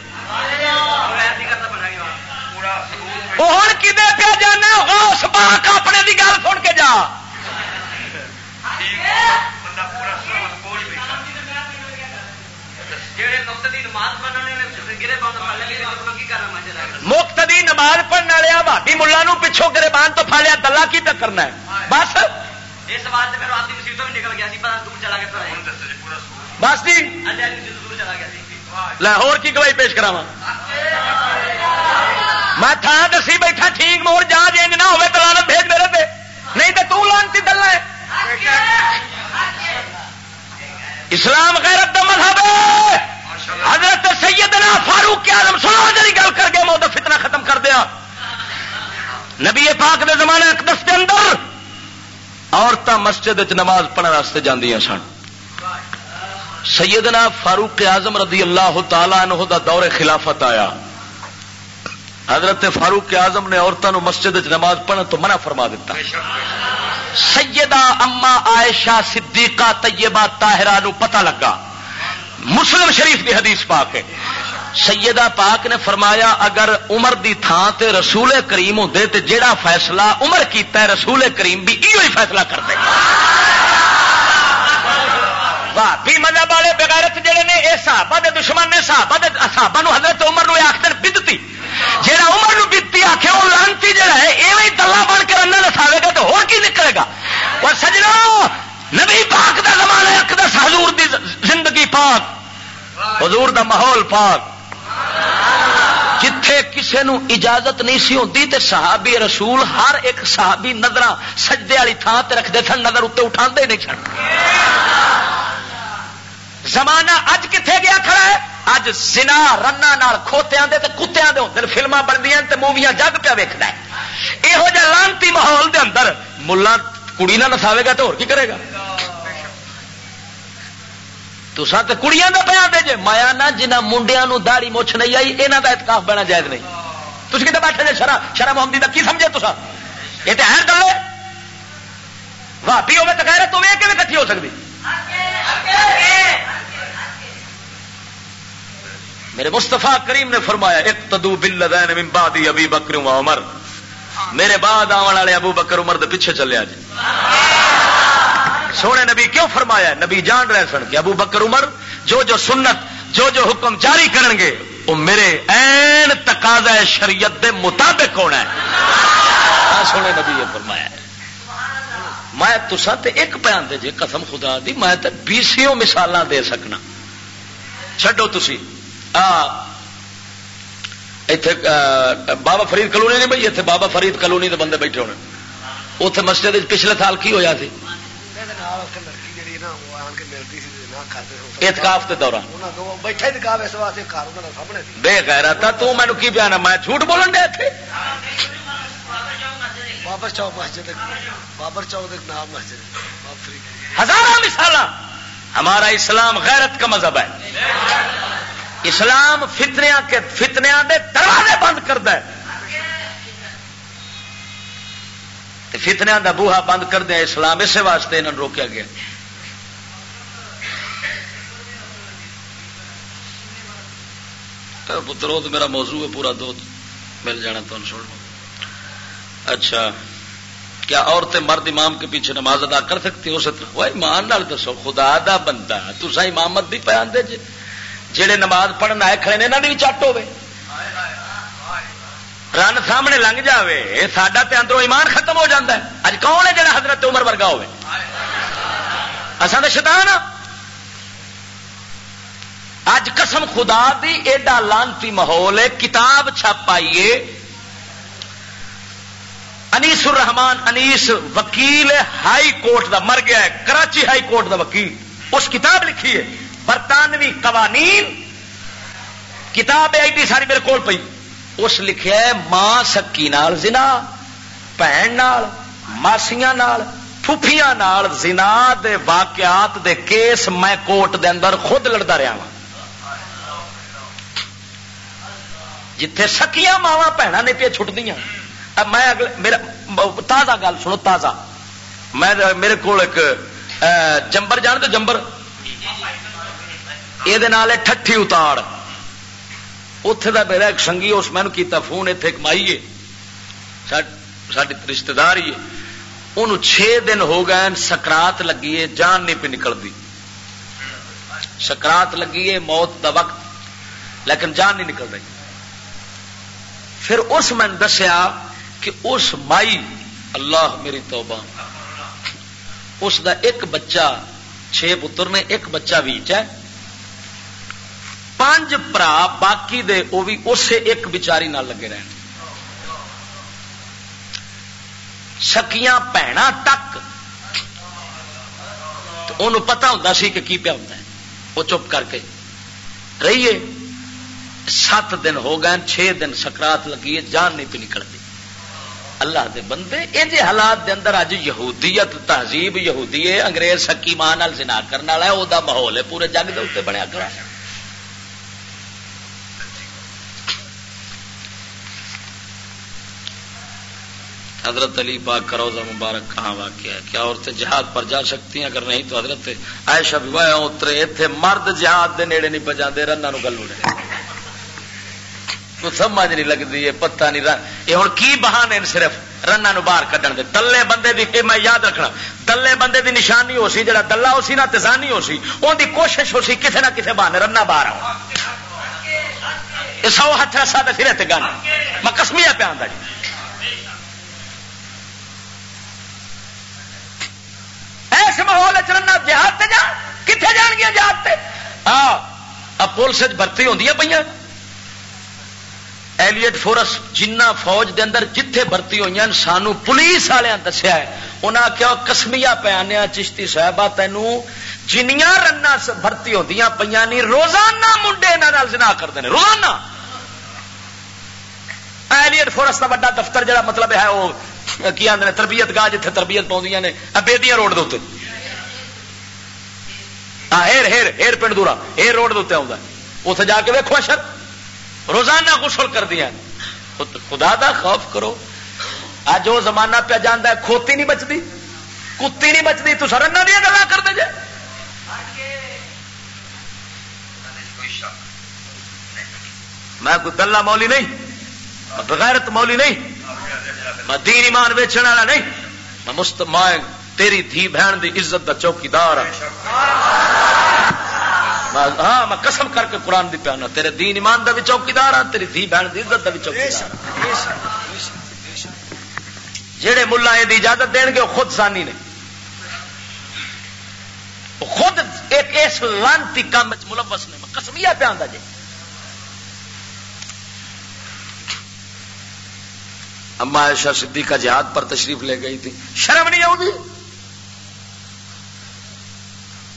ہوں کدے پہ جانا؟ اس پاک اپنے کی گل سن کے جا۔ مقتدی نماز پڑھنے والے بھابی ملا پچھوں گرے بان تو پڑ لیا دلہ کی کرنا ہے۔ بس۔ بس جی۔ لاہور کی گواہی پیش کرا میں تھان دسی بیٹھا ٹھیک مور جا جی نہ ہوے تو لانت بھیج میرے پہ نہیں تو لانتی دلہ ہے۔ اسلام غیرت دا مذہب ہے۔ حضرت سیدنا فاروق کے آدم سنو جی گل کر کے موت فتنہ ختم کر دیا۔ نبی پاک دے زمانے اقدس کے اندر عورتیں مسجد نماز پڑھنے واسطے جاندیاں سن۔ سیدنا فاروق اعظم رضی اللہ تعالی عنہ دا دور خلافت آیا۔ حضرت فاروق اعظم نے عورتوں مسجد نماز پڑھنے تو منع فرما دیتا سیدہ اما عائشہ صدیقہ طیبہ طاہرہ نو پتہ لگا۔ مسلم شریف کی حدیث پاک ہے۔ سیدہ پاک نے فرمایا، اگر عمر دی تھان تے رسول کریم ہوتے تے جیڑا فیصلہ عمر کیتا ہے، رسول کریم بھی ایو ہی فیصلہ کرتے۔ بھی مذہب والے بغیرت جڑے نے یہ صحابہ دے دشمن نے، صحابہ دے، صحابہ نو حضرت عمر نو آخر بدتی۔ جہاں عمر نو بتی آخے وہ لانتی جہا ہے یہ دلہ بن کے رن نساوے گا تو ہو کی نکلے گا؟ اور سجنا، نبی پاک دا زمانہ اقدس، حضور دی زندگی پاک، حضور دا ماحول پاک۔ جتھے کسے نو اجازت نہیں سی ہوتی تے صحابی رسول ہر ایک صحابی نظر سجدے والی تھان تے رکھتے سن، نظر اتنے اٹھا نہیں سن۔ زمانہ اج کتنے گیا کھڑا ہے؟ اج سنا رنا کھوتیا دے تے کتیا دے ہوتے فلما بنتی تے موویاں جگ پیا ویکد یہو جہ لانتی ماحول دے اندر ملا کڑی نہ نساوے گا تو اور کی کرے گا؟ تو سات کڑیاں کا پیا دے جے۔ مایا نہ جنہ منڈیا داڑی مچھ نہیں آئی یہاں کا اتکاف بنا جائز نہیں۔ تھی کتنے بیٹھے جی شرح شرح محمدی کا کی سمجھے تو یہ تو ہے۔ گل واپی ہوے تو کہہ رہے، تم یہ ہو سکتی میرے مستفا کریم نے فرمایا ایک تدو بل من بعد ابھی بکر عمر۔ میرے بعد آن والے ابو بکر عمر دے پیچھے چلے جی سونے نبی کیوں فرمایا نبی جان رہے سن کہ ابو بکر عمر جو جو سنت، جو جو حکم جاری کرن گے، وہ میرے این تقاضا شریعت دے مطابق ہونا ہے۔ سونے نبی یہ فرمایا میں تسا تے ایک بیان دے جے قسم خدا دی، میں تے بیسوں مثال دے سکنا۔ چڈو تھی بابا فرید کلونی نہیں بھائی؟ اتنے بابا فرید کلونی کے بندے بیٹھے ہونے۔ اتنے مسجد پچھلے سال کی ہوا سی؟ اتکاف کے دوران۔ بے خیر تھا تو مینو کی پیانا میں جھوٹ بولن دیا اتنے بابر چوک مسجد بابر چوک نام مسجد ہزاروں مثال ہمارا اسلام غیرت کا مذہب ہے۔ اسلام فتنیا کے فتنیا دے دروازے بند کرتا ہے۔ فتنیا دا بوہا بند کر دیا اسلام اسی واسطے انہوں روکیا گیا۔ پترو تو میرا موضوع ہے پورا دو، مل جانا تو چھوڑ اچھا کیا عورتیں مرد امام کے پیچھے نماز ادا کر سکتی ہو سکتی وہ ایمان نال دسو، خدا دا بندہ تسا امامت بھی پیان دے جی۔ جہے نماز پڑھن آئے کھڑے نے یہاں بھی چٹ ہوے رن سامنے لنگ جائے ساڈا تے اندروں ایمان ختم ہو جاتا ہے۔ اج کون ہے جڑا حضرت عمر ورگا ہوے اصل تو شیطان ہاں۔ اج قسم خدا دی ایڈا لانتی ماحول ہے، کتاب چھپائیے انیس الرحمان انیس وکیل ہائی کورٹ دا مر گیا ہے، کراچی ہائی کورٹ دا وکیل۔ اس کتاب لکھی ہے۔ برطانوی قوانین، کتاب ایڈی ساری میرے کو پی اس لکھے ماں سکی نال زنا بھن ماسیاں پھوپھیاں نال زنا دے واقعات دے کیس میں کوٹ دے اندر خود لڑتا رہا ہوں جتھے سکیاں ماوا بھنا نے پہ چھٹ دیا میں اگلے، میرا، تازہ گل سنو، تازہ۔ میں، میرے کو جمبر، جان تو جمبر۔ یہ ٹھٹھی اتار اتے کا میرا ایک سنگھی اس میں کیتا فون اتنے ایک مائیے ساری رشتے دار ہی ان چھ دن ہو گئے سکرات لگی ہے جان نہیں پہ نکلتی سکرات لگی ہے موت دا وقت لیکن جان نہیں نکل رہی پھر اس میں دسیا کہ اس مائی اللہ میری توبہ اس دا ایک بچہ چھ پتر نے ایک بچہ بیچ ہے پانچ برا باقی دے وہ بھی اسے ایک بچاری نہ لگے رہن سکیاں پینا تک انہوں پتا ہوں سی کہ کی پیا ہوتا ہے وہ چپ کر کے رہیے سات دن ہو گئے چھ دن سکرات لگی ہے جان نہیں پی نکلتی اللہ دے بندے یہ حالات دے اندر اج یہودیت تہذیب یہودی ہے انگریز سکی ماں سنا کرنے والا ہے وہ ماحول ہے پورے جگ کے اتنے بنیا کرا حضرت علی پاک کا روزہ مبارک کہاں واقع ہے؟ کیا عورتیں جہاد پر جا سکتی ہیں؟ اگر نہیں تو حضرت عائشہ بھی اترے اتنے مرد جہاد دے نیڑے نہیں پجا رنا نو گلو تو سمجھ نہیں لگتی ہے پتا نہیں یہ ہوں کی بہانے صرف؟ رنا نو باہر کھڈن دے۔ دلے بندے دی میں یاد رکھنا، دلے بندے دی نشانی ہو سی، جڑا دلہ ہو سی نہ تزانی ہو سی ان دی کوشش ہو سی کسے نہ کسے بہانے رنا باہر آؤ سو ہاتھ رسا تو پھر گن۔ میں کسمیا پہ آتا جی۔ ایس ماحول چلنا جہاد تے جا کتنے جان گیا جہاد سے ہاں پولیس بھرتی ہوں پہ ایلیٹ فورس جنہ فوج دے اندر جتھے بھرتی ہوئی ہیں، سانو پولیس والوں دسیا ہے۔ انہیں آخیا کسمیا پیا چشتی صاحبہ تینوں جنیاں رن بھرتی ہوتی پہ نہیں روزانہ منڈے یہاں جنا کرتے ہیں روزانہ! ایلیٹ فورس کا وا دفتر جڑا مطلب ہے، وہ کی آدھے تربیت گاہ جتنے تربیت پاؤں نے ابیدیاں روڈ دے ہیر ہیر ہیر پنڈ دورا ہیر روڈ دے آتا اتنے جا کے ویکو شر روزانہ غسل کر دیا خدا دا خوف کرو۔ اج وہ زمانہ پہ جانا ہے، کھوتی نہیں بچتی کتی نہیں بچتی تو سر دیا گلا کرتے جے۔ میں کوئی دلہ مولی نہیں۔ بغیرت مولی نہیں۔ میں دین ایمان ویچن والا نہیں۔ میں مست مائیں تیری دھی بہن دی عزت دا چوکیدار ہاں۔, ہاں۔ میں قسم کر کے قرآن دی پیانا۔ تیرے دین ایمان دا بھی چوکیدار ہاں تیری دھی بہن دی عزت دا بھی چوکیدار ہاں۔ جہے ملا یہ اجازت دین گے، وہ خود سانی نے۔ خود ایک اس لانتی کام ملوث نے۔ کسمیا پہ آتا جی اما عائشہ صدیقہ جہاد پر تشریف لے گئی تھی۔ شرم نہیں آؤں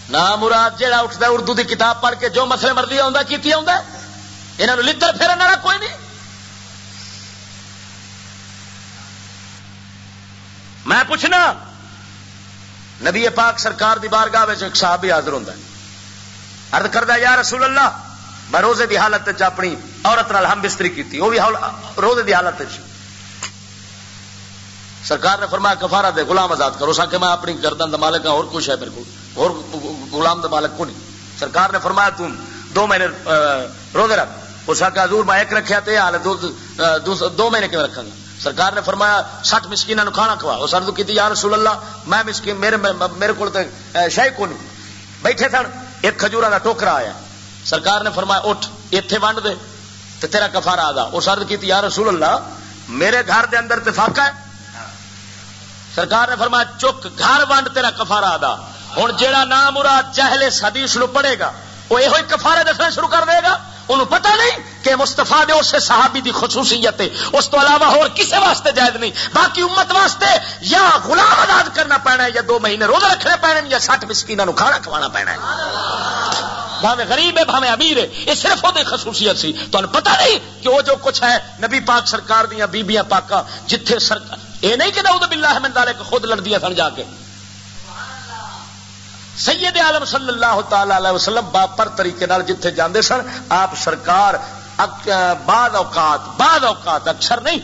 نہ مراد جہا اٹھتا اردو دی کتاب پڑھ کے جو مسئلے مرضی آتا کی یہاں لڑ پھر کوئی نہیں۔ میں پوچھنا، نبی پاک سرکار دی بارگاہ ایک صاحب بھی حاضر ہوتا ہے۔ ارد کردہ یا رسول اللہ، میں روزے دی حالت اپنی عورت نال ہم بستری کی وہ بھی روزے دی حالت سرکار نے فرمایا کفارا دے، غلام آزاد کرو۔ سا کہ میں اپنی گردن مالک ہوں اور کچھ ہے میرے کو، اور غلام مالک کو نہیں۔ سرکار نے فرمایا تم دو مہینے روزے رکھ۔ اس کا حضور میں ایک رکھا تو حال دو مہینے کیوں رکھا گا سرکار نے فرمایا سٹ مسکین کھانا کھوا۔ اس ارد کی یا رسول اللہ، میں مسکین، میرے میرے کو شاہی کو نہیں۔ بیٹھے سن، ایک کھجورا کا ٹوکرا آیا۔ سرکار نے فرمایا اٹھ اتے ونڈ دے تو تیرا کفارا آ اس ارد کی یا رسول اللہ، میرے گھر دے اندر اتفاق ہے۔ سرکار نے فرمایا، چک گھر ونڈ تیرا کفارا آدھا ہوں جہاں نام مراد چہلے حدیث نو پڑے گا، وہ یہ کفارے دسنا شروع کر دے گا۔ انہوں پتا نہیں کہ مستفا نے اسے صحابی دی خصوصیت ہے۔ اس تو علاوہ اور کسے واسطے جائز نہیں۔ باقی امت واسطے یا غلام آزاد کرنا پینا ہے یا دو مہینے روزہ رکھنے پینے یا سٹ مسکینہ نو کھانا کھوانا پینا ہے۔ بھاوے غریب ہے، بھاوے امیر ہے۔ یہ صرف وہ خصوصیت سی۔ تو پتا نہیں کہ وہ جو کچھ ہے، نبی پاک سرکار دیا بیبیاں پاکا جتھے سرکار یہ نہیں کہ نعوذ باللہ من ذالک خود لڑدیا سن جا کے۔ سید عالم صلی اللہ تعالی علیہ وسلم باپر طریقے نال جتھے جاندے سن، آپ سرکار بعض اوقات بعض اوقات اکثر نہیں،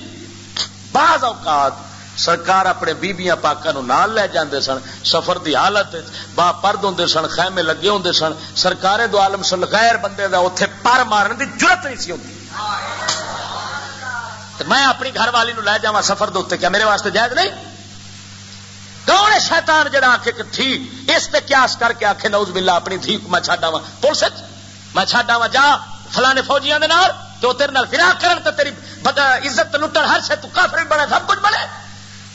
بعض اوقات سرکار اپنے بیبیاں پاکاں نو نال لے جاندے سن، سفر دی حالت با پرد ہوندے سن، خیمے لگے ہوندے سن، سرکار دو عالم صلی غیر بندے دا اوتھے پر مارن دی جرت نہیں سی ہوندی۔ میں اپنی گھر والی نو لے جا سفر دے کیا میرے واسطے جائز نہیں؟ کون ہے شیطان جڑا آخ کہ تھی؟ اس تے قیاس کر کے آخے نوز بلا اپنی دھی میں چاڈا وا پولیس میں چاڈا وا جا فلانے فوجیاں دے نال تو تیرے نال فراق کرن تے تیری بدا عزت لٹن، ہر شے تو کافر بنے، سب کچھ بنے۔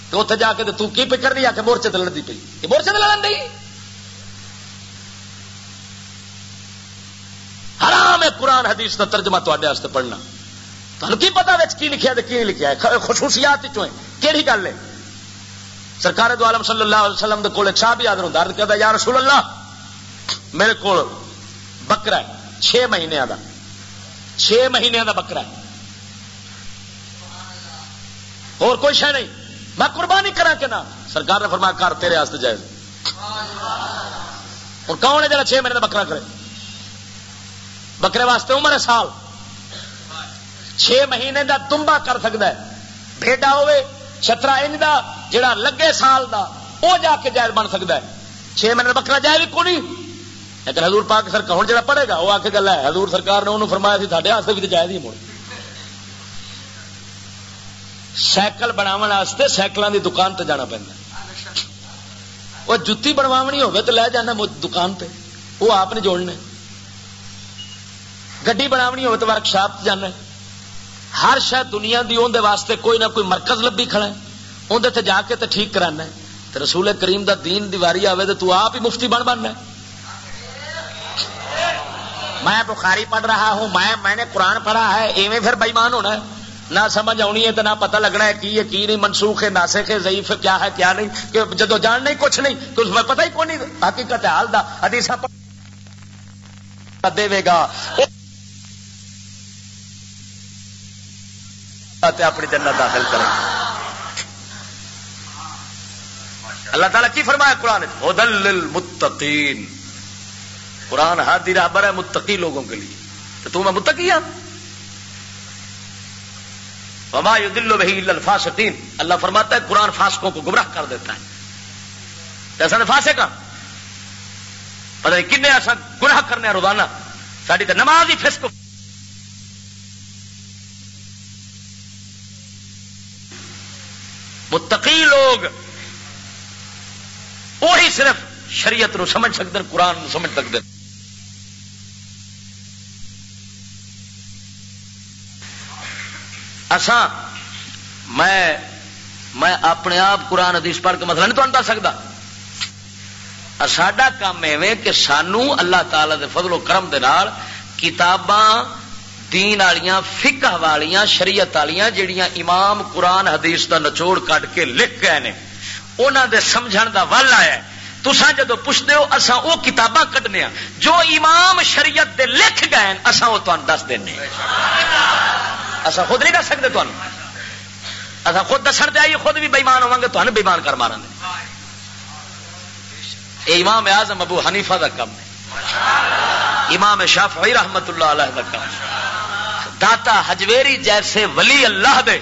تو اتنے جا کے تو کی پہ کر دی؟ آ کے مورچے تے لڑتی پی یہ مورچے تے لڑن دی حرام ہے قرآن حدیث کا ترجمہ تے پڑھنا۔ تمہیں کی پتا کی لکھا کی لکھا ہے؟ خصوصیات کہڑی گل ہے؟ سرکار دو عالم صلی اللہ علیہ وسلم کو ایک شاہ بھی آدر ہوں درد کرتا یا رسول اللہ، میرے کو بکرا ہے، چھ مہینے کا چھ مہینے کا بکرا ہے۔ اور کوئی شہ نہیں۔ میں قربانی کرا کہ نہ؟ سرکار نے فرمایا، کر، تیرے ہاتھ جائز۔ اور کون ہے جا چھ مہینے کا بکرا کرے؟ بکرے واسطے عمر ہے سال۔ چھ مہینے دا تمبا کر سکتا ہے۔ بھیڈا ہوے چھترا انج دا، جڑا لگے سال دا وہ جا کے جائز بن سکتا ہے۔ چھ مہینے بکرا جائز کو نہیں۔ لیکن حضور پاک سر ہوں جڑا پڑے گا وہ آ کے گل ہے حضور سرکار نے انہوں فرمایا سی سارے ہاتھ بھی جائز ہی مڑ۔ سائیکل بناو سائیکلوں کی دکان تے جانا پہنتا وہ جتی بنوانی ہوگی تو لے جانا دکان پہ وہ آپ نے جوڑنے۔ گڈی بناونی ہو تو جانا ہر شاید دنیا دی اندر واسطے کوئی نہ کوئی مرکز لبی کھڑا ہے۔ اندر تے جا کے تے ٹھیک کرانا ہے۔ تے رسول کریم دا دین دیواری آوے تے تو آپ ہی مفتی بن بننا ہے۔ میں بخاری پڑھ رہا ہوں، میں میں نے قرآن پڑھا ہے، ایویں پھر بےمان ہونا ہے۔ نہ سمجھ آنی ہے تو نہ پتہ لگنا ہے کی ہے، کی نہیں، منسوخ ہے ناسک ہے، ضعیف ہے، کیا ہے، کیا نہیں۔ کہ جدو جان نہیں، کچھ نہیں، تو اس میں پتہ ہی کون نہیں۔ حقیقت حال دا حدیث دے گا۔ اپنی جنت داخل کرے اللہ تعالیٰ کی فرمایا قرآن ہدل قرآن ہاتھی رابر ہے متقی لوگوں کے لیے۔ تو تم میں متقی ہوں وما دلو بھائی الفاسقین۔ اللہ فرماتا ہے قرآن فاسقوں کو گمراہ کر دیتا ہے۔ ایسا تو فاسے کا پتہ نہیں کن ایسا گناہ کرنے روزانہ۔ ساری تو نماز ہی فسک متقی لوگ وہی صرف شریعت نو سمجھ سکتے ہیں، قرآن نو سمجھ سکتے اساں، میں میں اپنے آپ قرآن حدیث پڑھ کے مسئلہ نہیں تو دس سکتا ساڈا کام ایویں کہ سانو اللہ تعالی دے فضل و کرم دے نال کتاباں دین والیاں فقہ والیاں، شریعت والیاں جڑیاں امام قرآن حدیث دا نچوڑ کٹ کے لکھ گئے نے، انہاں دے سمجھن دا ول آیا تسا جدو پوچھتے ہو اسا وہ کتاباں کڈنے ہاں۔ جو امام شریعت دے لکھ گئے اسا وہ تمہیں دس دینے ہاں۔ اصا خود نہیں دس سکتے تمہیں اصا خود دس دے آئیے، خود بھی بےمان ہوا گے تمہیں بےمان کر مارا یہ امام اعظم ابو حنیفہ دا کم ہے۔ امام شافعی رحمت اللہ علیہ دا کم ہے۔ داتا حجویری جیسے ولی اللہ دے،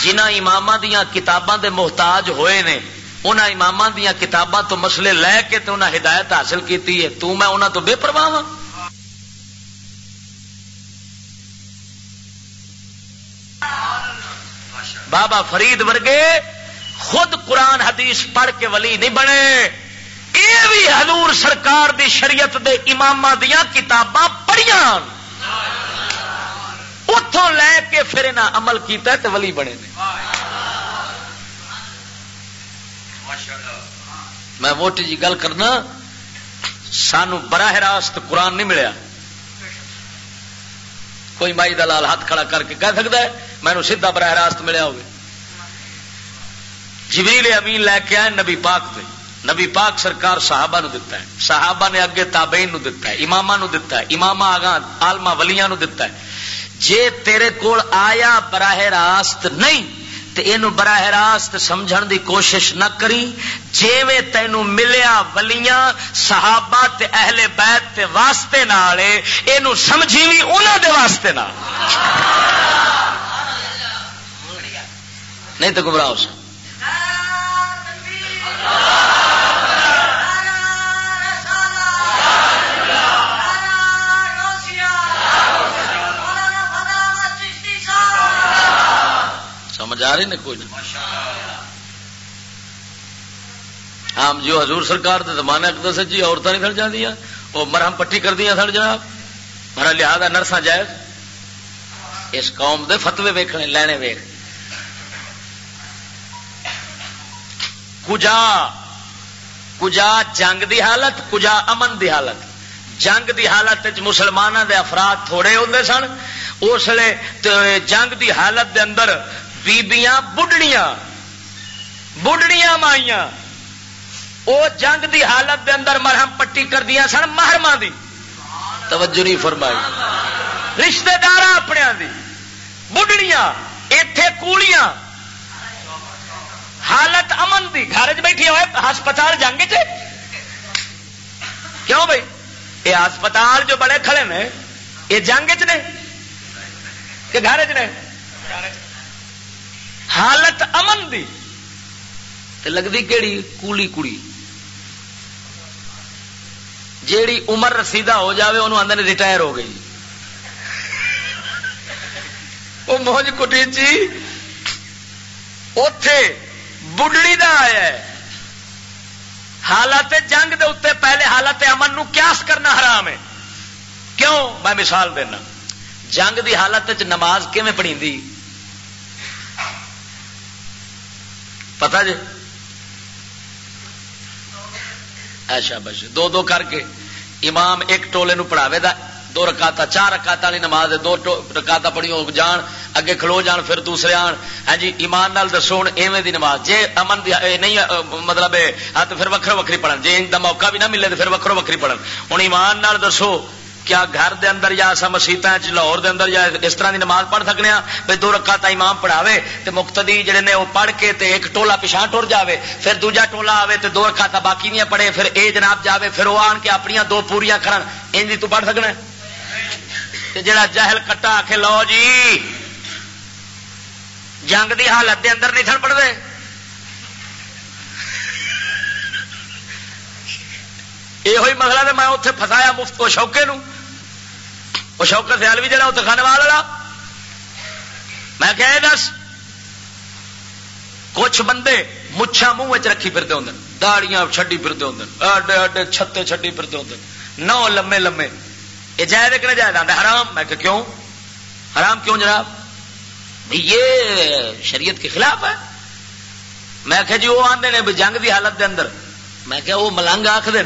جنہ امام دیا کتاباں دے محتاج ہوئے نے، انہاں امام دیا کتاباں تو مسئلے لے کے تو انہاں ہدایت حاصل کیتی ہے، تو میں انہاں تو بے پرواہ ہوں بابا فرید ورگے خود قرآن حدیث پڑھ کے ولی نہیں بنے۔ یہ بھی حضور سرکار دی شریعت دے امام دیا کتاباں پڑھیا اتوں لے کے پھر انہیں عمل کیتا ہے ولی بنے میں ووٹ جی گل کرنا، سانو براہ راست قرآن نہیں ملیا۔ کوئی مائی دلال ہاتھ کھڑا کر کے کہہ سکتا ہے مینو سیدھا براہ راست ملیا ہوگی جبریل امین لے کے آئے نبی پاک پہ نبی پاک سرکار صحابہ نو دتا ہے۔ صحابہ نے اگے تابعین نو دتا ہے اماما نو دتا ہے اماما آگا آلما ولیاں نو دتا ہے۔ جے تیرے کول آیا براہ راست نہیں، تے اینو براہ راست سمجھن دی کوشش نہ کری۔ جیویں تینو ملیا ولیاں، صحابہ تے اہل بیت تے واسطے نال، اینو سمجھی وی انہاں دے واسطے نال۔ نہیں تو گمراہ ہو سکتا سمجھ آ رہی نے کوئی ہم جو جی، حضور سرکار کے زمانے سے جی عورتیں نہیں سڑ جی وہ مرہم پٹی کر دیا سڑ جناب۔ میرا لہٰذا نرساں جائز۔ اس قوم دے فتوے ویکھنے، لینے ویخ کجا کجا جنگ دی حالت، کجا امن دی حالت۔ جنگ دی حالت مسلمانوں دے افراد تھوڑے ہوتے سن۔ اس لیے جنگ دی حالت دے اندر بیبیاں بڑھڑیاں بڑھڑیاں مائیاں وہ جنگ دی حالت دے اندر مرہم پٹی کر دیا سن محرما دی توجہ نہیں فرمائی رشتے دار اپنے دی بڑھڑیاں اتے کوڑیاں حالت امن دی گھر بیٹھی ہوئے ہسپتال جنگ چ کیوں بھائی یہ ہسپتال جو بڑے کھڑے نے یہ جنگ چ نے کہ گھر چ نے حالت امن دی۔ لگتی کہڑی کولی کڑی۔ جیڑی عمر رسیدہ ہو جاوے، انہوں آدھے ریٹائر ہو گئی۔ وہ موج کٹی جی اتے بڑھڑی دا آیا ہے۔ حالت جنگ دے اتنے پہلے حالت امن نو کیاس کرنا حرام ہے۔ کیوں؟ میں مثال دینا۔ جنگ دی حالت نماز کیون پڑھی پتا جی؟ ایشا بش دو دو کر کے امام ایک ٹولے نو پڑھاوے دا، دو رکاتا، چار رکاتا والی نماز دو رکاتا پڑھی جان، اگے کھلو جان، پھر دوسرے آن۔ ہاں جی ایمان نال دسو ہوں ایویں دی نماز۔ جے امن دی نہیں مطلب ہاں تو پھر وکھرو وکری پڑھن۔ جے ان کا موقع بھی نہ ملے تو پھر وکھرو وکری پڑھن۔ ہوں ایمان نال دسو کیا گھر دے اندر یا اصا مسیت لاہور دے اندر یا اس طرح دی نماز پڑھ سکنے ہاں بھائی دو رکعت امام پڑھاوے تے مقتدی جڑے نے وہ پڑھ کے تے ایک ٹولا پچھا ٹر جاوے، پھر دوجا ٹولا آوے تے دو رکعت باقی نہیں پڑھے، پھر اے جناب جاوے، پھر وہ آن کے اپنی دو پوریاں کرن۔ انج تو پڑھ سکنا تے جڑا جہل کٹا کے لو جی جنگ دی حالت دے اندر نہیں سن پڑھتے یہ مسئلہ تو میں اتنے فسایا مفت کو شوکے نو وہ شوکر سیال بھی جڑا اتنے کھانے والا۔ میں کہ دس۔ کچھ بندے مچھا منہ رکھی پھرتے ہوں داڑیاں چڈی پھرتے ہوں اڈے اڈے چھتے چڈی پھرتے ہوں نو لمے لمے۔ یہ جائز کہ جائز؟ آتا حرام۔ میں کہ کیوں؟ حرام کیوں جناب؟ یہ شریعت کے خلاف ہے۔ میں کہ جی وہ آدھے نے جنگ کی حالت دے اندر۔ میں کہ وہ ملنگ آخر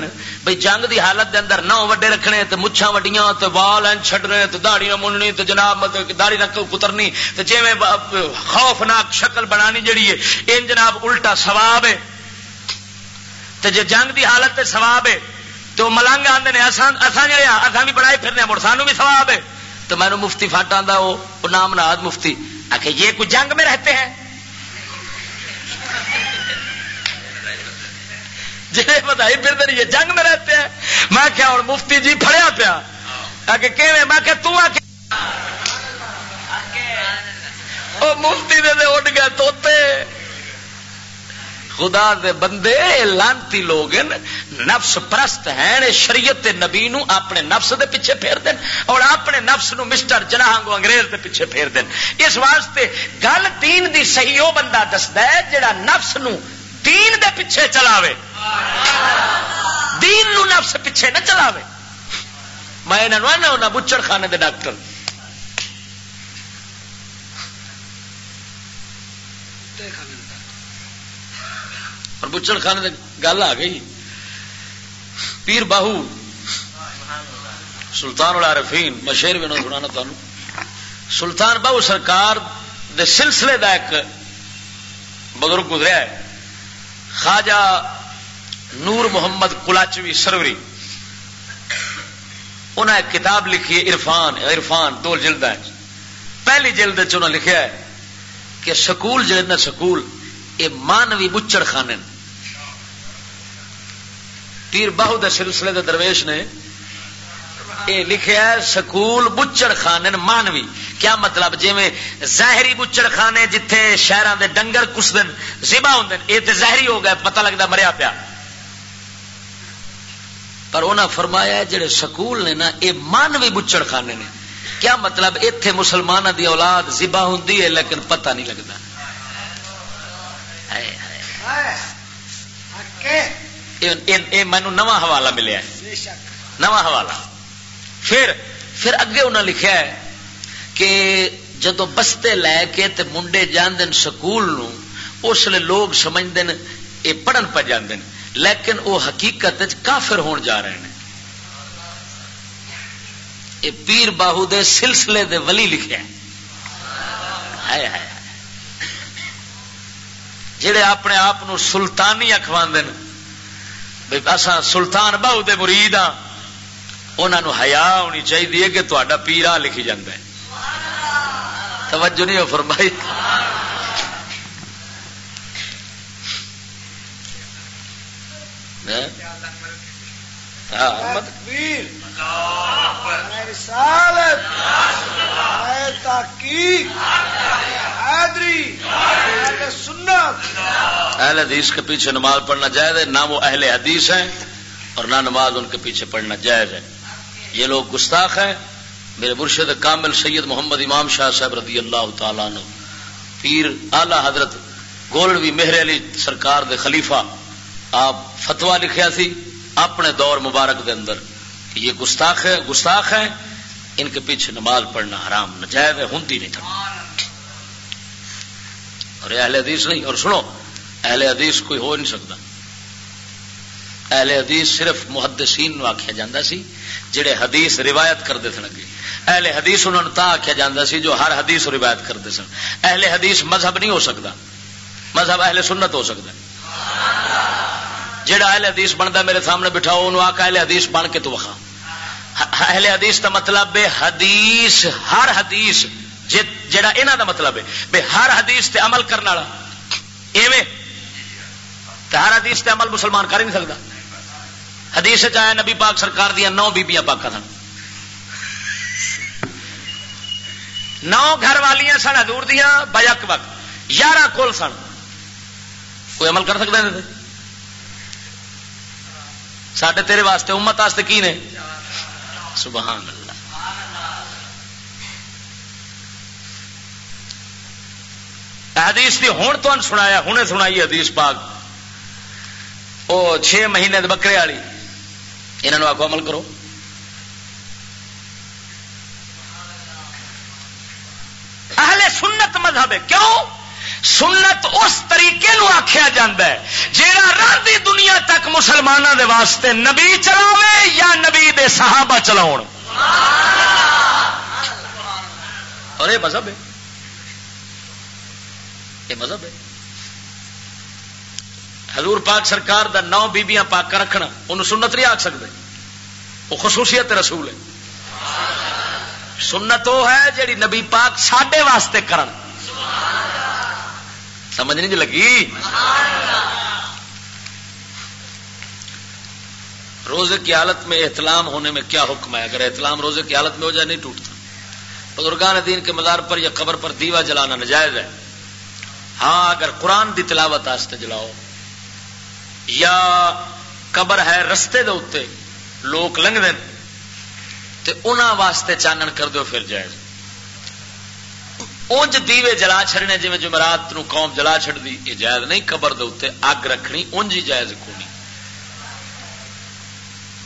بھائی جنگ دی حالت دے اندر نو وڈے رکھنے تے مچھا وڈیاں تے وال این چھڈنے تے داڑیاں مننی تے جناب مطلب داڑی رکھ کترنی تے جویں خوفناک شکل بنانی جڑی ہے ان جناب الٹا ثواب ہے۔ تے جے جنگ دی حالت تے ثواب ہے تو ملنگ آندے نے، اساں اساں جڑے ہاں، اساں بھی بڑائی پھرنے مڑ سانو بھی ثواب ہے۔ تو میں مفتی فٹ آندا وہ نام ناد مفتی۔ آ یہ کوئی جنگ میں رہتے ہیں؟ جی بدائی پھر رہی جنگ میں رہتے ہیں۔ میں کیا اور مفتی جی پڑیا پیا۔ کہ میں کہ توں مفتی دے دے اٹھ گئے توتے۔ خدا دے بندے، لانتی لوگ نفس پرست ہیں۔ شریعت نبی نو اپنے نفس دے پیچھے پھیر دین اور اپنے نفس نو مسٹر جناہنگو انگریز دے پیچھے پھیر دین اس واسطے گل دین دی صحیح وہ بندہ دستا ہے، جڑا نفس نو دین دے پیچھے چلاوے۔ دین نو نفس پیچھے نہ چلاوے۔ میں یہاں ہونا بچڑ خانے دے ڈاکٹر۔ اور بچڑ خانے دے گل آ گئی۔ پیر باہو، سلطان العارفین مشیر بھی نہ سنانا تمہیں سلطان باہو سرکار دے سلسلے دا ایک بزرگ گزریا ہے۔ خواجہ نور محمد کلاچوی سروری انہیں ایک کتاب لکھی ہے عرفان عرفان دو جلد ہے پہلی جلد انہوں لکھا ہے کہ سکول جلد سکول، یہ مانوی بچڑ خانے پیر باہو دے سلسلے دے درویش نے یہ لکھا ہے سکول بچڑ خانے مانوی۔ کیا مطلب؟ جی میں ظاہری بچڑ خانے جتھے شہروں دے ڈنگر کس دن زبا ہوں یہ تو ظاہری ہو گیا پتہ لگتا مریا پیا۔ پر انہاں فرمایا جڑے سکول نے نا یہ مانوی بچڑ خانے نے۔ کیا مطلب؟ اتے مسلمانوں دی اولاد زبا ہوں لیکن پتہ نہیں لگتا مینو نواں حوالہ ملیا نواں حوالہ۔ پھر پھر اگے انہیں لکھا ہے کہ جدو بستے لے کے تے منڈے جاندن سکول نو اس لیے لوگ سمجھتے ہیں یہ پڑھن پہ جاندے ہیں لیکن وہ حقیقت کافر ہون جا رہے ہیں یہ پیر باہو دے سلسلے دے ولی لکھے جڑے اپنے آپ سلطانی اخواند اصا سلطان باہو دے مرید ہاں انہوں ہیا ہونی چاہیے کہ تا پیرا لکھی جاتا ہے توجہ نہیں ہو فرمائی اہل حدیث کے پیچھے نماز پڑھنا جائز ہے نہ وہ اہل حدیث ہیں اور نہ نماز ان کے پیچھے پڑھنا جائز ہے یہ لوگ گستاخ ہیں۔ میرے مرشد کامل سید محمد امام شاہ صاحب رضی اللہ تعالیٰ نے پیر آلہ حضرت گولڈوی مہر علی سرکار دے خلیفہ۔ آپ فتوا لکھیا سی اپنے دور مبارک دے اندر کہ یہ گستاخ ہے گستاخ ہے ان کے پیچھے نماز پڑھنا حرام نجائز ہے، ہندی نہیں تھا۔ اور اہل حدیث نہیں، اور سنو، اہل حدیث کوئی ہو نہیں سکتا۔ اہل حدیث صرف محدثین نو آخیا جاتا سی، جڑے حدیث روایت کرتے سن اگے۔ اہل حدیث انہوں نے تا آخیا جاتا سی جو ہر حدیث روایت کرتے سن۔ اہل حدیث مذہب نہیں ہو سکتا مذہب اہل سنت ہو سکتا جہاں اہل حدیث بنتا میرے سامنے بٹھاؤ انہوں آخا اہل حدیث بن کے تو وکھا۔ اہل حدیث کا مطلب ہے حدیث، ہر حدیث جڑا یہاں دا مطلب ہے بے ہر حدیث تے عمل کرنے والا۔ ایویں۔ ہر حدیث تے عمل مسلمان کر ہی نہیں سکتا حدیث چاہے نبی پاک سرکار دیا نو بیبیاں پاک سن۔ نو گھر والیاں سن، حضور دیا بجک وقت۔ یارہ کول سن۔ کوئی عمل کر سکتا ہے سڈے تیرے واسطے امت واسطے کی نے؟ سبحان اللہ حدیث کی ہوں تو سنایا ہوں سنائی حدیث پاک۔ وہ چھ مہینے بکرے والی۔ یہاں آگو عمل کرو۔ اہل سنت مذہب ہے۔ کیوں؟ سنت اس طریقے نو آخیا جا جا راندی دنیا تک مسلمانوں دے واسطے نبی چلاوے یا نبی دے صحابہ چلاؤ اور یہ مذہب ہے۔ یہ مذہب ہے۔ حضور پاک سرکار دا نو بیبیاں پاک رکھنا، انہوں سنت نہیں آ سکتے وہ خصوصیت رسول ہے۔ سنت وہ ہے جیڑی نبی پاک ساڈے واسطے کرن۔ سمجھ نہیں لگی؟ روزے کی حالت میں احتلام ہونے میں کیا حکم ہے؟ اگر احتلام روزے کی حالت میں ہو جائے، نہیں ٹوٹتا۔ بزرگان دین کے مزار پر یا قبر پر دیوا جلانا نجائز ہے۔ ہاں اگر قرآن دی تلاوت آستے جلاؤ یا قبر ہے رستے دے اتنے لوگ لنگ تے انہاں واسطے چانن کر دو پھر جائز۔ اونج دیوے جلا چھڑنے جی جمعرات نو قوم جلا چھڑ دی یہ جائز نہیں، قبر دے اتنے اگ رکھنی، اونج ہی جائز کو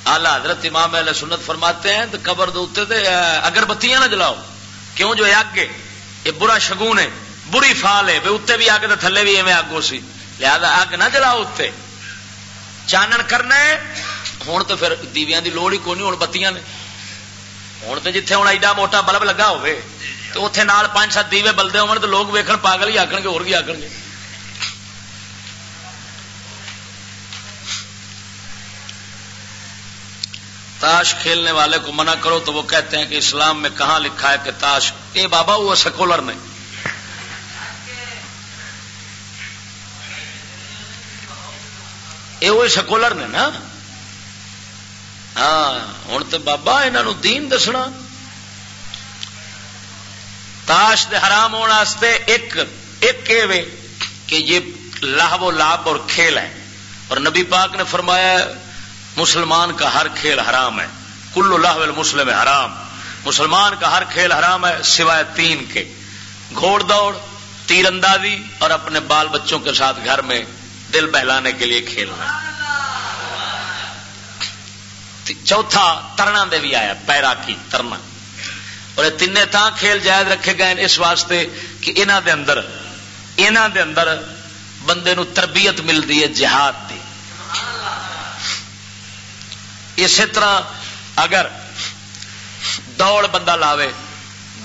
آلہ حضرت امام اہل سنت فرماتے ہیں تو قبر دے اتنے تے اگر بتیاں نہ جلاؤ۔ کیوں جو اگ ہے؟ یہ برا شگون ہے، بری فال ہے، بے اتنے بھی اگ دے تھلے بھی ایویں اگ ہو سی۔ لہذا اگ نہ جلاؤ اتنے چانن کرنا ہے ہوں تو پھر دیویاں دی لوڑ ہی کونی ہوں بتیاں نے ہوں تو جیتے ہوں ایڈا موٹا بلب لگا ہوئے تو اتنے نال پانچ سات دیوے بلدے ہو تو لوگ ویکن پاگل ہی آکن گے اور بھی گے تاش کھیلنے والے کو منع کرو تو وہ کہتے ہیں کہ اسلام میں کہاں لکھا ہے کہ تاش اے بابا وہ سیکولر نے یہ وہ سیکولر نے نا؟ ہاں ہوں تو بابا یہاں دین دسنا۔ تاش دے حرام ہونے ایک ایک کہ یہ لاہ و لاب اور کھیل ہے اور نبی پاک نے فرمایا مسلمان کا ہر کھیل حرام ہے۔ کلو لاہ مسلم حرام۔ مسلمان کا ہر کھیل حرام ہے سوائے تین کے۔ گھوڑ دوڑ تیر اندازی اور اپنے بال بچوں کے ساتھ گھر میں دل بہلانے کے لیے کھیلنا۔ چوتھا ترنا دے بھی آیا، پیرا کی ترنا۔ اور یہ تین کھیل جائز رکھے گئے اس واسطے کہ انہوں دے اندر انہوں دے اندر بندے نو تربیت ملتی ہے، جہاد کی اسی طرح اگر دوڑ بندہ لاوے،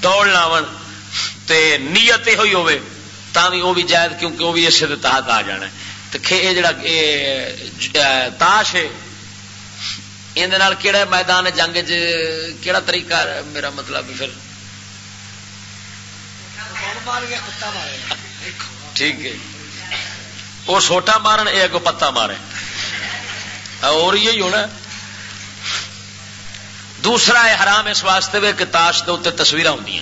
دوڑ لاو تے نیت یہ ہوئی ہوے تا بھی وہ بھی جائز کیونکہ وہ بھی اسے تحت آ جانا ہے۔ تو جڑا تاش ہے یہ کہڑا میدان جنگ کہڑا طریقہ میرا مطلب پھر ٹھیک ہے۔ وہ سوٹا مارن یہ اگو پتا مارے اور یہی ہونا۔ دوسرا ہے، حرام اس واسطے کہ تاش کے اتنے تصویر ہوں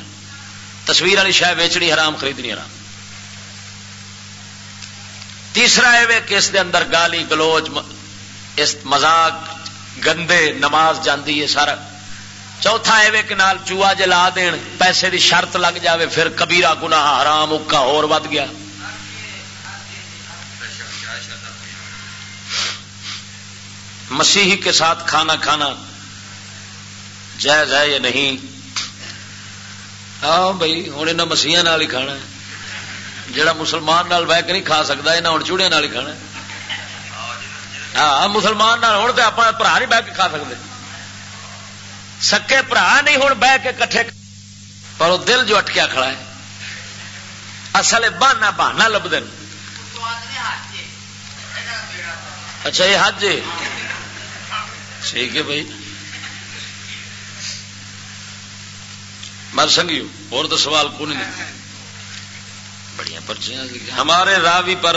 تصویر والی شاید ویچنی، حرام خریدنی، حرام۔ تیسرا یہ کہ اس دے اندر گالی گلوچ اس مزاق گندے، نماز جاندی ہے سارا۔ چوتھا یہ کہ نال چوہا جلا دین، پیسے دی شرط لگ جاوے، پھر کبیرہ گناہ، حرام، اکا اور ود گیا۔ مسیحی کے ساتھ کھانا کھانا جائز ہے یا نہیں؟ ہاں بھائی ہوں انہیں مسیح ہی کھانا ہے۔ جڑا مسلمان نال بہ کے نہیں کھا سکتا یہاں ہوں چوڑیا ہی کھانا ہاں مسلمان نہ ہو اپنا برا نہیں بہ کے کھا سکتے سکے برا نہیں ہوں بہ کے کٹھے پر وہ دل جو اٹکیا کھڑا ہے، اصل بہانا بہانا لب دین اچھا یہ حج ٹھیک ہے بھائی۔ مر سنگی اور تو سوال کو نہیں پرچیاں ہمارے راوی پر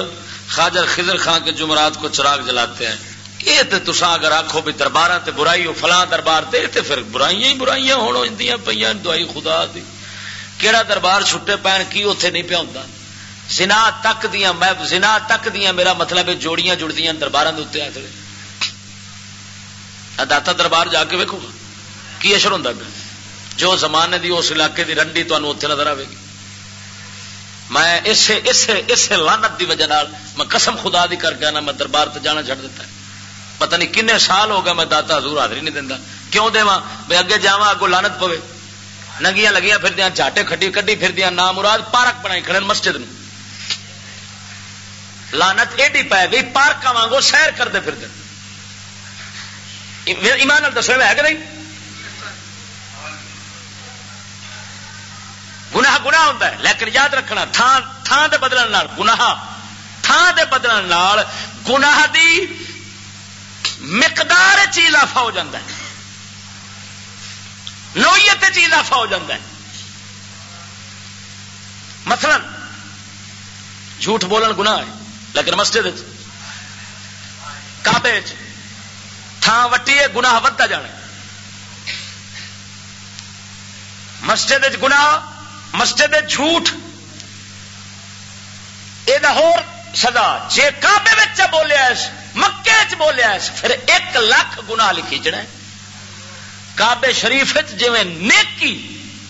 خاجر خضر خان کے جمعرات کو چراغ جلاتے ہیں۔ یہ تو تسا اگر آخو بھی دربار تے برائی ہو فلاں دربار تے تے پھر برائیاں ہی برائیاں ہو پہ دوائی خدا دی۔ کیڑا دربار چھٹے پین کی اتنے نہیں پیا ہوتا زنا تک دیا میں زنا تک دیا میرا مطلب جوڑیاں جڑدیاں دربار کے اتنے داتا دربار جا کے ویکو کی اشر ہوں جو زمانے دی اس علاقے دی رنڈی تمہیں اتنے نظر آئے گی۔ میں اسے اسے اسے لانت دی وجہ میں قسم خدا دی کر کے نا، میں دربار تے جانا چھڑ دیتا ہے۔ پتہ نہیں کنے سال ہو گئے میں داتا حضور حاضری نہیں دینا کیوں دے بھائی اگے جا اگو لانت پوے۔ ننگیاں لگیاں پھر دیا چاٹے کھٹی کٹی پھر دیا نام مراد پارک بنائی کھڑے مسجد میں لانت ایڈی پائے گئی پارک وانگو سیر کرتے پھر دے ایمان دسو، ہے کہ نہیں؟ گناہ گناہ ہوتا ہے، لیکن یاد رکھنا تھان تھان دے بدلن گناہ تھان دے بدلن گناہ دی مقدار چیز اضافہ ہو جاتا ہے۔ نوعیت چیز اضافہ ہو جاتا ہے۔ مثلا، جھوٹ بولن گناہ ہے، لیکن مسجد کابے تھان وٹی ہے گناہ ودتا جانا مسجد گناہ مسجد جھوٹ۔ یہ سزا جی کابے بولیا اس، مکے چ بولیا پھر ایک لاکھ گنا لکھی جنا کابے شریف جی نیکی،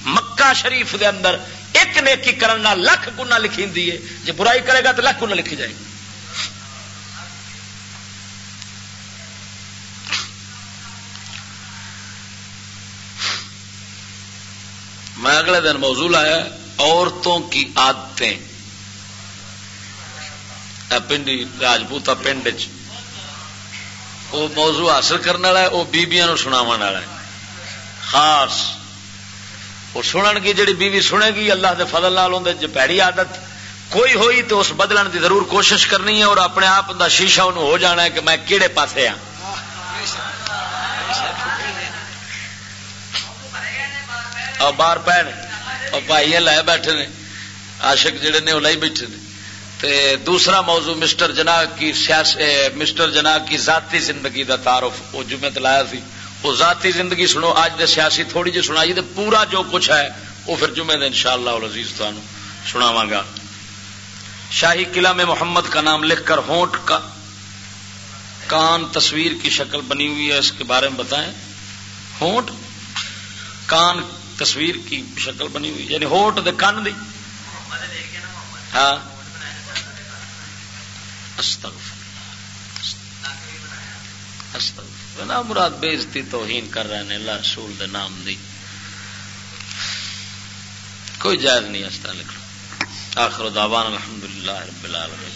مکہ شریف دے اندر ایک نیکی کرنا لکھ گنا لکھی ہے۔ جی برائی کرے گا تو لکھ گنا لکھی جائے گی۔ میں اگلے دن موضوع لایا عورتوں کی آدتیں پنڈی راجپوتا پنڈ وہ موضوع حاصل کرنے والا ہے، وہ بیبیاں سنا والا ہے۔ خاص۔ وہ سنن کی جڑی بیوی سنے گی، اللہ کے فضل نال اندر جو پیڑی عادت۔ کوئی ہوئی تو اس بدلن کی ضرور کوشش کرنی ہے اور اپنے آپ کا شیشہ انہوں ہو جانا ہے کہ میں کہڑے پاسے ہاں اور باہر پے اور بھائی لائے بیٹھے نے۔ آشک جڑے نے وہ لائی بیٹھے نے۔ تے دوسرا موضوع مسٹر جناح کی سیاس مسٹر جناح کی ذاتی زندگی دا تعارف۔ وہ جمعے لایا سی، وہ ذاتی زندگی سنو۔ آج دے سیاسی تھوڑی جی سنائی، تے پورا جو کچھ ہے، وہ پھر جمعے دے انشاءاللہ العزیز تانوں سناواں گا۔ شاہی قلعہ میں محمد کا نام لکھ کر ہونٹ کا کان تصویر کی شکل بنی ہوئی ہے، اس کے بارے میں بتائیں۔ ہونٹ، کان تصویر کی شکل بنی ہوئی یعنی ہوٹ دے کن دی۔ ہاں۔ مراد بےزتی توہین کر رہے ہیں، اللہ رسول دے نام دی۔ کوئی جائز نہیں اس طرح لکھ لو آخر دعوان الحمدللہ رب العالمین۔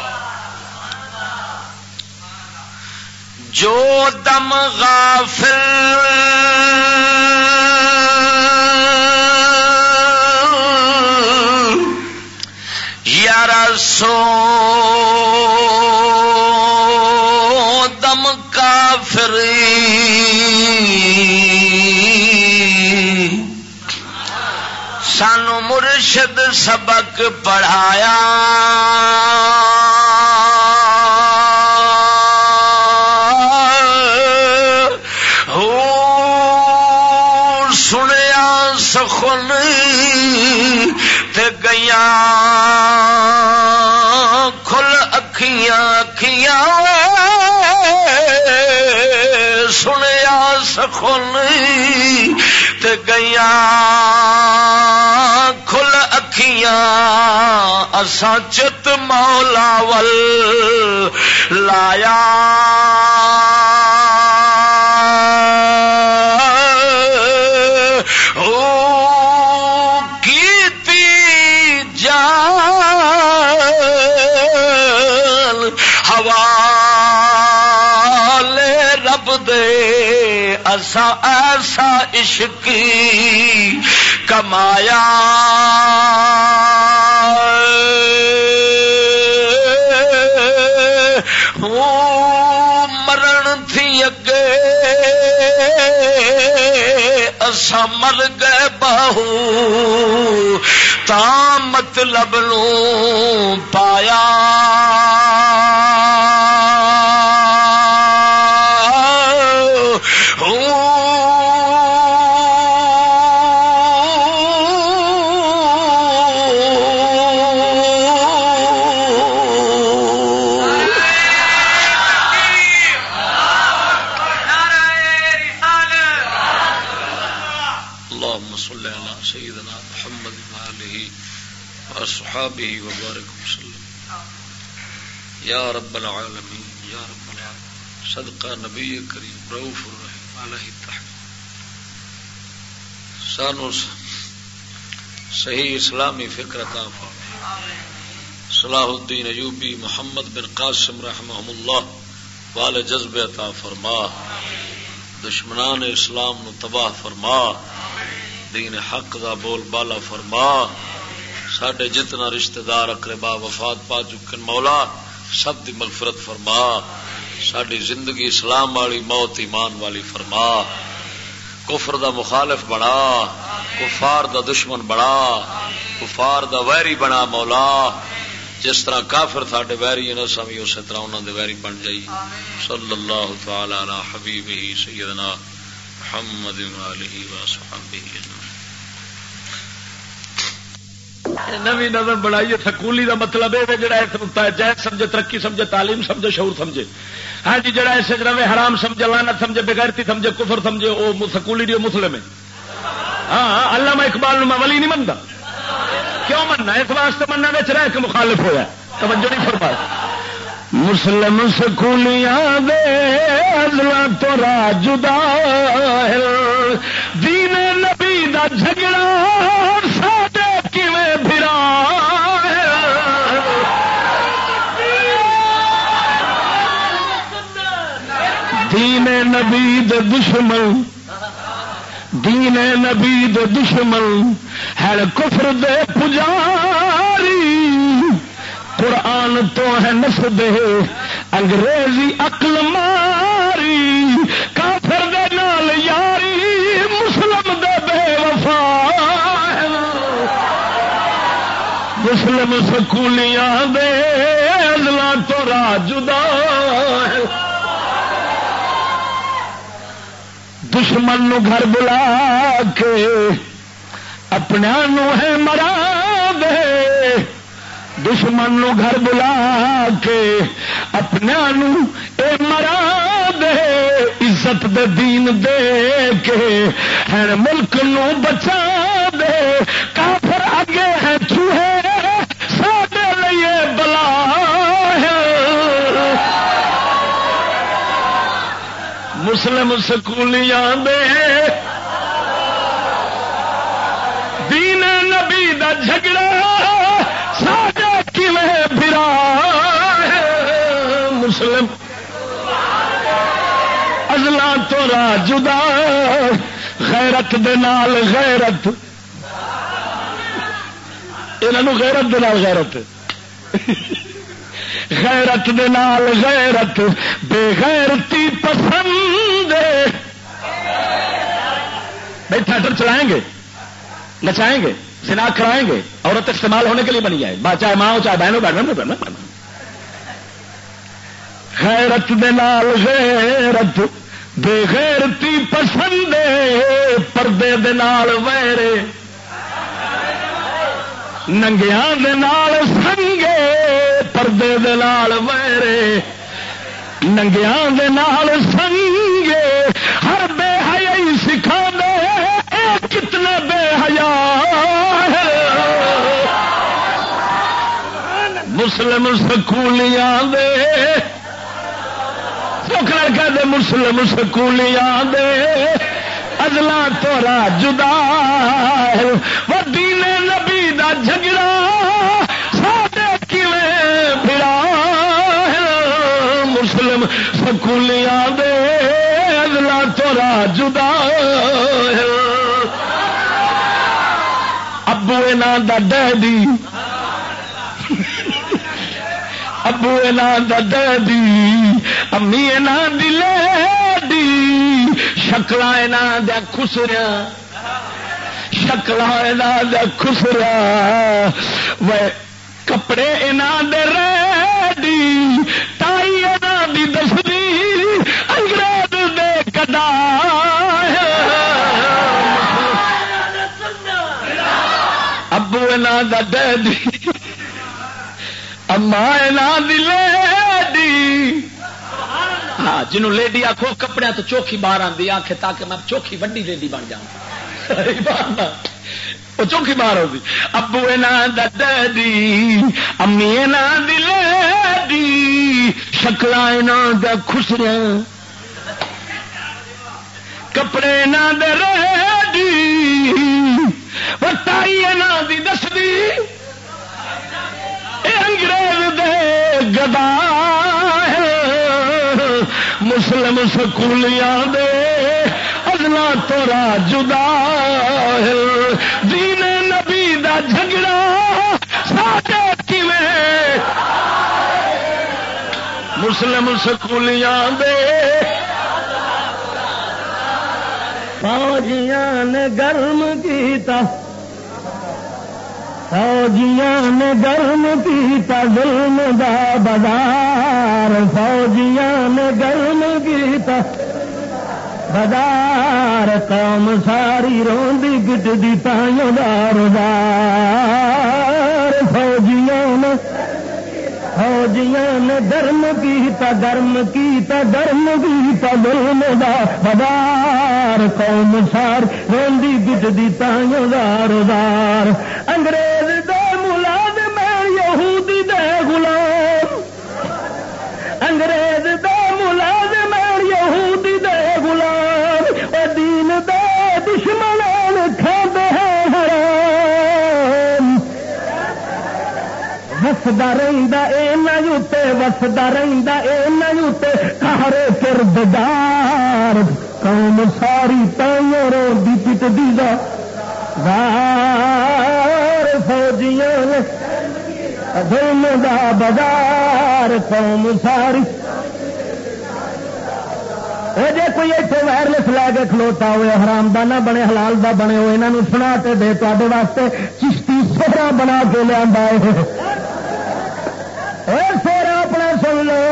جو دم غافل یار سو دم کافر۔ سانو مرشد سبق پڑھایا۔ گیا کھل اکھیاں اکھیاں سنیا سخن تے گیا کھل اکھیاں، اساں چت مولا ول لایا۔ ایسا ایسا عشق کمایا۔ مرن تھی اگے اسا مر گئے بہو تا مطلب نو پایا۔ صدقہ نبی کریم روف الرحیم علیہ تحقیم سانو صحیح اسلامی فکر عطا فرما صلاح الدین ایوبی محمد بن قاسم رحمہ اللہ وال جذب عطا فرما۔ دشمنان اسلام نو تباہ فرما۔ دین حق دا بول بالا فرما۔ سڈے جتنا رشتہ دار اقربا وفات پا چکن مولا، سب دی مغفرت فرما۔ ساری زندگی اسلام والی موت، ایمان والی فرما۔ کفر دا مخالف بنا، کفار دا دشمن بنا، کفار دا ویری بنا مولا۔ جس طرح کافر تھے ویری نا سمی اسی طرح انہوں دے ویری بن جائی۔ صلی اللہ تعالی علی حبیبہ سیدنا محمد علیہ وصحبہ نوی نظر بنائی سکولی دا مطلب ہے جڑا جائز سمجھے ترقی سمجھے تعلیم سمجھے شعور سمجھے۔ ہاں جی جڑا ایسے روے حرام سمجھے لانت سمجھے بغیرتی سمجھے کفر سمجھے وہ سکولی دی مسلم ہے۔ ہاں, ہاں، اللہ میں اقبال میں ولی نہیں منتا کیوں مننا اس واسطے مننا بچ رہا کہ مخالف ہوا توجہ نہیں فرما مسلم سکولیاں دے ازلا تو راجدا دین نبی دا جھگڑا دین نبی دشمن، دین نبی دشمن، ہے کفر دے پجاری۔ قرآن تو ہے نس دے انگریزی اقل ماری۔ مسلم سکولیاں دے ازلا تو راجدا دشمن نو گھر بلا کے اپنے ہے مرا دے۔ دشمن نو گھر بلا کے اپنے اے مرا دے۔ عزت دے دین دے کے ہے ملک نو بچا دے۔ مسلم سکولیاں دے دین نبی دا جھگڑا ساجا پھرا مسلم۔ ازلا تو را جدا۔ غیرت دے نال غیرت۔ یہ غیرت دے نال غیرت۔ غیرت دے نال غیرت، بے غیرتی پسند بھائی تھیٹر چلائیں گے، نچائیں گے سنا کرائیں گے، عورت استعمال ہونے کے لیے بنی جائے چاہے ماں ہو، چاہے بہن ہو بیٹھنا غیرت دے نال غیرت، بے غیرتی پسند پردے دے نال ویرے ننگیا سنگے پردے دلال ویرے ننگیا سنگے، ہر بے کتنے بے حیا مسلم سکولیاں دے لڑکا دے مسلم سکولیاں دے ازلا تورا جدا دین نبی دا جھگڑا سکولیاں دے ازلا تورا جدا ابو نا دا ڈیڈی۔ ابو دی امی دی شکل دیا خسریا شکل دیا خسریا و کپڑے دے ریڈی۔ ابو دا ڈیڈی اما دلے ہاں جنوں لیڈی آخو کپڑے تو چوکھی باہر آتی آخ تاکہ میں چوکھی وڈی لیڈی بن جا وہ چوکھی باہر ہوگی ابو دی امی دلے دی شکل دا خسریا کپڑے نہ دے ری وٹائی دی انگریز دے گدا مسلم سکولیاں دے ادنا تورا جدا دین نبی دا جھگڑا ساڈے کیویں؟ مسلم سکولیاں دے فوجیاں نے گرم کیتا فوجیاں نے گرم پیتا ظلم دا بازار فوجیاں نے گرم پیتا بازار قوم ساری روندی گٹ دی تائیوں دار فوجیاں نے فوجیاں نے درم کیتا درم کیتا درم کیتا درم دا بدار قوم سار روندی گٹ دی تائیوں دار دار انگریز یہودی دے غلام۔ انگریز وسدا رہندا اے نیوتے وسدا رہندا اے نیوتے کہرے کردگار قوم ساری تائیں رو دی پٹ دی دا دار فوجیاں دم دا بازار قوم ساری جی کوئی اتنے وائرلس لے کے کھلوتا ہوئے حرام دا نہ بنے حلال دا بنے ہوئے یہاں سنا کے دے تے واسطے چشتی سونا بنا کے لیا سورا اپنا سن لو،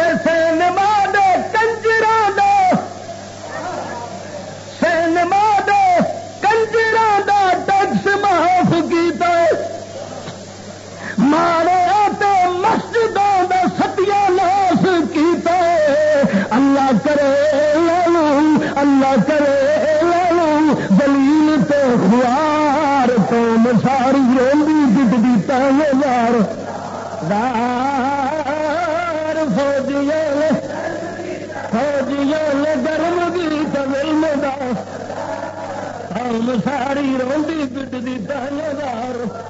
اور سینما دے کنجرا دو سینما دے کنجرا دا ٹیکس معاف کیتا۔ مارے آتے مسجدوں کا ستیا ناس کیتا۔ اللہ کرے اللہ کرے روی بجلی دانے دار